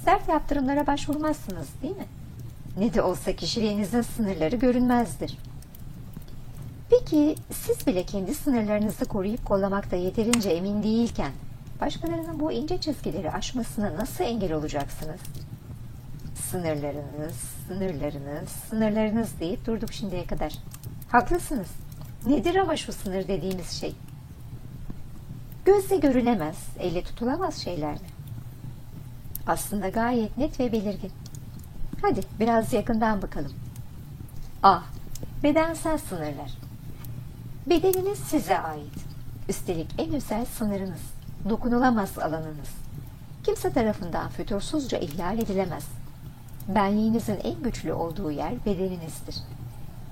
Sert yaptırımlara başvurmazsınız değil mi? Ne de olsa kişiliğinizin sınırları görünmezdir. Peki siz bile kendi sınırlarınızı koruyup kollamakta yeterince emin değilken başkalarının bu ince çizgileri aşmasına nasıl engel olacaksınız? Sınırlarınız, sınırlarınız, sınırlarınız deyip durduk şimdiye kadar. Haklısınız. Nedir ama şu sınır dediğimiz şey? Gözle görülemez, elle tutulamaz şeyler mi? Aslında gayet net ve belirgin. Hadi biraz yakından bakalım. A. Bedensel sınırlar. Bedeniniz size ait. Üstelik en özel sınırınız, dokunulamaz alanınız. Kimse tarafından fütursuzca ihlal edilemez. Benliğinizin en güçlü olduğu yer bedeninizdir.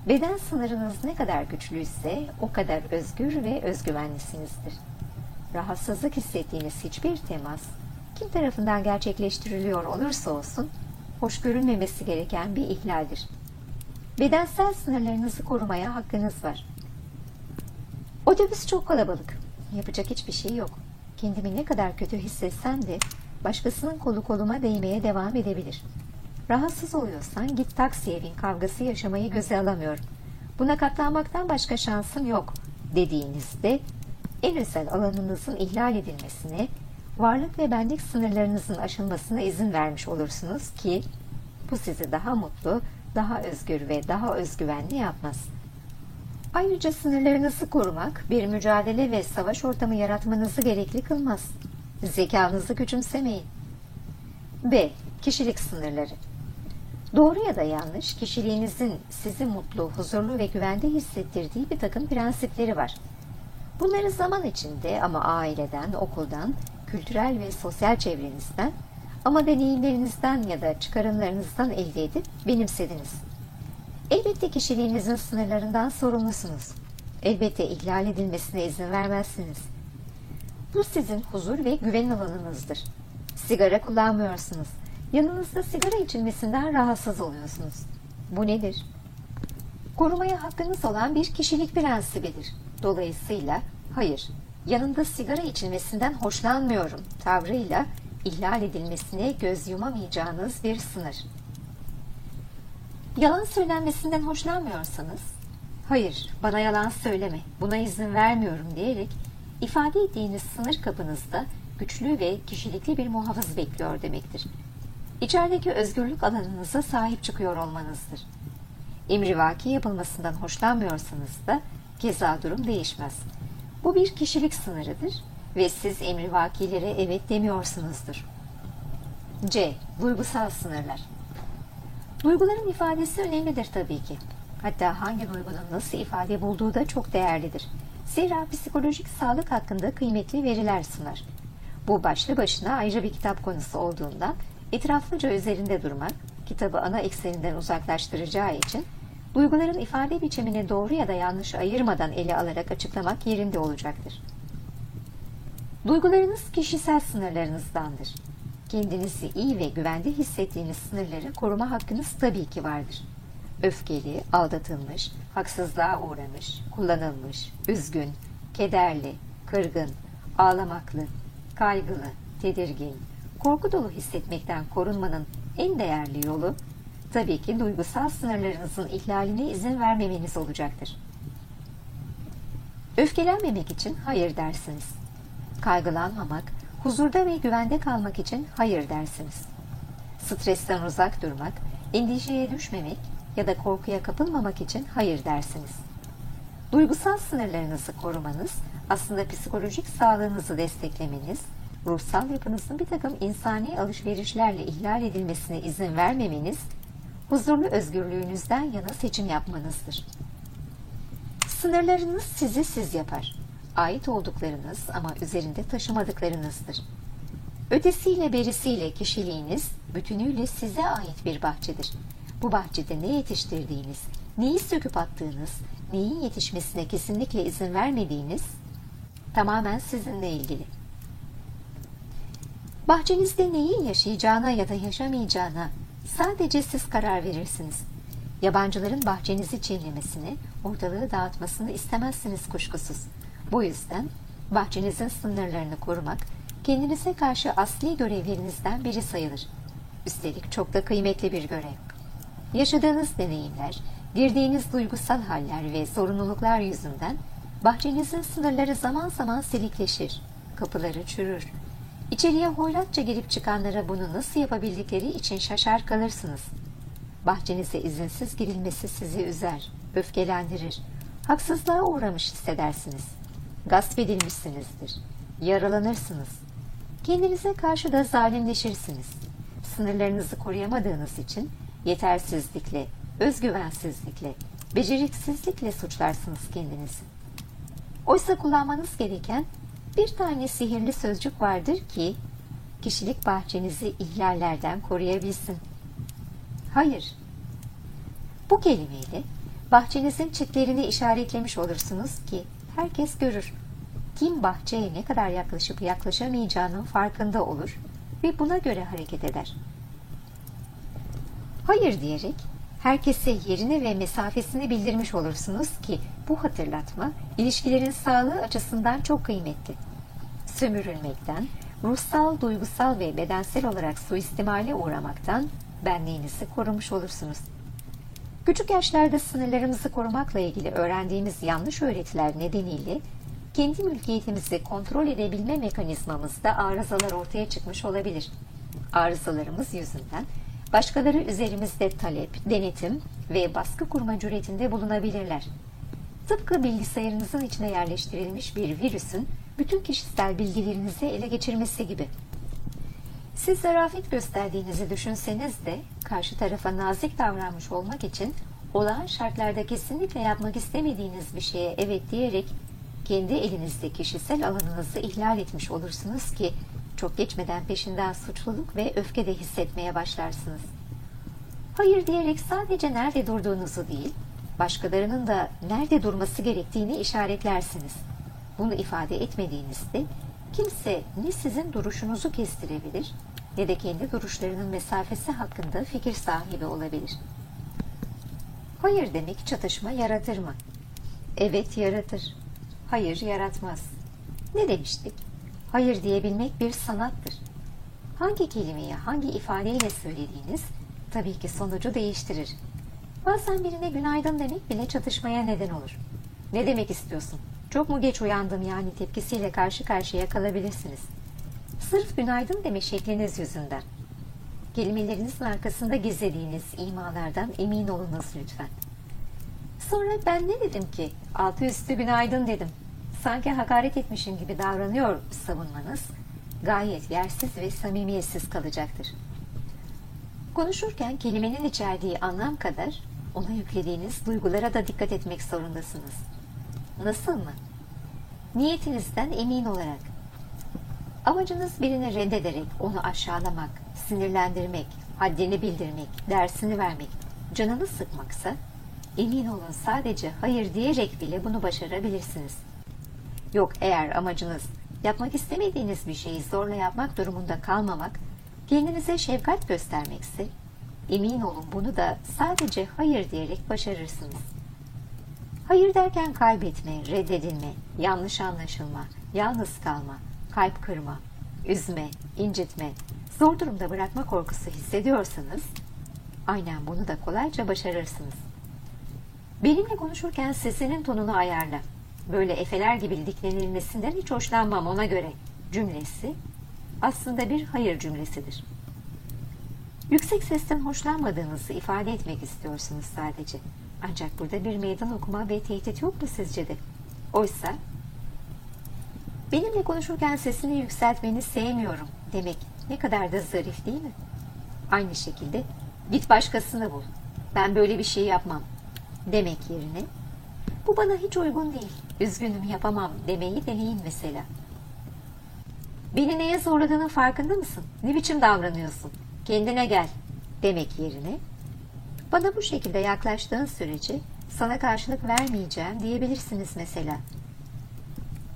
Beden sınırınız ne kadar güçlüyse o kadar özgür ve özgüvenlisinizdir. Rahatsızlık hissettiğiniz hiçbir temas, kim tarafından gerçekleştiriliyor olursa olsun, hoş görülmemesi gereken bir ihlaldir. Bedensel sınırlarınızı korumaya hakkınız var. Otobüs çok kalabalık. Yapacak hiçbir şey yok. Kendimi ne kadar kötü hissetsem de başkasının kolu koluma değmeye devam edebilir. Rahatsız oluyorsan git taksiye bin kavgası yaşamayı göze alamıyorum. Buna katlanmaktan başka şansım yok dediğinizde en özel alanınızın ihlal edilmesine, varlık ve benlik sınırlarınızın aşılmasına izin vermiş olursunuz ki bu sizi daha mutlu, daha özgür ve daha özgüvenli yapmaz. Ayrıca sınırlarınızı korumak bir mücadele ve savaş ortamı yaratmanızı gerekli kılmaz. Zekanızı küçümsemeyin. B. Kişilik sınırları Doğru ya da yanlış, kişiliğinizin sizi mutlu, huzurlu ve güvende hissettirdiği bir takım prensipleri var. Bunları zaman içinde ama aileden, okuldan, kültürel ve sosyal çevrenizden ama deneyimlerinizden ya da çıkarımlarınızdan elde edip benimsediniz. Elbette kişiliğinizin sınırlarından sorumlusunuz. Elbette ihlal edilmesine izin vermezsiniz. Bu sizin huzur ve güven alanınızdır. Sigara kullanmıyorsunuz. Yanınızda sigara içilmesinden rahatsız oluyorsunuz. Bu nedir? Korumaya hakkınız olan bir kişilik prensibidir. Dolayısıyla hayır, yanında sigara içilmesinden hoşlanmıyorum tavrıyla ihlal edilmesine göz yumamayacağınız bir sınır. Yalan söylenmesinden hoşlanmıyorsanız, hayır bana yalan söyleme, buna izin vermiyorum diyerek ifade ettiğiniz sınır kapınızda güçlü ve kişilikli bir muhafız bekliyor demektir. İçerideki özgürlük alanınıza sahip çıkıyor olmanızdır. Emrivaki yapılmasından hoşlanmıyorsanız da keza durum değişmez. Bu bir kişilik sınırıdır ve siz emrivakilere evet demiyorsunuzdur. C. Duygusal sınırlar Duyguların ifadesi önemlidir tabii ki. Hatta hangi duygunun nasıl ifade bulduğu da çok değerlidir. Zira psikolojik sağlık hakkında kıymetli veriler sunar. Bu başlı başına ayrı bir kitap konusu olduğundan etraflıca üzerinde durmak, kitabı ana ekseninden uzaklaştıracağı için duyguların ifade biçimini doğru ya da yanlış ayırmadan ele alarak açıklamak yerinde olacaktır. Duygularınız kişisel sınırlarınızdandır. Kendinizi iyi ve güvende hissettiğiniz sınırları koruma hakkınız tabii ki vardır. Öfkeli, aldatılmış, haksızlığa uğramış, kullanılmış, üzgün, kederli, kırgın, ağlamaklı, kaygılı, tedirgin, korku dolu hissetmekten korunmanın en değerli yolu tabii ki duygusal sınırlarınızın ihlaline izin vermemeniz olacaktır. Öfkelenmemek için hayır dersiniz. Kaygılanmamak, huzurda ve güvende kalmak için hayır dersiniz. Stresten uzak durmak, endişeye düşmemek ya da korkuya kapılmamak için hayır dersiniz. Duygusal sınırlarınızı korumanız, aslında psikolojik sağlığınızı desteklemeniz, ruhsal yapınızın bir takım insani alışverişlerle ihlal edilmesine izin vermemeniz, huzurlu özgürlüğünüzden yana seçim yapmanızdır. Sınırlarınız sizi siz yapar. Ait olduklarınız ama üzerinde taşımadıklarınızdır. Ötesiyle berisiyle kişiliğiniz bütünüyle size ait bir bahçedir. Bu bahçede ne yetiştirdiğiniz, neyi söküp attığınız, neyin yetişmesine kesinlikle izin vermediğiniz tamamen sizinle ilgili. Bahçenizde neyin yaşayacağına ya da yaşamayacağına sadece siz karar verirsiniz. Yabancıların bahçenizi çiğnemesini, ortalığı dağıtmasını istemezsiniz kuşkusuz. Bu yüzden bahçenizin sınırlarını korumak kendinize karşı asli görevlerinizden biri sayılır. Üstelik çok da kıymetli bir görev. Yaşadığınız deneyimler, girdiğiniz duygusal haller ve sorumluluklar yüzünden bahçenizin sınırları zaman zaman silikleşir, kapıları çürür. İçeriye hoyratça girip çıkanlara bunu nasıl yapabildikleri için şaşar kalırsınız. Bahçenize izinsiz girilmesi sizi üzer, öfkelendirir, haksızlığa uğramış hissedersiniz. Gasp edilmişsinizdir, yaralanırsınız. Kendinize karşı da zalimleşirsiniz. Sınırlarınızı koruyamadığınız için yetersizlikle, özgüvensizlikle, beceriksizlikle suçlarsınız kendinizi. Oysa kullanmanız gereken bir tane sihirli sözcük vardır ki kişilik bahçenizi ihlallerden koruyabilsin. Hayır. Bu kelimeyle bahçenizin çitlerini işaretlemiş olursunuz ki herkes görür. Kim bahçeye ne kadar yaklaşıp yaklaşamayacağının farkında olur ve buna göre hareket eder. Hayır diyerek herkese yerini ve mesafesini bildirmiş olursunuz ki bu hatırlatma ilişkilerin sağlığı açısından çok kıymetli. Sömürülmekten, ruhsal, duygusal ve bedensel olarak suistimale uğramaktan benliğinizi korumuş olursunuz. Küçük yaşlarda sınırlarımızı korumakla ilgili öğrendiğimiz yanlış öğretiler nedeniyle kendi mülkiyetimizi kontrol edebilme mekanizmamızda arızalar ortaya çıkmış olabilir. Arızalarımız yüzünden başkaları üzerimizde talep, denetim ve baskı kurma cüretinde bulunabilirler. Tıpkı bilgisayarınızın içine yerleştirilmiş bir virüsün bütün kişisel bilgilerinizi ele geçirmesi gibi. Siz zarafet gösterdiğinizi düşünseniz de karşı tarafa nazik davranmış olmak için olağan şartlarda kesinlikle yapmak istemediğiniz bir şeye evet diyerek kendi elinizde kişisel alanınızı ihlal etmiş olursunuz ki çok geçmeden peşinden suçluluk ve öfke de hissetmeye başlarsınız. Hayır diyerek sadece nerede durduğunuzu değil, başkalarının da nerede durması gerektiğini işaretlersiniz. Bunu ifade etmediğinizde kimse ne sizin duruşunuzu kestirebilir ne de kendi duruşlarının mesafesi hakkında fikir sahibi olabilir. Hayır demek çatışma yaratır mı? Evet yaratır. Hayır yaratmaz. Ne demiştik? Hayır diyebilmek bir sanattır. Hangi kelimeyi hangi ifadeyle söylediğiniz tabii ki sonucu değiştirir. Bazen birine günaydın demek bile çatışmaya neden olur. Ne demek istiyorsun? Çok mu geç uyandım yani tepkisiyle karşı karşıya kalabilirsiniz. Sırf günaydın deme şekliniz yüzünden. Kelimelerinizin arkasında gizlediğiniz imalardan emin olunuz lütfen. Sonra ben ne dedim ki? Altı üstü günaydın dedim. Sanki hakaret etmişim gibi davranıyor savunmanız gayet yersiz ve samimiyetsiz kalacaktır. Konuşurken kelimenin içerdiği anlam kadar ona yüklediğiniz duygulara da dikkat etmek zorundasınız. Nasıl mı? Niyetinizden emin olarak. Amacınız birini reddederek onu aşağılamak, sinirlendirmek, haddini bildirmek, dersini vermek, canını sıkmaksa emin olun sadece hayır diyerek bile bunu başarabilirsiniz. Yok eğer amacınız yapmak istemediğiniz bir şeyi zorla yapmak durumunda kalmamak, kendinize şefkat göstermekse emin olun bunu da sadece hayır diyerek başarırsınız. Hayır derken kaybetme, reddedilme, yanlış anlaşılma, yalnız kalma, kalp kırma, üzme, incitme, zor durumda bırakma korkusu hissediyorsanız aynen bunu da kolayca başarırsınız. Benimle konuşurken sesinin tonunu ayarla. Böyle efeler gibi diklenilmesinden hiç hoşlanmam ona göre cümlesi aslında bir hayır cümlesidir. Yüksek sesten hoşlanmadığınızı ifade etmek istiyorsunuz sadece. Ancak burada bir meydan okuma ve tehdit yok mu sizce de? Oysa benimle konuşurken sesini yükseltmeni sevmiyorum demek ne kadar da zarif değil mi? Aynı şekilde git başkasını bul. Ben böyle bir şey yapmam demek yerine bu bana hiç uygun değil. Üzgünüm yapamam demeyi deneyin mesela. Beni neye zorladığının farkında mısın? Ne biçim davranıyorsun? Kendine gel demek yerine bana bu şekilde yaklaştığın sürece sana karşılık vermeyeceğim diyebilirsiniz mesela.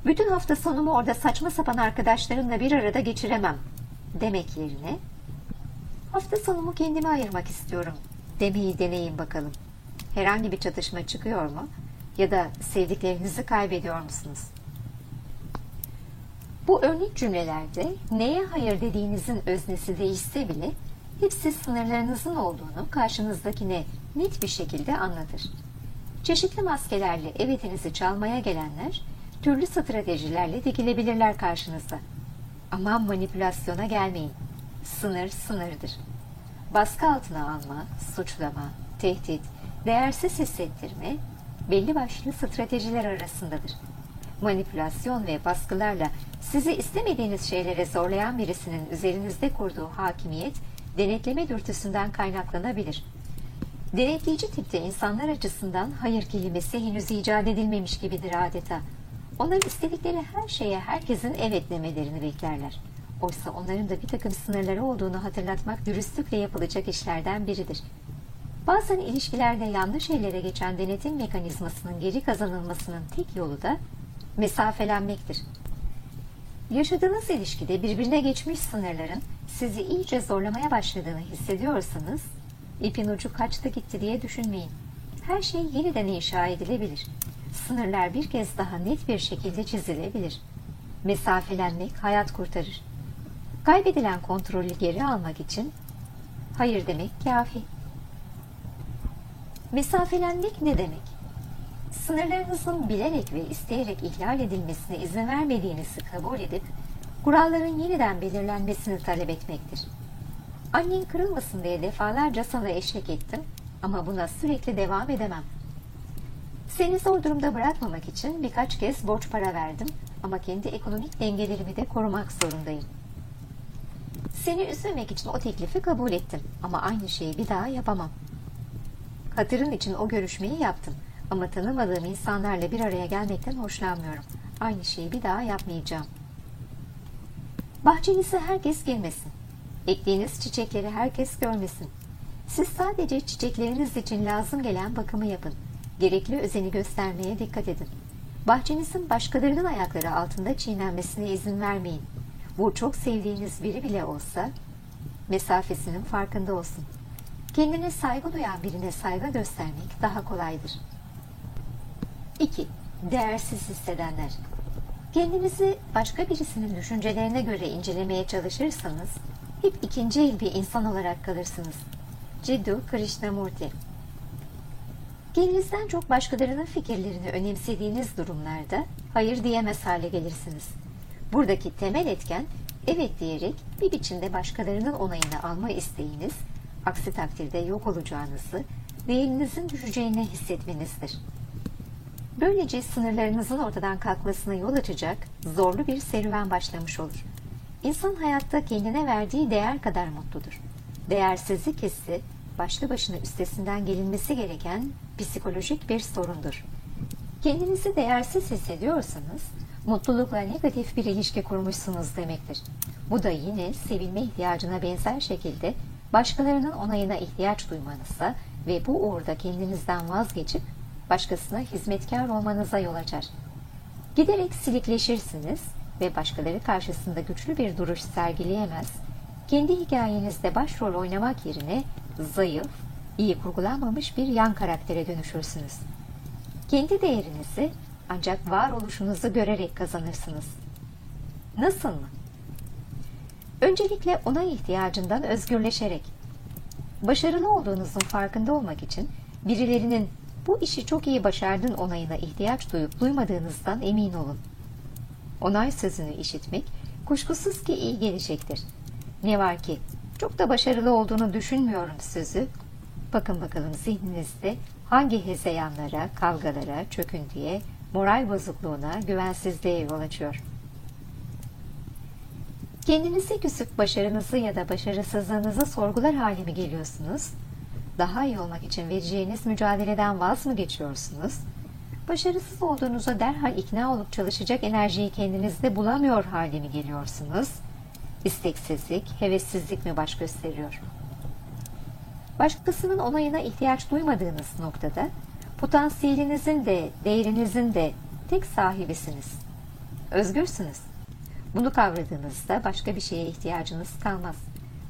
Bütün hafta sonumu orada saçma sapan arkadaşlarımla bir arada geçiremem demek yerine hafta sonumu kendime ayırmak istiyorum demeyi deneyin bakalım. Herhangi bir çatışma çıkıyor mu? Ya da sevdiklerinizi kaybediyor musunuz? Bu örnek cümlelerde neye hayır dediğinizin öznesi değişse bile hepsi sınırlarınızın olduğunu karşınızdakine net bir şekilde anlatır. Çeşitli maskelerle evetinizi çalmaya gelenler türlü stratejilerle dikilebilirler karşınıza. Ama manipülasyona gelmeyin. Sınır sınırdır. Baskı altına alma, suçlama, tehdit, değersiz hissettirme belli başlı stratejiler arasındadır. Manipülasyon ve baskılarla sizi istemediğiniz şeylere zorlayan birisinin üzerinizde kurduğu hakimiyet denetleme dürtüsünden kaynaklanabilir. Denetleyici tipte insanlar açısından hayır kelimesi henüz icat edilmemiş gibidir adeta. Onlar istedikleri her şeye herkesin evet demelerini beklerler. Oysa onların da bir takım sınırları olduğunu hatırlatmak dürüstlükle yapılacak işlerden biridir. Bazen ilişkilerde yanlış şeylere geçen denetim mekanizmasının geri kazanılmasının tek yolu da mesafelenmektir. Yaşadığınız ilişkide birbirine geçmiş sınırların sizi iyice zorlamaya başladığını hissediyorsanız, ipin ucu kaçtı gitti diye düşünmeyin. Her şey yeniden inşa edilebilir. Sınırlar bir kez daha net bir şekilde çizilebilir. Mesafelenmek hayat kurtarır. Kaybedilen kontrolü geri almak için hayır demek kafi. Mesafelenmek ne demek? Sınırlarınızın bilerek ve isteyerek ihlal edilmesine izin vermediğinizi kabul edip kuralların yeniden belirlenmesini talep etmektir. Annen kırılmasın diye defalarca sana eşlik ettim ama buna sürekli devam edemem. Seni zor durumda bırakmamak için birkaç kez borç para verdim ama kendi ekonomik dengelerimi de korumak zorundayım. Seni üzmemek için o teklifi kabul ettim ama aynı şeyi bir daha yapamam. Hatırın için o görüşmeyi yaptım ama tanımadığım insanlarla bir araya gelmekten hoşlanmıyorum. Aynı şeyi bir daha yapmayacağım. Bahçenize herkes girmesin. Ektiğiniz çiçekleri herkes görmesin. Siz sadece çiçekleriniz için lazım gelen bakımı yapın. Gerekli özeni göstermeye dikkat edin. Bahçenizin başkalarının ayakları altında çiğnenmesine izin vermeyin. Bu çok sevdiğiniz biri bile olsa mesafesinin farkında olsun. Kendine saygı duyan birine saygı göstermek daha kolaydır. 2. Değersiz hissedenler Kendinizi başka birisinin düşüncelerine göre incelemeye çalışırsanız hep ikinci el bir insan olarak kalırsınız. Ciddu Krishnamurti Kendinizden çok başkalarının fikirlerini önemsediğiniz durumlarda hayır diyemez hale gelirsiniz. Buradaki temel etken evet diyerek bir biçimde başkalarının onayını alma isteğiniz, aksi takdirde yok olacağınızı, değerinizin düşeceğini hissetmenizdir. Böylece sınırlarınızın ortadan kalkmasına yol açacak zorlu bir serüven başlamış olur. İnsan hayatta kendine verdiği değer kadar mutludur. Değersizlik hissi başlı başına üstesinden gelinmesi gereken psikolojik bir sorundur. Kendinizi değersiz hissediyorsanız mutlulukla negatif bir ilişki kurmuşsunuz demektir. Bu da yine sevilme ihtiyacına benzer şekilde başkalarının onayına ihtiyaç duymanıza ve bu uğurda kendinizden vazgeçip başkasına hizmetkar olmanıza yol açar. Giderek silikleşirsiniz ve başkaları karşısında güçlü bir duruş sergileyemez, kendi hikayenizde başrol oynamak yerine zayıf, iyi kurgulanmamış bir yan karaktere dönüşürsünüz. Kendi değerinizi ancak varoluşunuzu görerek kazanırsınız. Nasıl mı? Öncelikle ona ihtiyacından özgürleşerek. Başarılı olduğunuzun farkında olmak için birilerinin bu işi çok iyi başardın onayına ihtiyaç duyup duymadığınızdan emin olun. Onay sözünü işitmek kuşkusuz ki iyi gelecektir. Ne var ki çok da başarılı olduğunu düşünmüyorum sözü. Bakın bakalım zihninizde hangi hezeyanlara, kavgalara, çöküntüye, moral bozukluğuna, güvensizliğe yol açıyor. Kendinizi küsüp başarınızı ya da başarısızlığınızı sorgular hale mi geliyorsunuz? Daha iyi olmak için vereceğiniz mücadeleden vaz mı geçiyorsunuz? Başarısız olduğunuza derhal ikna olup çalışacak enerjiyi kendinizde bulamıyor hale mi geliyorsunuz? İsteksizlik, hevessizlik mi baş gösteriyor? Başkasının onayına ihtiyaç duymadığınız noktada potansiyelinizin de değerinizin de tek sahibisiniz. Özgürsünüz. Bunu kavradığınızda başka bir şeye ihtiyacınız kalmaz.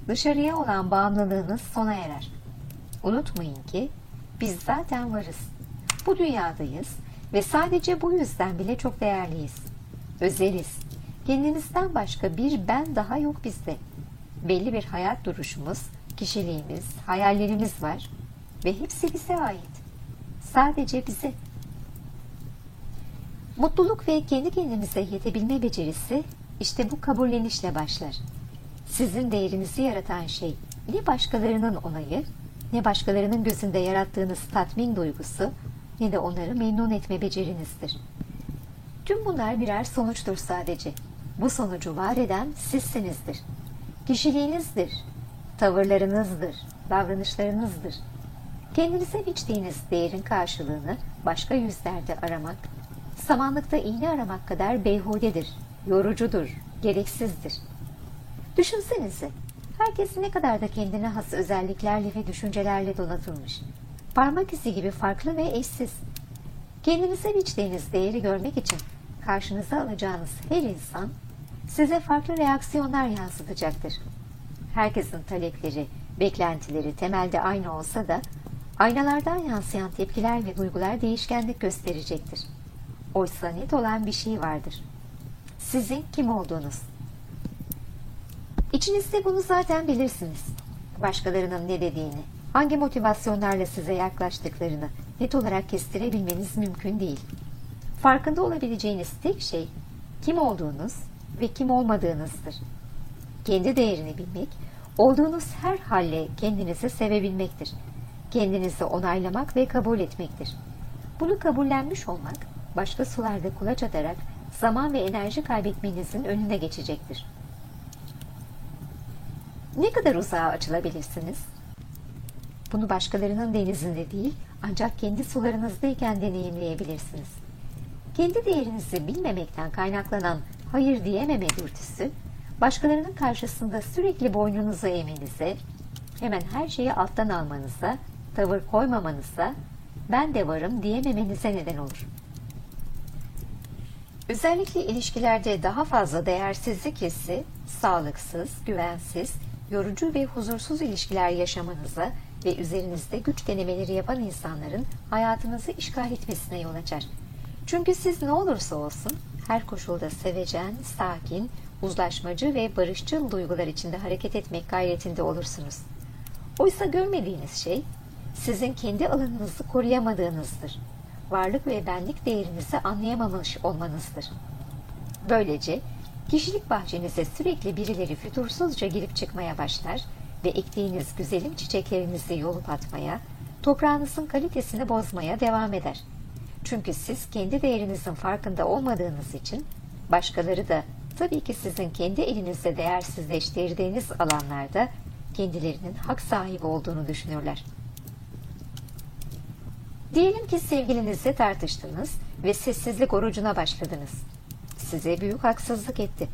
Dışarıya olan bağımlılığınız sona erer. Unutmayın ki biz zaten varız. Bu dünyadayız ve sadece bu yüzden bile çok değerliyiz. Özeliz. Kendimizden başka bir ben daha yok bizde. Belli bir hayat duruşumuz, kişiliğimiz, hayallerimiz var ve hepsi bize ait. Sadece bize. Mutluluk ve kendi kendimize yetebilme becerisi işte bu kabullenişle başlar. Sizin değerinizi yaratan şey ne başkalarının onayı, ne başkalarının gözünde yarattığınız tatmin duygusu, ne de onları memnun etme becerinizdir. Tüm bunlar birer sonuçtur sadece. Bu sonucu var eden sizsinizdir. Kişiliğinizdir, tavırlarınızdır, davranışlarınızdır. Kendinize biçtiğiniz değerin karşılığını başka yüzlerde aramak, samanlıkta iğne aramak kadar beyhudedir, yorucudur, gereksizdir. Düşünsenize, herkes ne kadar da kendine has özelliklerle ve düşüncelerle donatılmış. Parmak izi gibi farklı ve eşsiz. Kendinize biçtiğiniz değeri görmek için karşınıza alacağınız her insan size farklı reaksiyonlar yansıtacaktır. Herkesin talepleri, beklentileri temelde aynı olsa da aynalardan yansıyan tepkiler ve duygular değişkenlik gösterecektir. Oysa net olan bir şey vardır. Sizin kim olduğunuz. İçinizde bunu zaten bilirsiniz. Başkalarının ne dediğini, hangi motivasyonlarla size yaklaştıklarını net olarak kestirebilmeniz mümkün değil. Farkında olabileceğiniz tek şey kim olduğunuz ve kim olmadığınızdır. Kendi değerini bilmek, olduğunuz her halle kendinizi sevebilmektir. Kendinizi onaylamak ve kabul etmektir. Bunu kabullenmiş olmak, başka sularda kulaç atarak zaman ve enerji kaybetmenizin önüne geçecektir. Ne kadar uzağa açılabilirsiniz? Bunu başkalarının denizinde değil, ancak kendi sularınızdayken deneyimleyebilirsiniz. Kendi değerinizi bilmemekten kaynaklanan hayır diyememe dürtüsü, başkalarının karşısında sürekli boynunuzu eğmenize, hemen her şeyi alttan almanıza, tavır koymamanıza, ben de varım diyememenize neden olur. Özellikle ilişkilerde daha fazla değersizlik hissi, sağlıksız, güvensiz, yorucu ve huzursuz ilişkiler yaşamanıza ve üzerinizde güç denemeleri yapan insanların hayatınızı işgal etmesine yol açar. Çünkü siz ne olursa olsun her koşulda sevecen, sakin, uzlaşmacı ve barışçıl duygular içinde hareket etmek gayretinde olursunuz. Oysa görmediğiniz şey sizin kendi alanınızı koruyamadığınızdır. Varlık ve benlik değerinizi anlayamamış olmanızdır. Böylece kişilik bahçenize sürekli birileri fütursuzca girip çıkmaya başlar ve ektiğiniz güzelim çiçeklerinizi yolup atmaya, toprağınızın kalitesini bozmaya devam eder. Çünkü siz kendi değerinizin farkında olmadığınız için başkaları da tabii ki sizin kendi elinizde değersizleştirdiğiniz alanlarda kendilerinin hak sahibi olduğunu düşünürler. Diyelim ki sevgilinizle tartıştınız ve sessizlik orucuna başladınız. Size büyük haksızlık etti.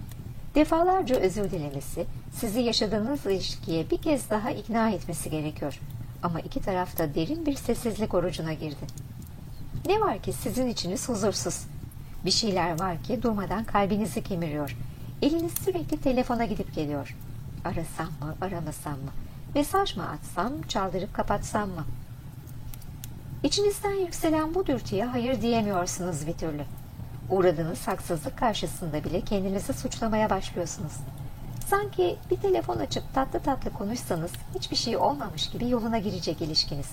Defalarca özür dilemesi, sizi yaşadığınız ilişkiye bir kez daha ikna etmesi gerekiyor. Ama iki tarafta derin bir sessizlik orucuna girdi. Ne var ki sizin içiniz huzursuz. Bir şeyler var ki durmadan kalbinizi kemiriyor. Eliniz sürekli telefona gidip geliyor. Arasam mı, aramasam mı? Mesaj mı atsam, çaldırıp kapatsam mı? İçinizden yükselen bu dürtüye hayır diyemiyorsunuz bir türlü. Uğradığınız haksızlık karşısında bile kendinizi suçlamaya başlıyorsunuz. Sanki bir telefon açıp tatlı tatlı konuşsanız hiçbir şey olmamış gibi yoluna girecek ilişkiniz.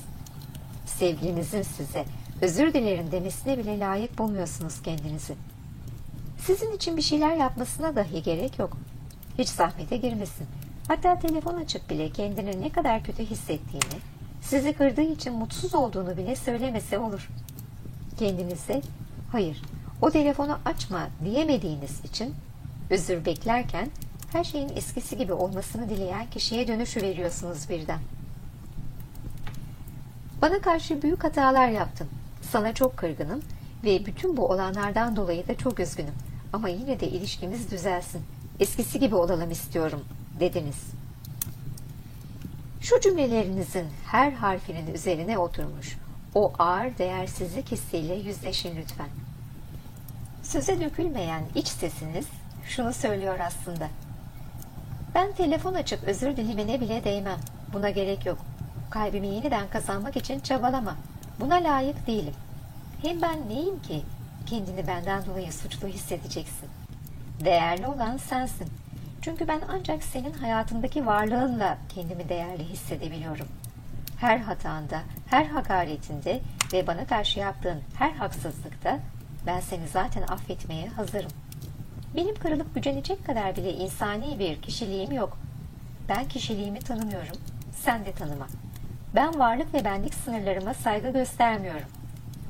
Sevgilinizin size özür dilerim demesine bile layık bulmuyorsunuz kendinizi. Sizin için bir şeyler yapmasına dahi gerek yok. Hiç zahmete girmesin. Hatta telefon açıp bile kendini ne kadar kötü hissettiğini, sizi kırdığı için mutsuz olduğunu bile söylemese olur. Kendinize, hayır o telefonu açma diyemediğiniz için özür beklerken her şeyin eskisi gibi olmasını dileyen kişiye dönüşü veriyorsunuz birden. Bana karşı büyük hatalar yaptın. Sana çok kırgınım ve bütün bu olanlardan dolayı da çok üzgünüm. Ama yine de ilişkimiz düzelsin. Eskisi gibi olalım istiyorum, dediniz. Şu cümlelerinizin her harfinin üzerine oturmuş o ağır değersizlik hissiyle yüzleşin lütfen. Söze dökülmeyen iç sesiniz şunu söylüyor aslında. Ben telefon açıp özür dilemene bile değmem. Buna gerek yok. Kalbimi yeniden kazanmak için çabalama. Buna layık değilim. Hem ben neyim ki kendini benden dolayı suçlu hissedeceksin. Değerli olan sensin. Çünkü ben ancak senin hayatındaki varlığınla kendimi değerli hissedebiliyorum. Her hatanda, her hakaretinde ve bana karşı yaptığın her haksızlıkta ben seni zaten affetmeye hazırım. Benim kırılıp gücenecek kadar bile insani bir kişiliğim yok. Ben kişiliğimi tanımıyorum. Sen de tanıma. Ben varlık ve benlik sınırlarıma saygı göstermiyorum.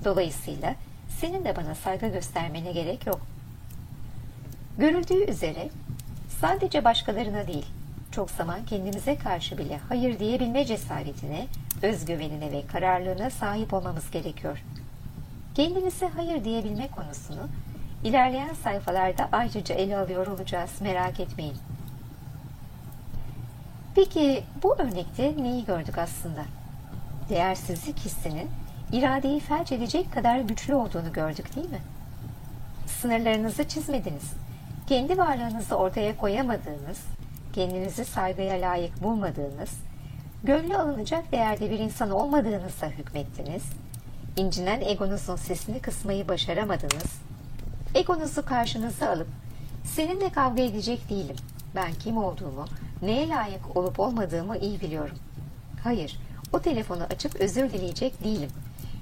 Dolayısıyla senin de bana saygı göstermene gerek yok. Görüldüğü üzere sadece başkalarına değil, çok zaman kendimize karşı bile hayır diyebilme cesaretine, özgüvenine ve kararlılığına sahip olmamız gerekiyor. Kendinize hayır diyebilme konusunu ilerleyen sayfalarda ayrıca ele alıyor olacağız. Merak etmeyin. Peki bu örnekte neyi gördük aslında? Değersizlik hissinin iradeyi felç edecek kadar güçlü olduğunu gördük değil mi? Sınırlarınızı çizmediniz. Kendi varlığınızı ortaya koyamadığınız, kendinizi saygıya layık bulmadığınız, gönlü alınacak değerde bir insan olmadığınıza hükmettiniz. İncinen egonuzun sesini kısmayı başaramadınız. Egonuzu karşınıza alıp seninle kavga edecek değilim. Ben kim olduğumu, neye layık olup olmadığımı iyi biliyorum. Hayır, o telefonu açıp özür dileyecek değilim.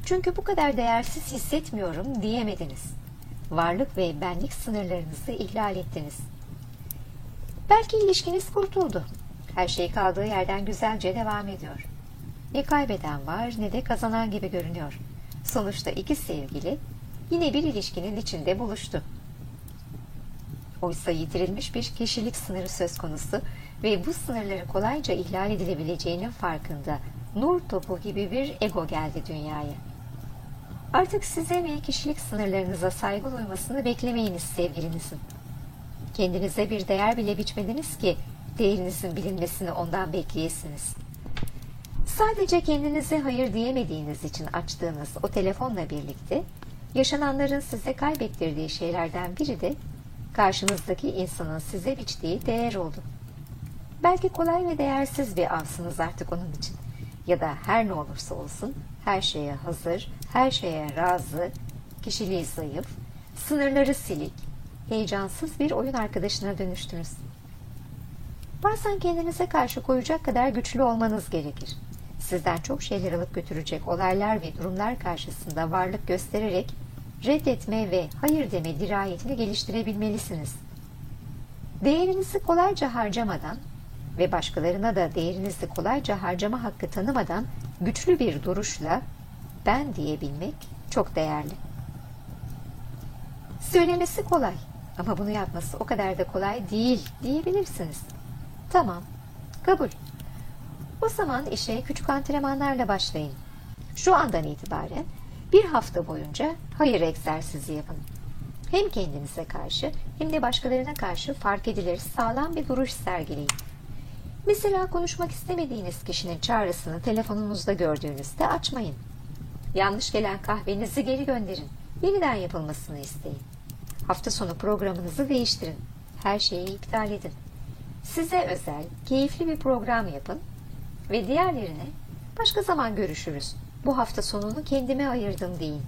Çünkü bu kadar değersiz hissetmiyorum diyemediniz. Varlık ve benlik sınırlarınızı ihlal ettiniz. Belki ilişkiniz kurtuldu. Her şey kaldığı yerden güzelce devam ediyor. Ne kaybeden var ne de kazanan gibi görünüyor. Sonuçta iki sevgili yine bir ilişkinin içinde buluştu. Oysa yitirilmiş bir kişilik sınırı söz konusu ve bu sınırları kolayca ihlal edilebileceğinin farkında nur topu gibi bir ego geldi dünyaya. Artık size ve kişilik sınırlarınıza saygı duymasını beklemeyiniz sevgilinizin. Kendinize bir değer bile biçmediniz ki değerinizin bilinmesini ondan bekleyesiniz. Sadece kendinize hayır diyemediğiniz için açtığınız o telefonla birlikte yaşananların size kaybettirdiği şeylerden biri de karşınızdaki insanın size biçtiği değer oldu. Belki kolay ve değersiz bir avsınız artık onun için. Ya da her ne olursa olsun her şeye hazır, her şeye razı, kişiliği zayıf, sınırları silik, heyecansız bir oyun arkadaşına dönüştünüz. Bazen kendinize karşı koyacak kadar güçlü olmanız gerekir. Sizden çok şeyler alıp götürecek olaylar ve durumlar karşısında varlık göstererek reddetme ve hayır deme dirayetini geliştirebilmelisiniz. Değerinizi kolayca harcamadan ve başkalarına da değerinizi kolayca harcama hakkı tanımadan güçlü bir duruşla ben diyebilmek çok değerli. Söylemesi kolay ama bunu yapması o kadar da kolay değil diyebilirsiniz. Tamam, kabul. O zaman işe küçük antrenmanlarla başlayın. Şu andan itibaren bir hafta boyunca hayır egzersizi yapın. Hem kendinize karşı hem de başkalarına karşı fark edilir sağlam bir duruş sergileyin. Mesela konuşmak istemediğiniz kişinin çağrısını telefonunuzda gördüğünüzde açmayın. Yanlış gelen kahvenizi geri gönderin. Yeniden yapılmasını isteyin. Hafta sonu programınızı değiştirin. Her şeyi iptal edin. Size özel, keyifli bir program yapın ve diğerlerine başka zaman görüşürüz. Bu hafta sonunu kendime ayırdım deyin.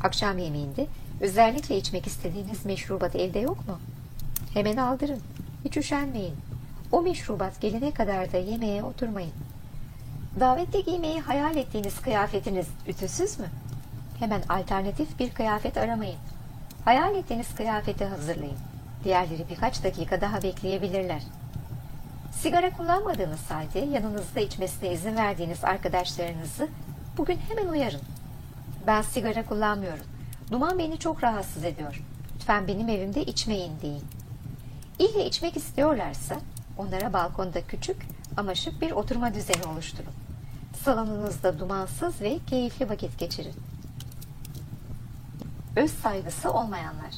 Akşam yemeğinde özellikle içmek istediğiniz meşrubat evde yok mu? Hemen aldırın. Hiç üşenmeyin. O meşrubat gelene kadar da yemeğe oturmayın. Davette giymeyi hayal ettiğiniz kıyafetiniz ütüsüz mü? Hemen alternatif bir kıyafet aramayın. Hayal ettiğiniz kıyafeti hazırlayın. Diğerleri birkaç dakika daha bekleyebilirler. Sigara kullanmadığınız halde yanınızda içmesine izin verdiğiniz arkadaşlarınızı bugün hemen uyarın. Ben sigara kullanmıyorum. Duman beni çok rahatsız ediyor. Lütfen benim evimde içmeyin deyin. İlle içmek istiyorlarsa onlara balkonda küçük ama şık bir oturma düzeni oluşturun. Salonunuzda dumansız ve keyifli vakit geçirin. Öz saygısı olmayanlar.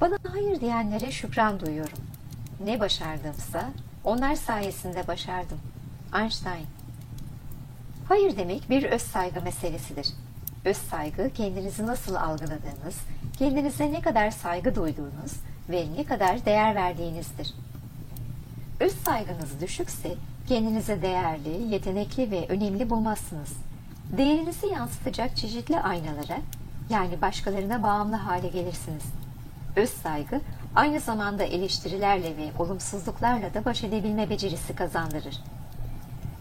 Bana hayır diyenlere şükran duyuyorum. Ne başardımsa onlar sayesinde başardım. Einstein Hayır demek bir öz saygı meselesidir. Öz saygı kendinizi nasıl algıladığınız, kendinize ne kadar saygı duyduğunuz ve ne kadar değer verdiğinizdir. Öz saygınız düşükse kendinize değerli, yetenekli ve önemli bulmazsınız. Değerinizi yansıtacak çeşitli aynalara, yani başkalarına bağımlı hale gelirsiniz. Öz saygı aynı zamanda eleştirilerle ve olumsuzluklarla da baş edebilme becerisi kazandırır.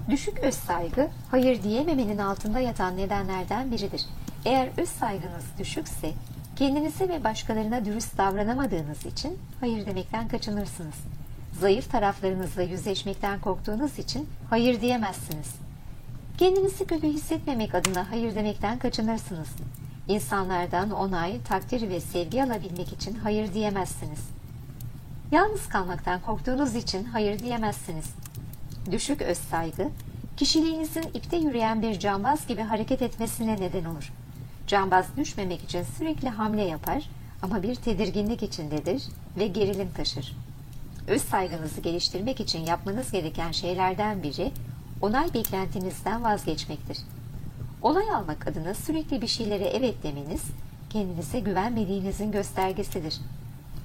Düşük öz saygı, hayır diyememenin altında yatan nedenlerden biridir. Eğer öz saygınız düşükse, kendinize ve başkalarına dürüst davranamadığınız için hayır demekten kaçınırsınız. Zayıf taraflarınızla yüzleşmekten korktuğunuz için hayır diyemezsiniz. Kendinizi kötü hissetmemek adına hayır demekten kaçınırsınız. İnsanlardan onay, takdir ve sevgi alabilmek için hayır diyemezsiniz. Yalnız kalmaktan korktuğunuz için hayır diyemezsiniz. Düşük öz saygı, kişiliğinizin ipte yürüyen bir cambaz gibi hareket etmesine neden olur. Cambaz düşmemek için sürekli hamle yapar ama bir tedirginlik içindedir ve gerilim taşır. Öz saygınızı geliştirmek için yapmanız gereken şeylerden biri onay beklentinizden vazgeçmektir. Onay almak adına sürekli bir şeylere evet demeniz kendinize güvenmediğinizin göstergesidir.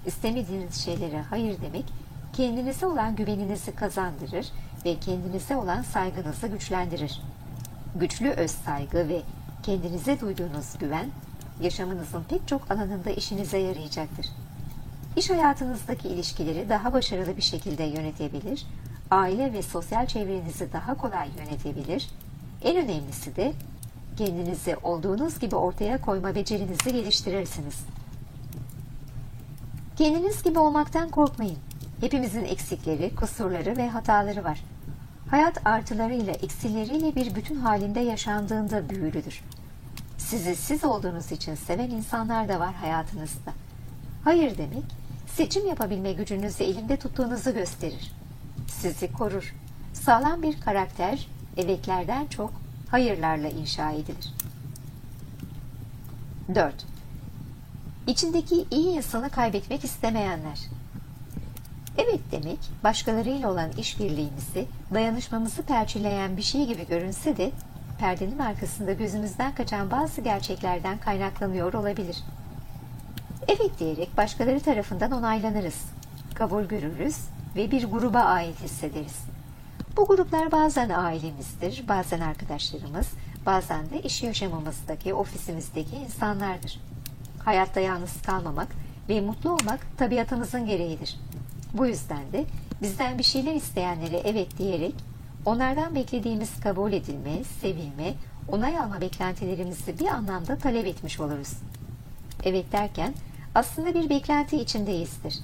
İstemediğiniz şeylere hayır demek kendinize olan güveninizi kazandırır ve kendinize olan saygınızı güçlendirir. Güçlü öz saygı ve kendinize duyduğunuz güven yaşamınızın pek çok alanında işinize yarayacaktır. İş hayatınızdaki ilişkileri daha başarılı bir şekilde yönetebilir, aile ve sosyal çevrenizi daha kolay yönetebilir, en önemlisi de kendinizi olduğunuz gibi ortaya koyma becerinizi geliştirirsiniz. Kendiniz gibi olmaktan korkmayın. Hepimizin eksikleri, kusurları ve hataları var. Hayat artılarıyla eksileriyle bir bütün halinde yaşandığında büyülüdür. Sizi siz olduğunuz için seven insanlar da var hayatınızda. Hayır demek, seçim yapabilme gücünüzü elinde tuttuğunuzu gösterir. Sizi korur. Sağlam bir karakter, evetlerden çok hayırlarla inşa edilir. 4. İçindeki iyi insanı kaybetmek istemeyenler. Evet demek, başkalarıyla olan işbirliğimizi, dayanışmamızı perçinleyen bir şey gibi görünse de, perdenin arkasında gözümüzden kaçan bazı gerçeklerden kaynaklanıyor olabilir. Evet diyerek başkaları tarafından onaylanırız, kabul görürüz ve bir gruba ait hissederiz. Bu gruplar bazen ailemizdir, bazen arkadaşlarımız, bazen de iş yaşamımızdaki, ofisimizdeki insanlardır. Hayatta yalnız kalmamak ve mutlu olmak tabiatımızın gereğidir. Bu yüzden de bizden bir şeyler isteyenlere evet diyerek onlardan beklediğimiz kabul edilme, sevilme, onay alma beklentilerimizi bir anlamda talep etmiş oluruz. Evet derken aslında bir beklenti içindeyizdir.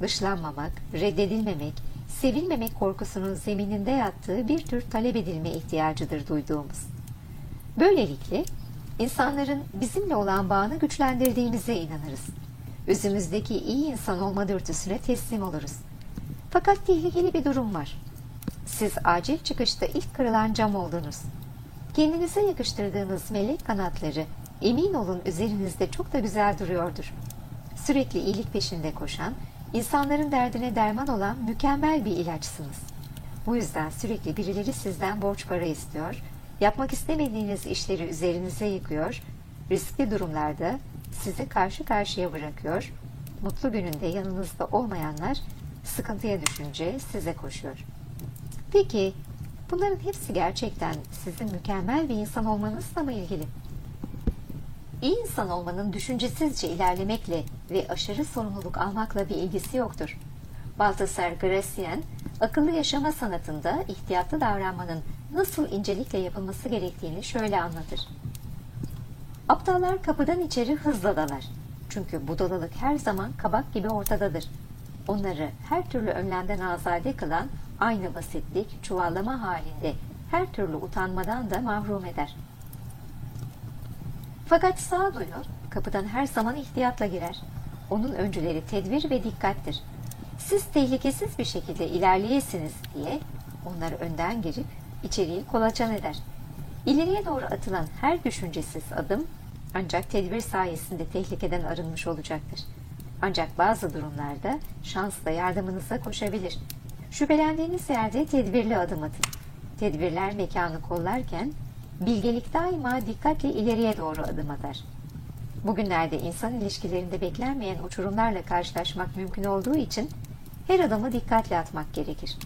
Dışlanmamak, reddedilmemek, sevilmemek korkusunun zemininde yattığı bir tür talep edilme ihtiyacıdır duyduğumuz. Böylelikle insanların bizimle olan bağını güçlendirdiğimize inanırız. Özümüzdeki iyi insan olma dürtüsüne teslim oluruz. Fakat tehlikeli bir durum var. Siz acil çıkışta ilk kırılan cam oldunuz. Kendinize yakıştırdığınız melek kanatları emin olun üzerinizde çok da güzel duruyordur. Sürekli iyilik peşinde koşan, insanların derdine derman olan mükemmel bir ilaçsınız. Bu yüzden sürekli birileri sizden borç para istiyor, yapmak istemediğiniz işleri üzerinize yıkıyor, riskli durumlarda sizi karşı karşıya bırakıyor, mutlu gününde yanınızda olmayanlar sıkıntıya düşünce size koşuyor. Peki bunların hepsi gerçekten sizin mükemmel bir insan olmanızla mı ilgili? İyi insan olmanın düşüncesizce ilerlemekle ve aşırı sorumluluk almakla bir ilgisi yoktur. Baltasar Gracian, akıllı yaşama sanatında ihtiyatlı davranmanın nasıl incelikle yapılması gerektiğini şöyle anlatır. Aptallar kapıdan içeri hızla dalar. Çünkü budalalık her zaman kabak gibi ortadadır. Onları her türlü önlemden azade kılan aynı basitlik, çuvallama halinde her türlü utanmadan da mahrum eder. Fakat sağduyu kapıdan her zaman ihtiyatla girer. Onun öncüleri tedbir ve dikkattir. Siz tehlikesiz bir şekilde ilerleyesiniz diye onları önden girip içeriği kolaçan eder. İleriye doğru atılan her düşüncesiz adım ancak tedbir sayesinde tehlikeden arınmış olacaktır. Ancak bazı durumlarda şans da yardımınıza koşabilir. Şüphelendiğiniz yerde tedbirli adım atın. Tedbirler mekanı kollarken bilgelik daima dikkatle ileriye doğru adım atar. Bugünlerde insan ilişkilerinde beklenmeyen uçurumlarla karşılaşmak mümkün olduğu için her adımı dikkatle atmak gerekir.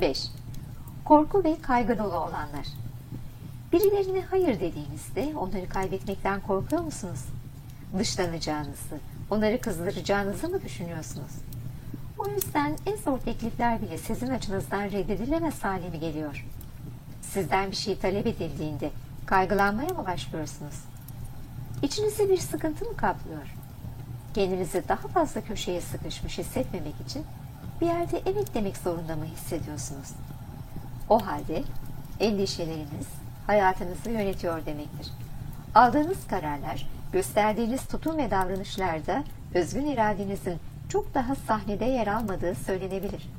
5. Korku ve kaygı dolu olanlar Birilerine hayır dediğinizde onları kaybetmekten korkuyor musunuz? Dışlanacağınızı, onları kızdıracağınızı mı düşünüyorsunuz? O yüzden en zor teklifler bile sizin açınızdan reddedilemez hale mi geliyor? Sizden bir şey talep edildiğinde kaygılanmaya mı başlıyorsunuz? İçinizi bir sıkıntı mı kaplıyor? Kendinizi daha fazla köşeye sıkışmış hissetmemek için bir yerde evet demek zorunda mı hissediyorsunuz? O halde endişeleriniz hayatınızı yönetiyor demektir. Aldığınız kararlar, gösterdiğiniz tutum ve davranışlarda özgün iradenizin çok daha sahnede yer almadığı söylenebilir.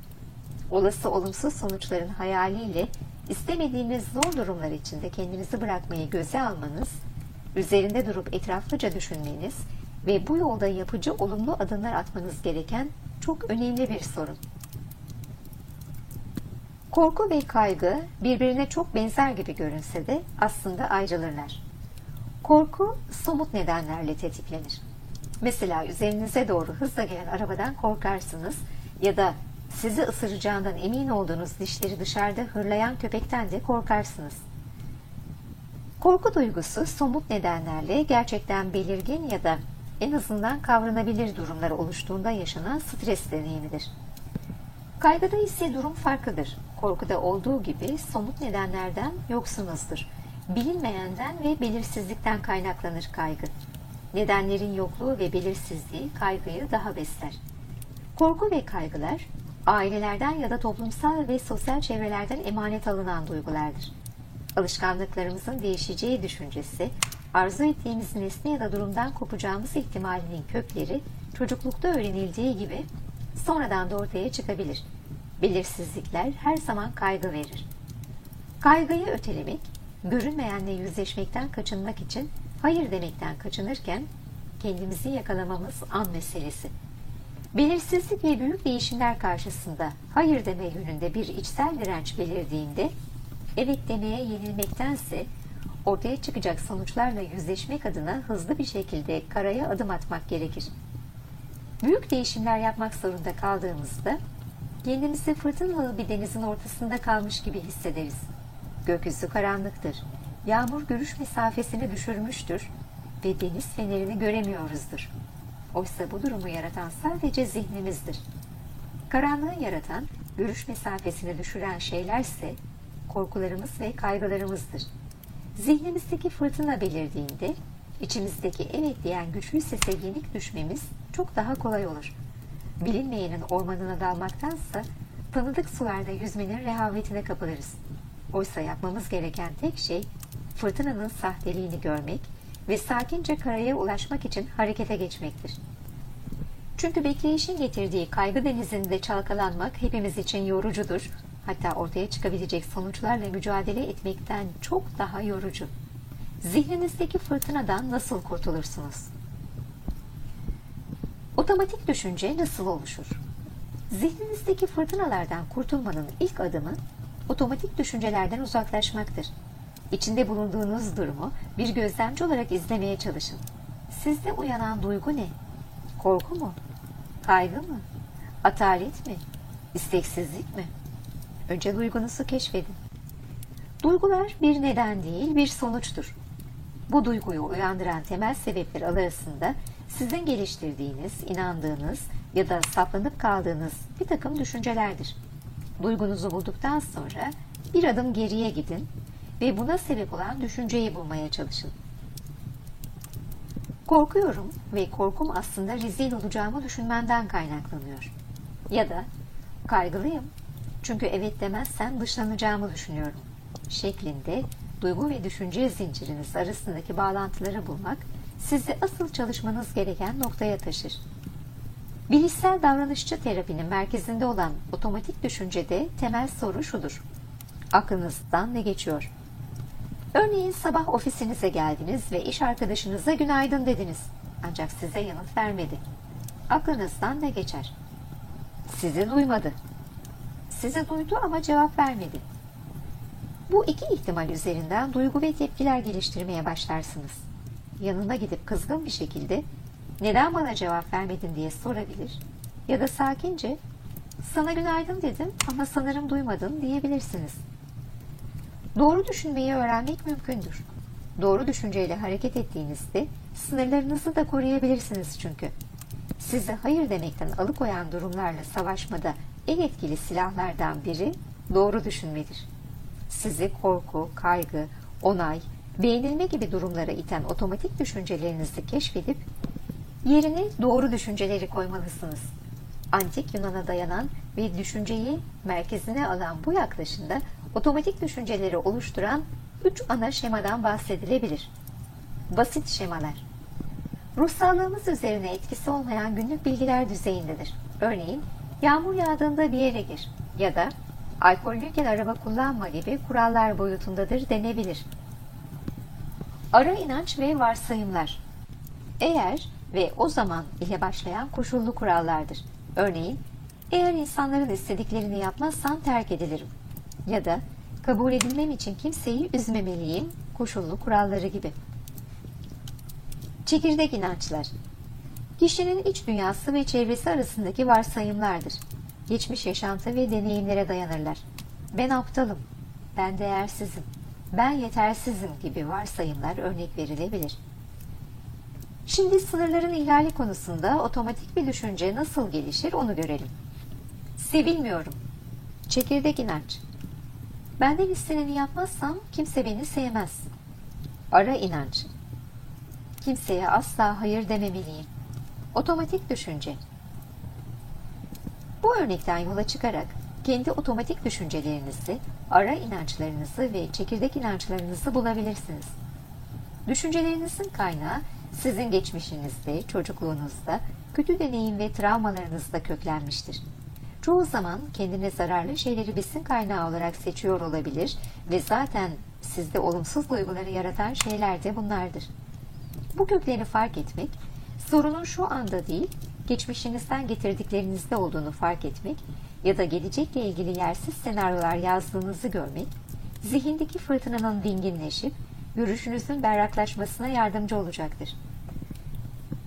Olası olumsuz sonuçların hayaliyle İstemediğiniz zor durumlar içinde kendinizi bırakmayı göze almanız, üzerinde durup etraflıca düşünmeniz ve bu yolda yapıcı olumlu adımlar atmanız gereken çok önemli bir sorun. Korku ve kaygı birbirine çok benzer gibi görünse de aslında ayrılırlar. Korku somut nedenlerle tetiklenir. Mesela üzerinize doğru hızla gelen arabadan korkarsınız ya da sizi ısıracağından emin olduğunuz dişleri dışarıda hırlayan köpekten de korkarsınız. Korku duygusu somut nedenlerle gerçekten belirgin ya da en azından kavranabilir durumlar oluştuğunda yaşanan stres deneyimidir. Kaygıda ise durum farklıdır. Korkuda olduğu gibi somut nedenlerden yoksunuzdur. Bilinmeyenden ve belirsizlikten kaynaklanır kaygı. Nedenlerin yokluğu ve belirsizliği kaygıyı daha besler. Korku ve kaygılar ailelerden ya da toplumsal ve sosyal çevrelerden emanet alınan duygulardır. Alışkanlıklarımızın değişeceği düşüncesi, arzu ettiğimiz nesne ya da durumdan kopacağımız ihtimalinin kökleri çocuklukta öğrenildiği gibi sonradan da ortaya çıkabilir. Belirsizlikler her zaman kaygı verir. Kaygıyı ötelemek, görünmeyenle yüzleşmekten kaçınmak için hayır demekten kaçınırken kendimizi yakalamamız an meselesi. Belirsizlik ve büyük değişimler karşısında hayır deme yönünde bir içsel direnç belirdiğinde evet demeye yenilmektense ortaya çıkacak sonuçlarla yüzleşmek adına hızlı bir şekilde karaya adım atmak gerekir. Büyük değişimler yapmak zorunda kaldığımızda kendimizi fırtınalı bir denizin ortasında kalmış gibi hissederiz. Gökyüzü karanlıktır. Yağmur görüş mesafesini düşürmüştür ve deniz fenerini göremiyoruzdur. Oysa bu durumu yaratan sadece zihnimizdir. Karanlığı yaratan, görüş mesafesini düşüren şeylerse korkularımız ve kaygılarımızdır. Zihnimizdeki fırtına belirdiğinde içimizdeki evet diyen güçlü sese yenik düşmemiz çok daha kolay olur. Bilinmeyenin ormanına dalmaktansa tanıdık sularda yüzmenin rehavetine kapılırız. Oysa yapmamız gereken tek şey fırtınanın sahteliğini görmek ve sakince karaya ulaşmak için harekete geçmektir. Çünkü bekleyişin getirdiği kaygı denizinde çalkalanmak hepimiz için yorucudur. Hatta ortaya çıkabilecek sonuçlarla mücadele etmekten çok daha yorucu. Zihninizdeki fırtınadan nasıl kurtulursunuz? Otomatik düşünce nasıl oluşur? Zihninizdeki fırtınalardan kurtulmanın ilk adımı otomatik düşüncelerden uzaklaşmaktır. İçinde bulunduğunuz durumu bir gözlemci olarak izlemeye çalışın. Sizde uyanan duygu ne? Korku mu? Kaygı mı? Atalet mi? İsteksizlik mi? Önce duygunuzu keşfedin. Duygular bir neden değil, bir sonuçtur. Bu duyguyu uyandıran temel sebepler arasında sizin geliştirdiğiniz, inandığınız ya da saplanıp kaldığınız bir takım düşüncelerdir. Duygunuzu bulduktan sonra bir adım geriye gidin ve buna sebep olan düşünceyi bulmaya çalışın. Korkuyorum ve korkum aslında rezil olacağımı düşünmenden kaynaklanıyor. Ya da kaygılıyım çünkü evet demezsem dışlanacağımı düşünüyorum şeklinde duygu ve düşünce zinciriniz arasındaki bağlantıları bulmak sizi asıl çalışmanız gereken noktaya taşır. Bilişsel davranışçı terapinin merkezinde olan otomatik düşüncede temel soru şudur. Aklınızdan ne geçiyor? Örneğin sabah ofisinize geldiniz ve iş arkadaşınıza günaydın dediniz. Ancak size yanıt vermedi. Aklınızdan ne geçer? Sizi duymadı. Sizi duydu ama cevap vermedi. Bu iki ihtimal üzerinden duygu ve tepkiler geliştirmeye başlarsınız. Yanına gidip kızgın bir şekilde neden bana cevap vermedin diye sorabilir ya da sakince sana günaydın dedim ama sanırım duymadın diyebilirsiniz. Doğru düşünmeyi öğrenmek mümkündür. Doğru düşünceyle hareket ettiğinizde sınırlarınızı da koruyabilirsiniz çünkü. Sizi hayır demekten alıkoyan durumlarla savaşmada en etkili silahlardan biri doğru düşünmedir. Sizi korku, kaygı, onay, beğenilme gibi durumlara iten otomatik düşüncelerinizi keşfedip yerine doğru düşünceleri koymalısınız. Antik Yunan'a dayanan ve düşünceyi merkezine alan bu yaklaşımda otomatik düşünceleri oluşturan üç ana şemadan bahsedilebilir. Basit şemalar. Ruh sağlığımız üzerine etkisi olmayan günlük bilgiler düzeyindedir. Örneğin, yağmur yağdığında bir yere gir ya da alkollüyken araba kullanma gibi kurallar boyutundadır denebilir. Ara inanç ve varsayımlar. Eğer ve o zaman ile başlayan koşullu kurallardır. Örneğin, eğer insanların istediklerini yapmazsam terk edilirim. Ya da kabul edilmem için kimseyi üzmemeliyim koşullu kuralları gibi. Çekirdek inançlar. Kişinin iç dünyası ve çevresi arasındaki varsayımlardır. Geçmiş yaşantı ve deneyimlere dayanırlar. Ben aptalım, ben değersizim, ben yetersizim gibi varsayımlar örnek verilebilir. Şimdi sınırların ihlali konusunda otomatik bir düşünce nasıl gelişir onu görelim. Sevilmiyorum. Çekirdek inanç. Benden isteneni yapmazsam kimse beni sevmez. Ara inanç. Kimseye asla hayır dememeliyim. Otomatik düşünce. Bu örnekten yola çıkarak kendi otomatik düşüncelerinizi, ara inançlarınızı ve çekirdek inançlarınızı bulabilirsiniz. Düşüncelerinizin kaynağı sizin geçmişinizde, çocukluğunuzda, kötü deneyim ve travmalarınızda köklenmiştir. Çoğu zaman kendine zararlı şeyleri besin kaynağı olarak seçiyor olabilir ve zaten sizde olumsuz duyguları yaratan şeyler de bunlardır. Bu kökleri fark etmek, sorunun şu anda değil, geçmişinizden getirdiklerinizde olduğunu fark etmek ya da gelecekle ilgili yersiz senaryolar yazdığınızı görmek, zihindeki fırtınanın dinginleşip görüşünüzün berraklaşmasına yardımcı olacaktır.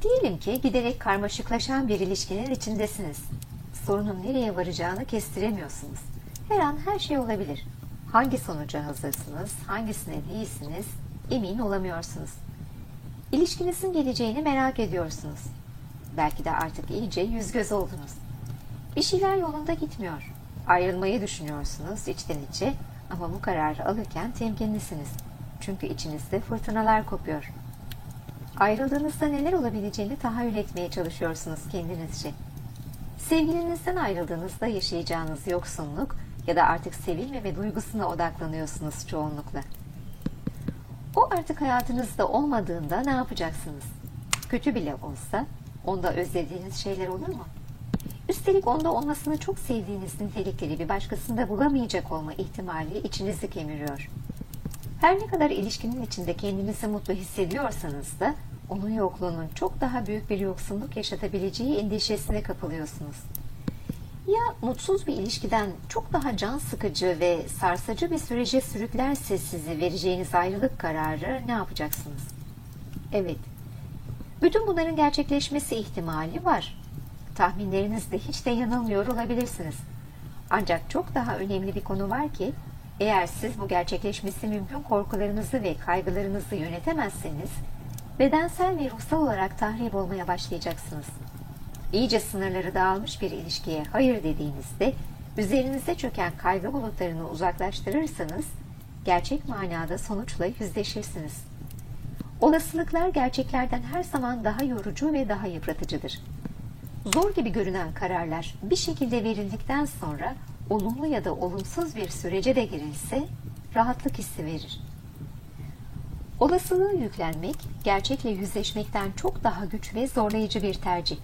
Diyelim ki giderek karmaşıklaşan bir ilişkinin içindesiniz. Sorunun nereye varacağını kestiremiyorsunuz. Her an her şey olabilir. Hangi sonuca hazırsınız, hangisine değilsiniz emin olamıyorsunuz. İlişkinizin geleceğini merak ediyorsunuz. Belki de artık iyice yüz göz oldunuz. Bir şeyler yolunda gitmiyor. Ayrılmayı düşünüyorsunuz içten içe ama bu kararı alırken temkinlisiniz. Çünkü içinizde fırtınalar kopuyor. Ayrıldığınızda neler olabileceğini tahayyül etmeye çalışıyorsunuz kendinizce. Sevgilinizden ayrıldığınızda yaşayacağınız yoksunluk ya da artık sevilmeme duygusuna odaklanıyorsunuz çoğunlukla. O artık hayatınızda olmadığında ne yapacaksınız? Kötü bile olsa onda özlediğiniz şeyler olur mu? Üstelik onda olmasını çok sevdiğiniz nitelikleri bir başkasında bulamayacak olma ihtimali içinizi kemiriyor. Her ne kadar ilişkinin içinde kendinizi mutlu hissediyorsanız da onun yokluğunun çok daha büyük bir yoksunluk yaşatabileceği endişesine kapılıyorsunuz. Ya mutsuz bir ilişkiden çok daha can sıkıcı ve sarsıcı bir sürece sürüklerse sizi vereceğiniz ayrılık kararı ne yapacaksınız? Evet, bütün bunların gerçekleşmesi ihtimali var. Tahminlerinizde hiç de yanılmıyor olabilirsiniz. Ancak çok daha önemli bir konu var ki, eğer siz bu gerçekleşmesi mümkün korkularınızı ve kaygılarınızı yönetemezseniz, bedensel ve ruhsal olarak tahrip olmaya başlayacaksınız. İyice sınırları dağılmış bir ilişkiye hayır dediğinizde, üzerinize çöken kaygı bulutlarını uzaklaştırırsanız, gerçek manada sonuçla yüzleşirsiniz. Olasılıklar gerçeklerden her zaman daha yorucu ve daha yıpratıcıdır. Zor gibi görünen kararlar bir şekilde verildikten sonra olumlu ya da olumsuz bir sürece de girilse rahatlık hissi verir. Olasılığı yüklenmek, gerçekle yüzleşmekten çok daha güç ve zorlayıcı bir tercih.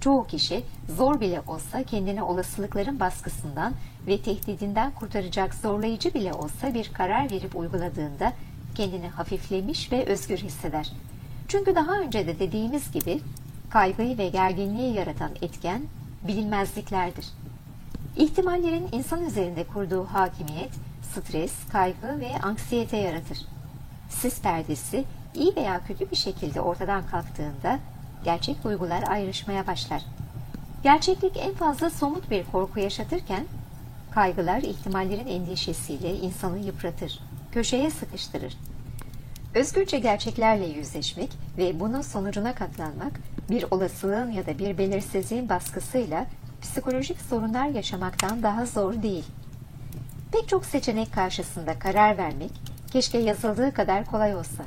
Çoğu kişi zor bile olsa kendini olasılıkların baskısından ve tehdidinden kurtaracak zorlayıcı bile olsa bir karar verip uyguladığında kendini hafiflemiş ve özgür hisseder. Çünkü daha önce de dediğimiz gibi kaygıyı ve gerginliği yaratan etken bilinmezliklerdir. İhtimallerin insan üzerinde kurduğu hakimiyet, stres, kaygı ve anksiyete yaratır. Sis perdesi iyi veya kötü bir şekilde ortadan kalktığında gerçek duygular ayrışmaya başlar. Gerçeklik en fazla somut bir korku yaşatırken, kaygılar ihtimallerin endişesiyle insanı yıpratır, köşeye sıkıştırır. Özgürce gerçeklerle yüzleşmek ve bunun sonucuna katlanmak, bir olasılığın ya da bir belirsizliğin baskısıyla psikolojik sorunlar yaşamaktan daha zor değil. Pek çok seçenek karşısında karar vermek, keşke yazıldığı kadar kolay olsa.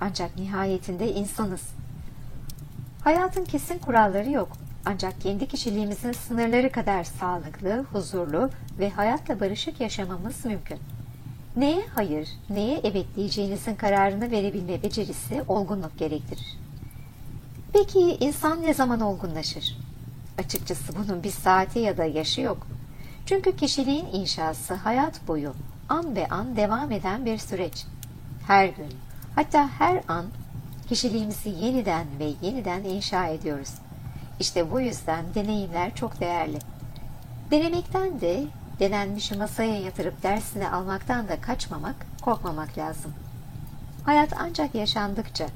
Ancak nihayetinde insanız Hayatın kesin kuralları yok. Ancak kendi kişiliğimizin sınırları kadar sağlıklı, huzurlu ve hayatla barışık yaşamamız mümkün. Neye hayır, neye evet diyeceğinizin kararını verebilme becerisi olgunluk gerektirir. Peki insan ne zaman olgunlaşır? Açıkçası bunun bir saati ya da yaşı yok. Çünkü kişiliğin inşası hayat boyu an be an devam eden bir süreç. Her gün, hatta her an kişiliğimizi yeniden ve yeniden inşa ediyoruz. İşte bu yüzden deneyimler çok değerli. Denemekten de, denenmişi masaya yatırıp dersini almaktan da kaçmamak, korkmamak lazım. Hayat ancak yaşandıkça,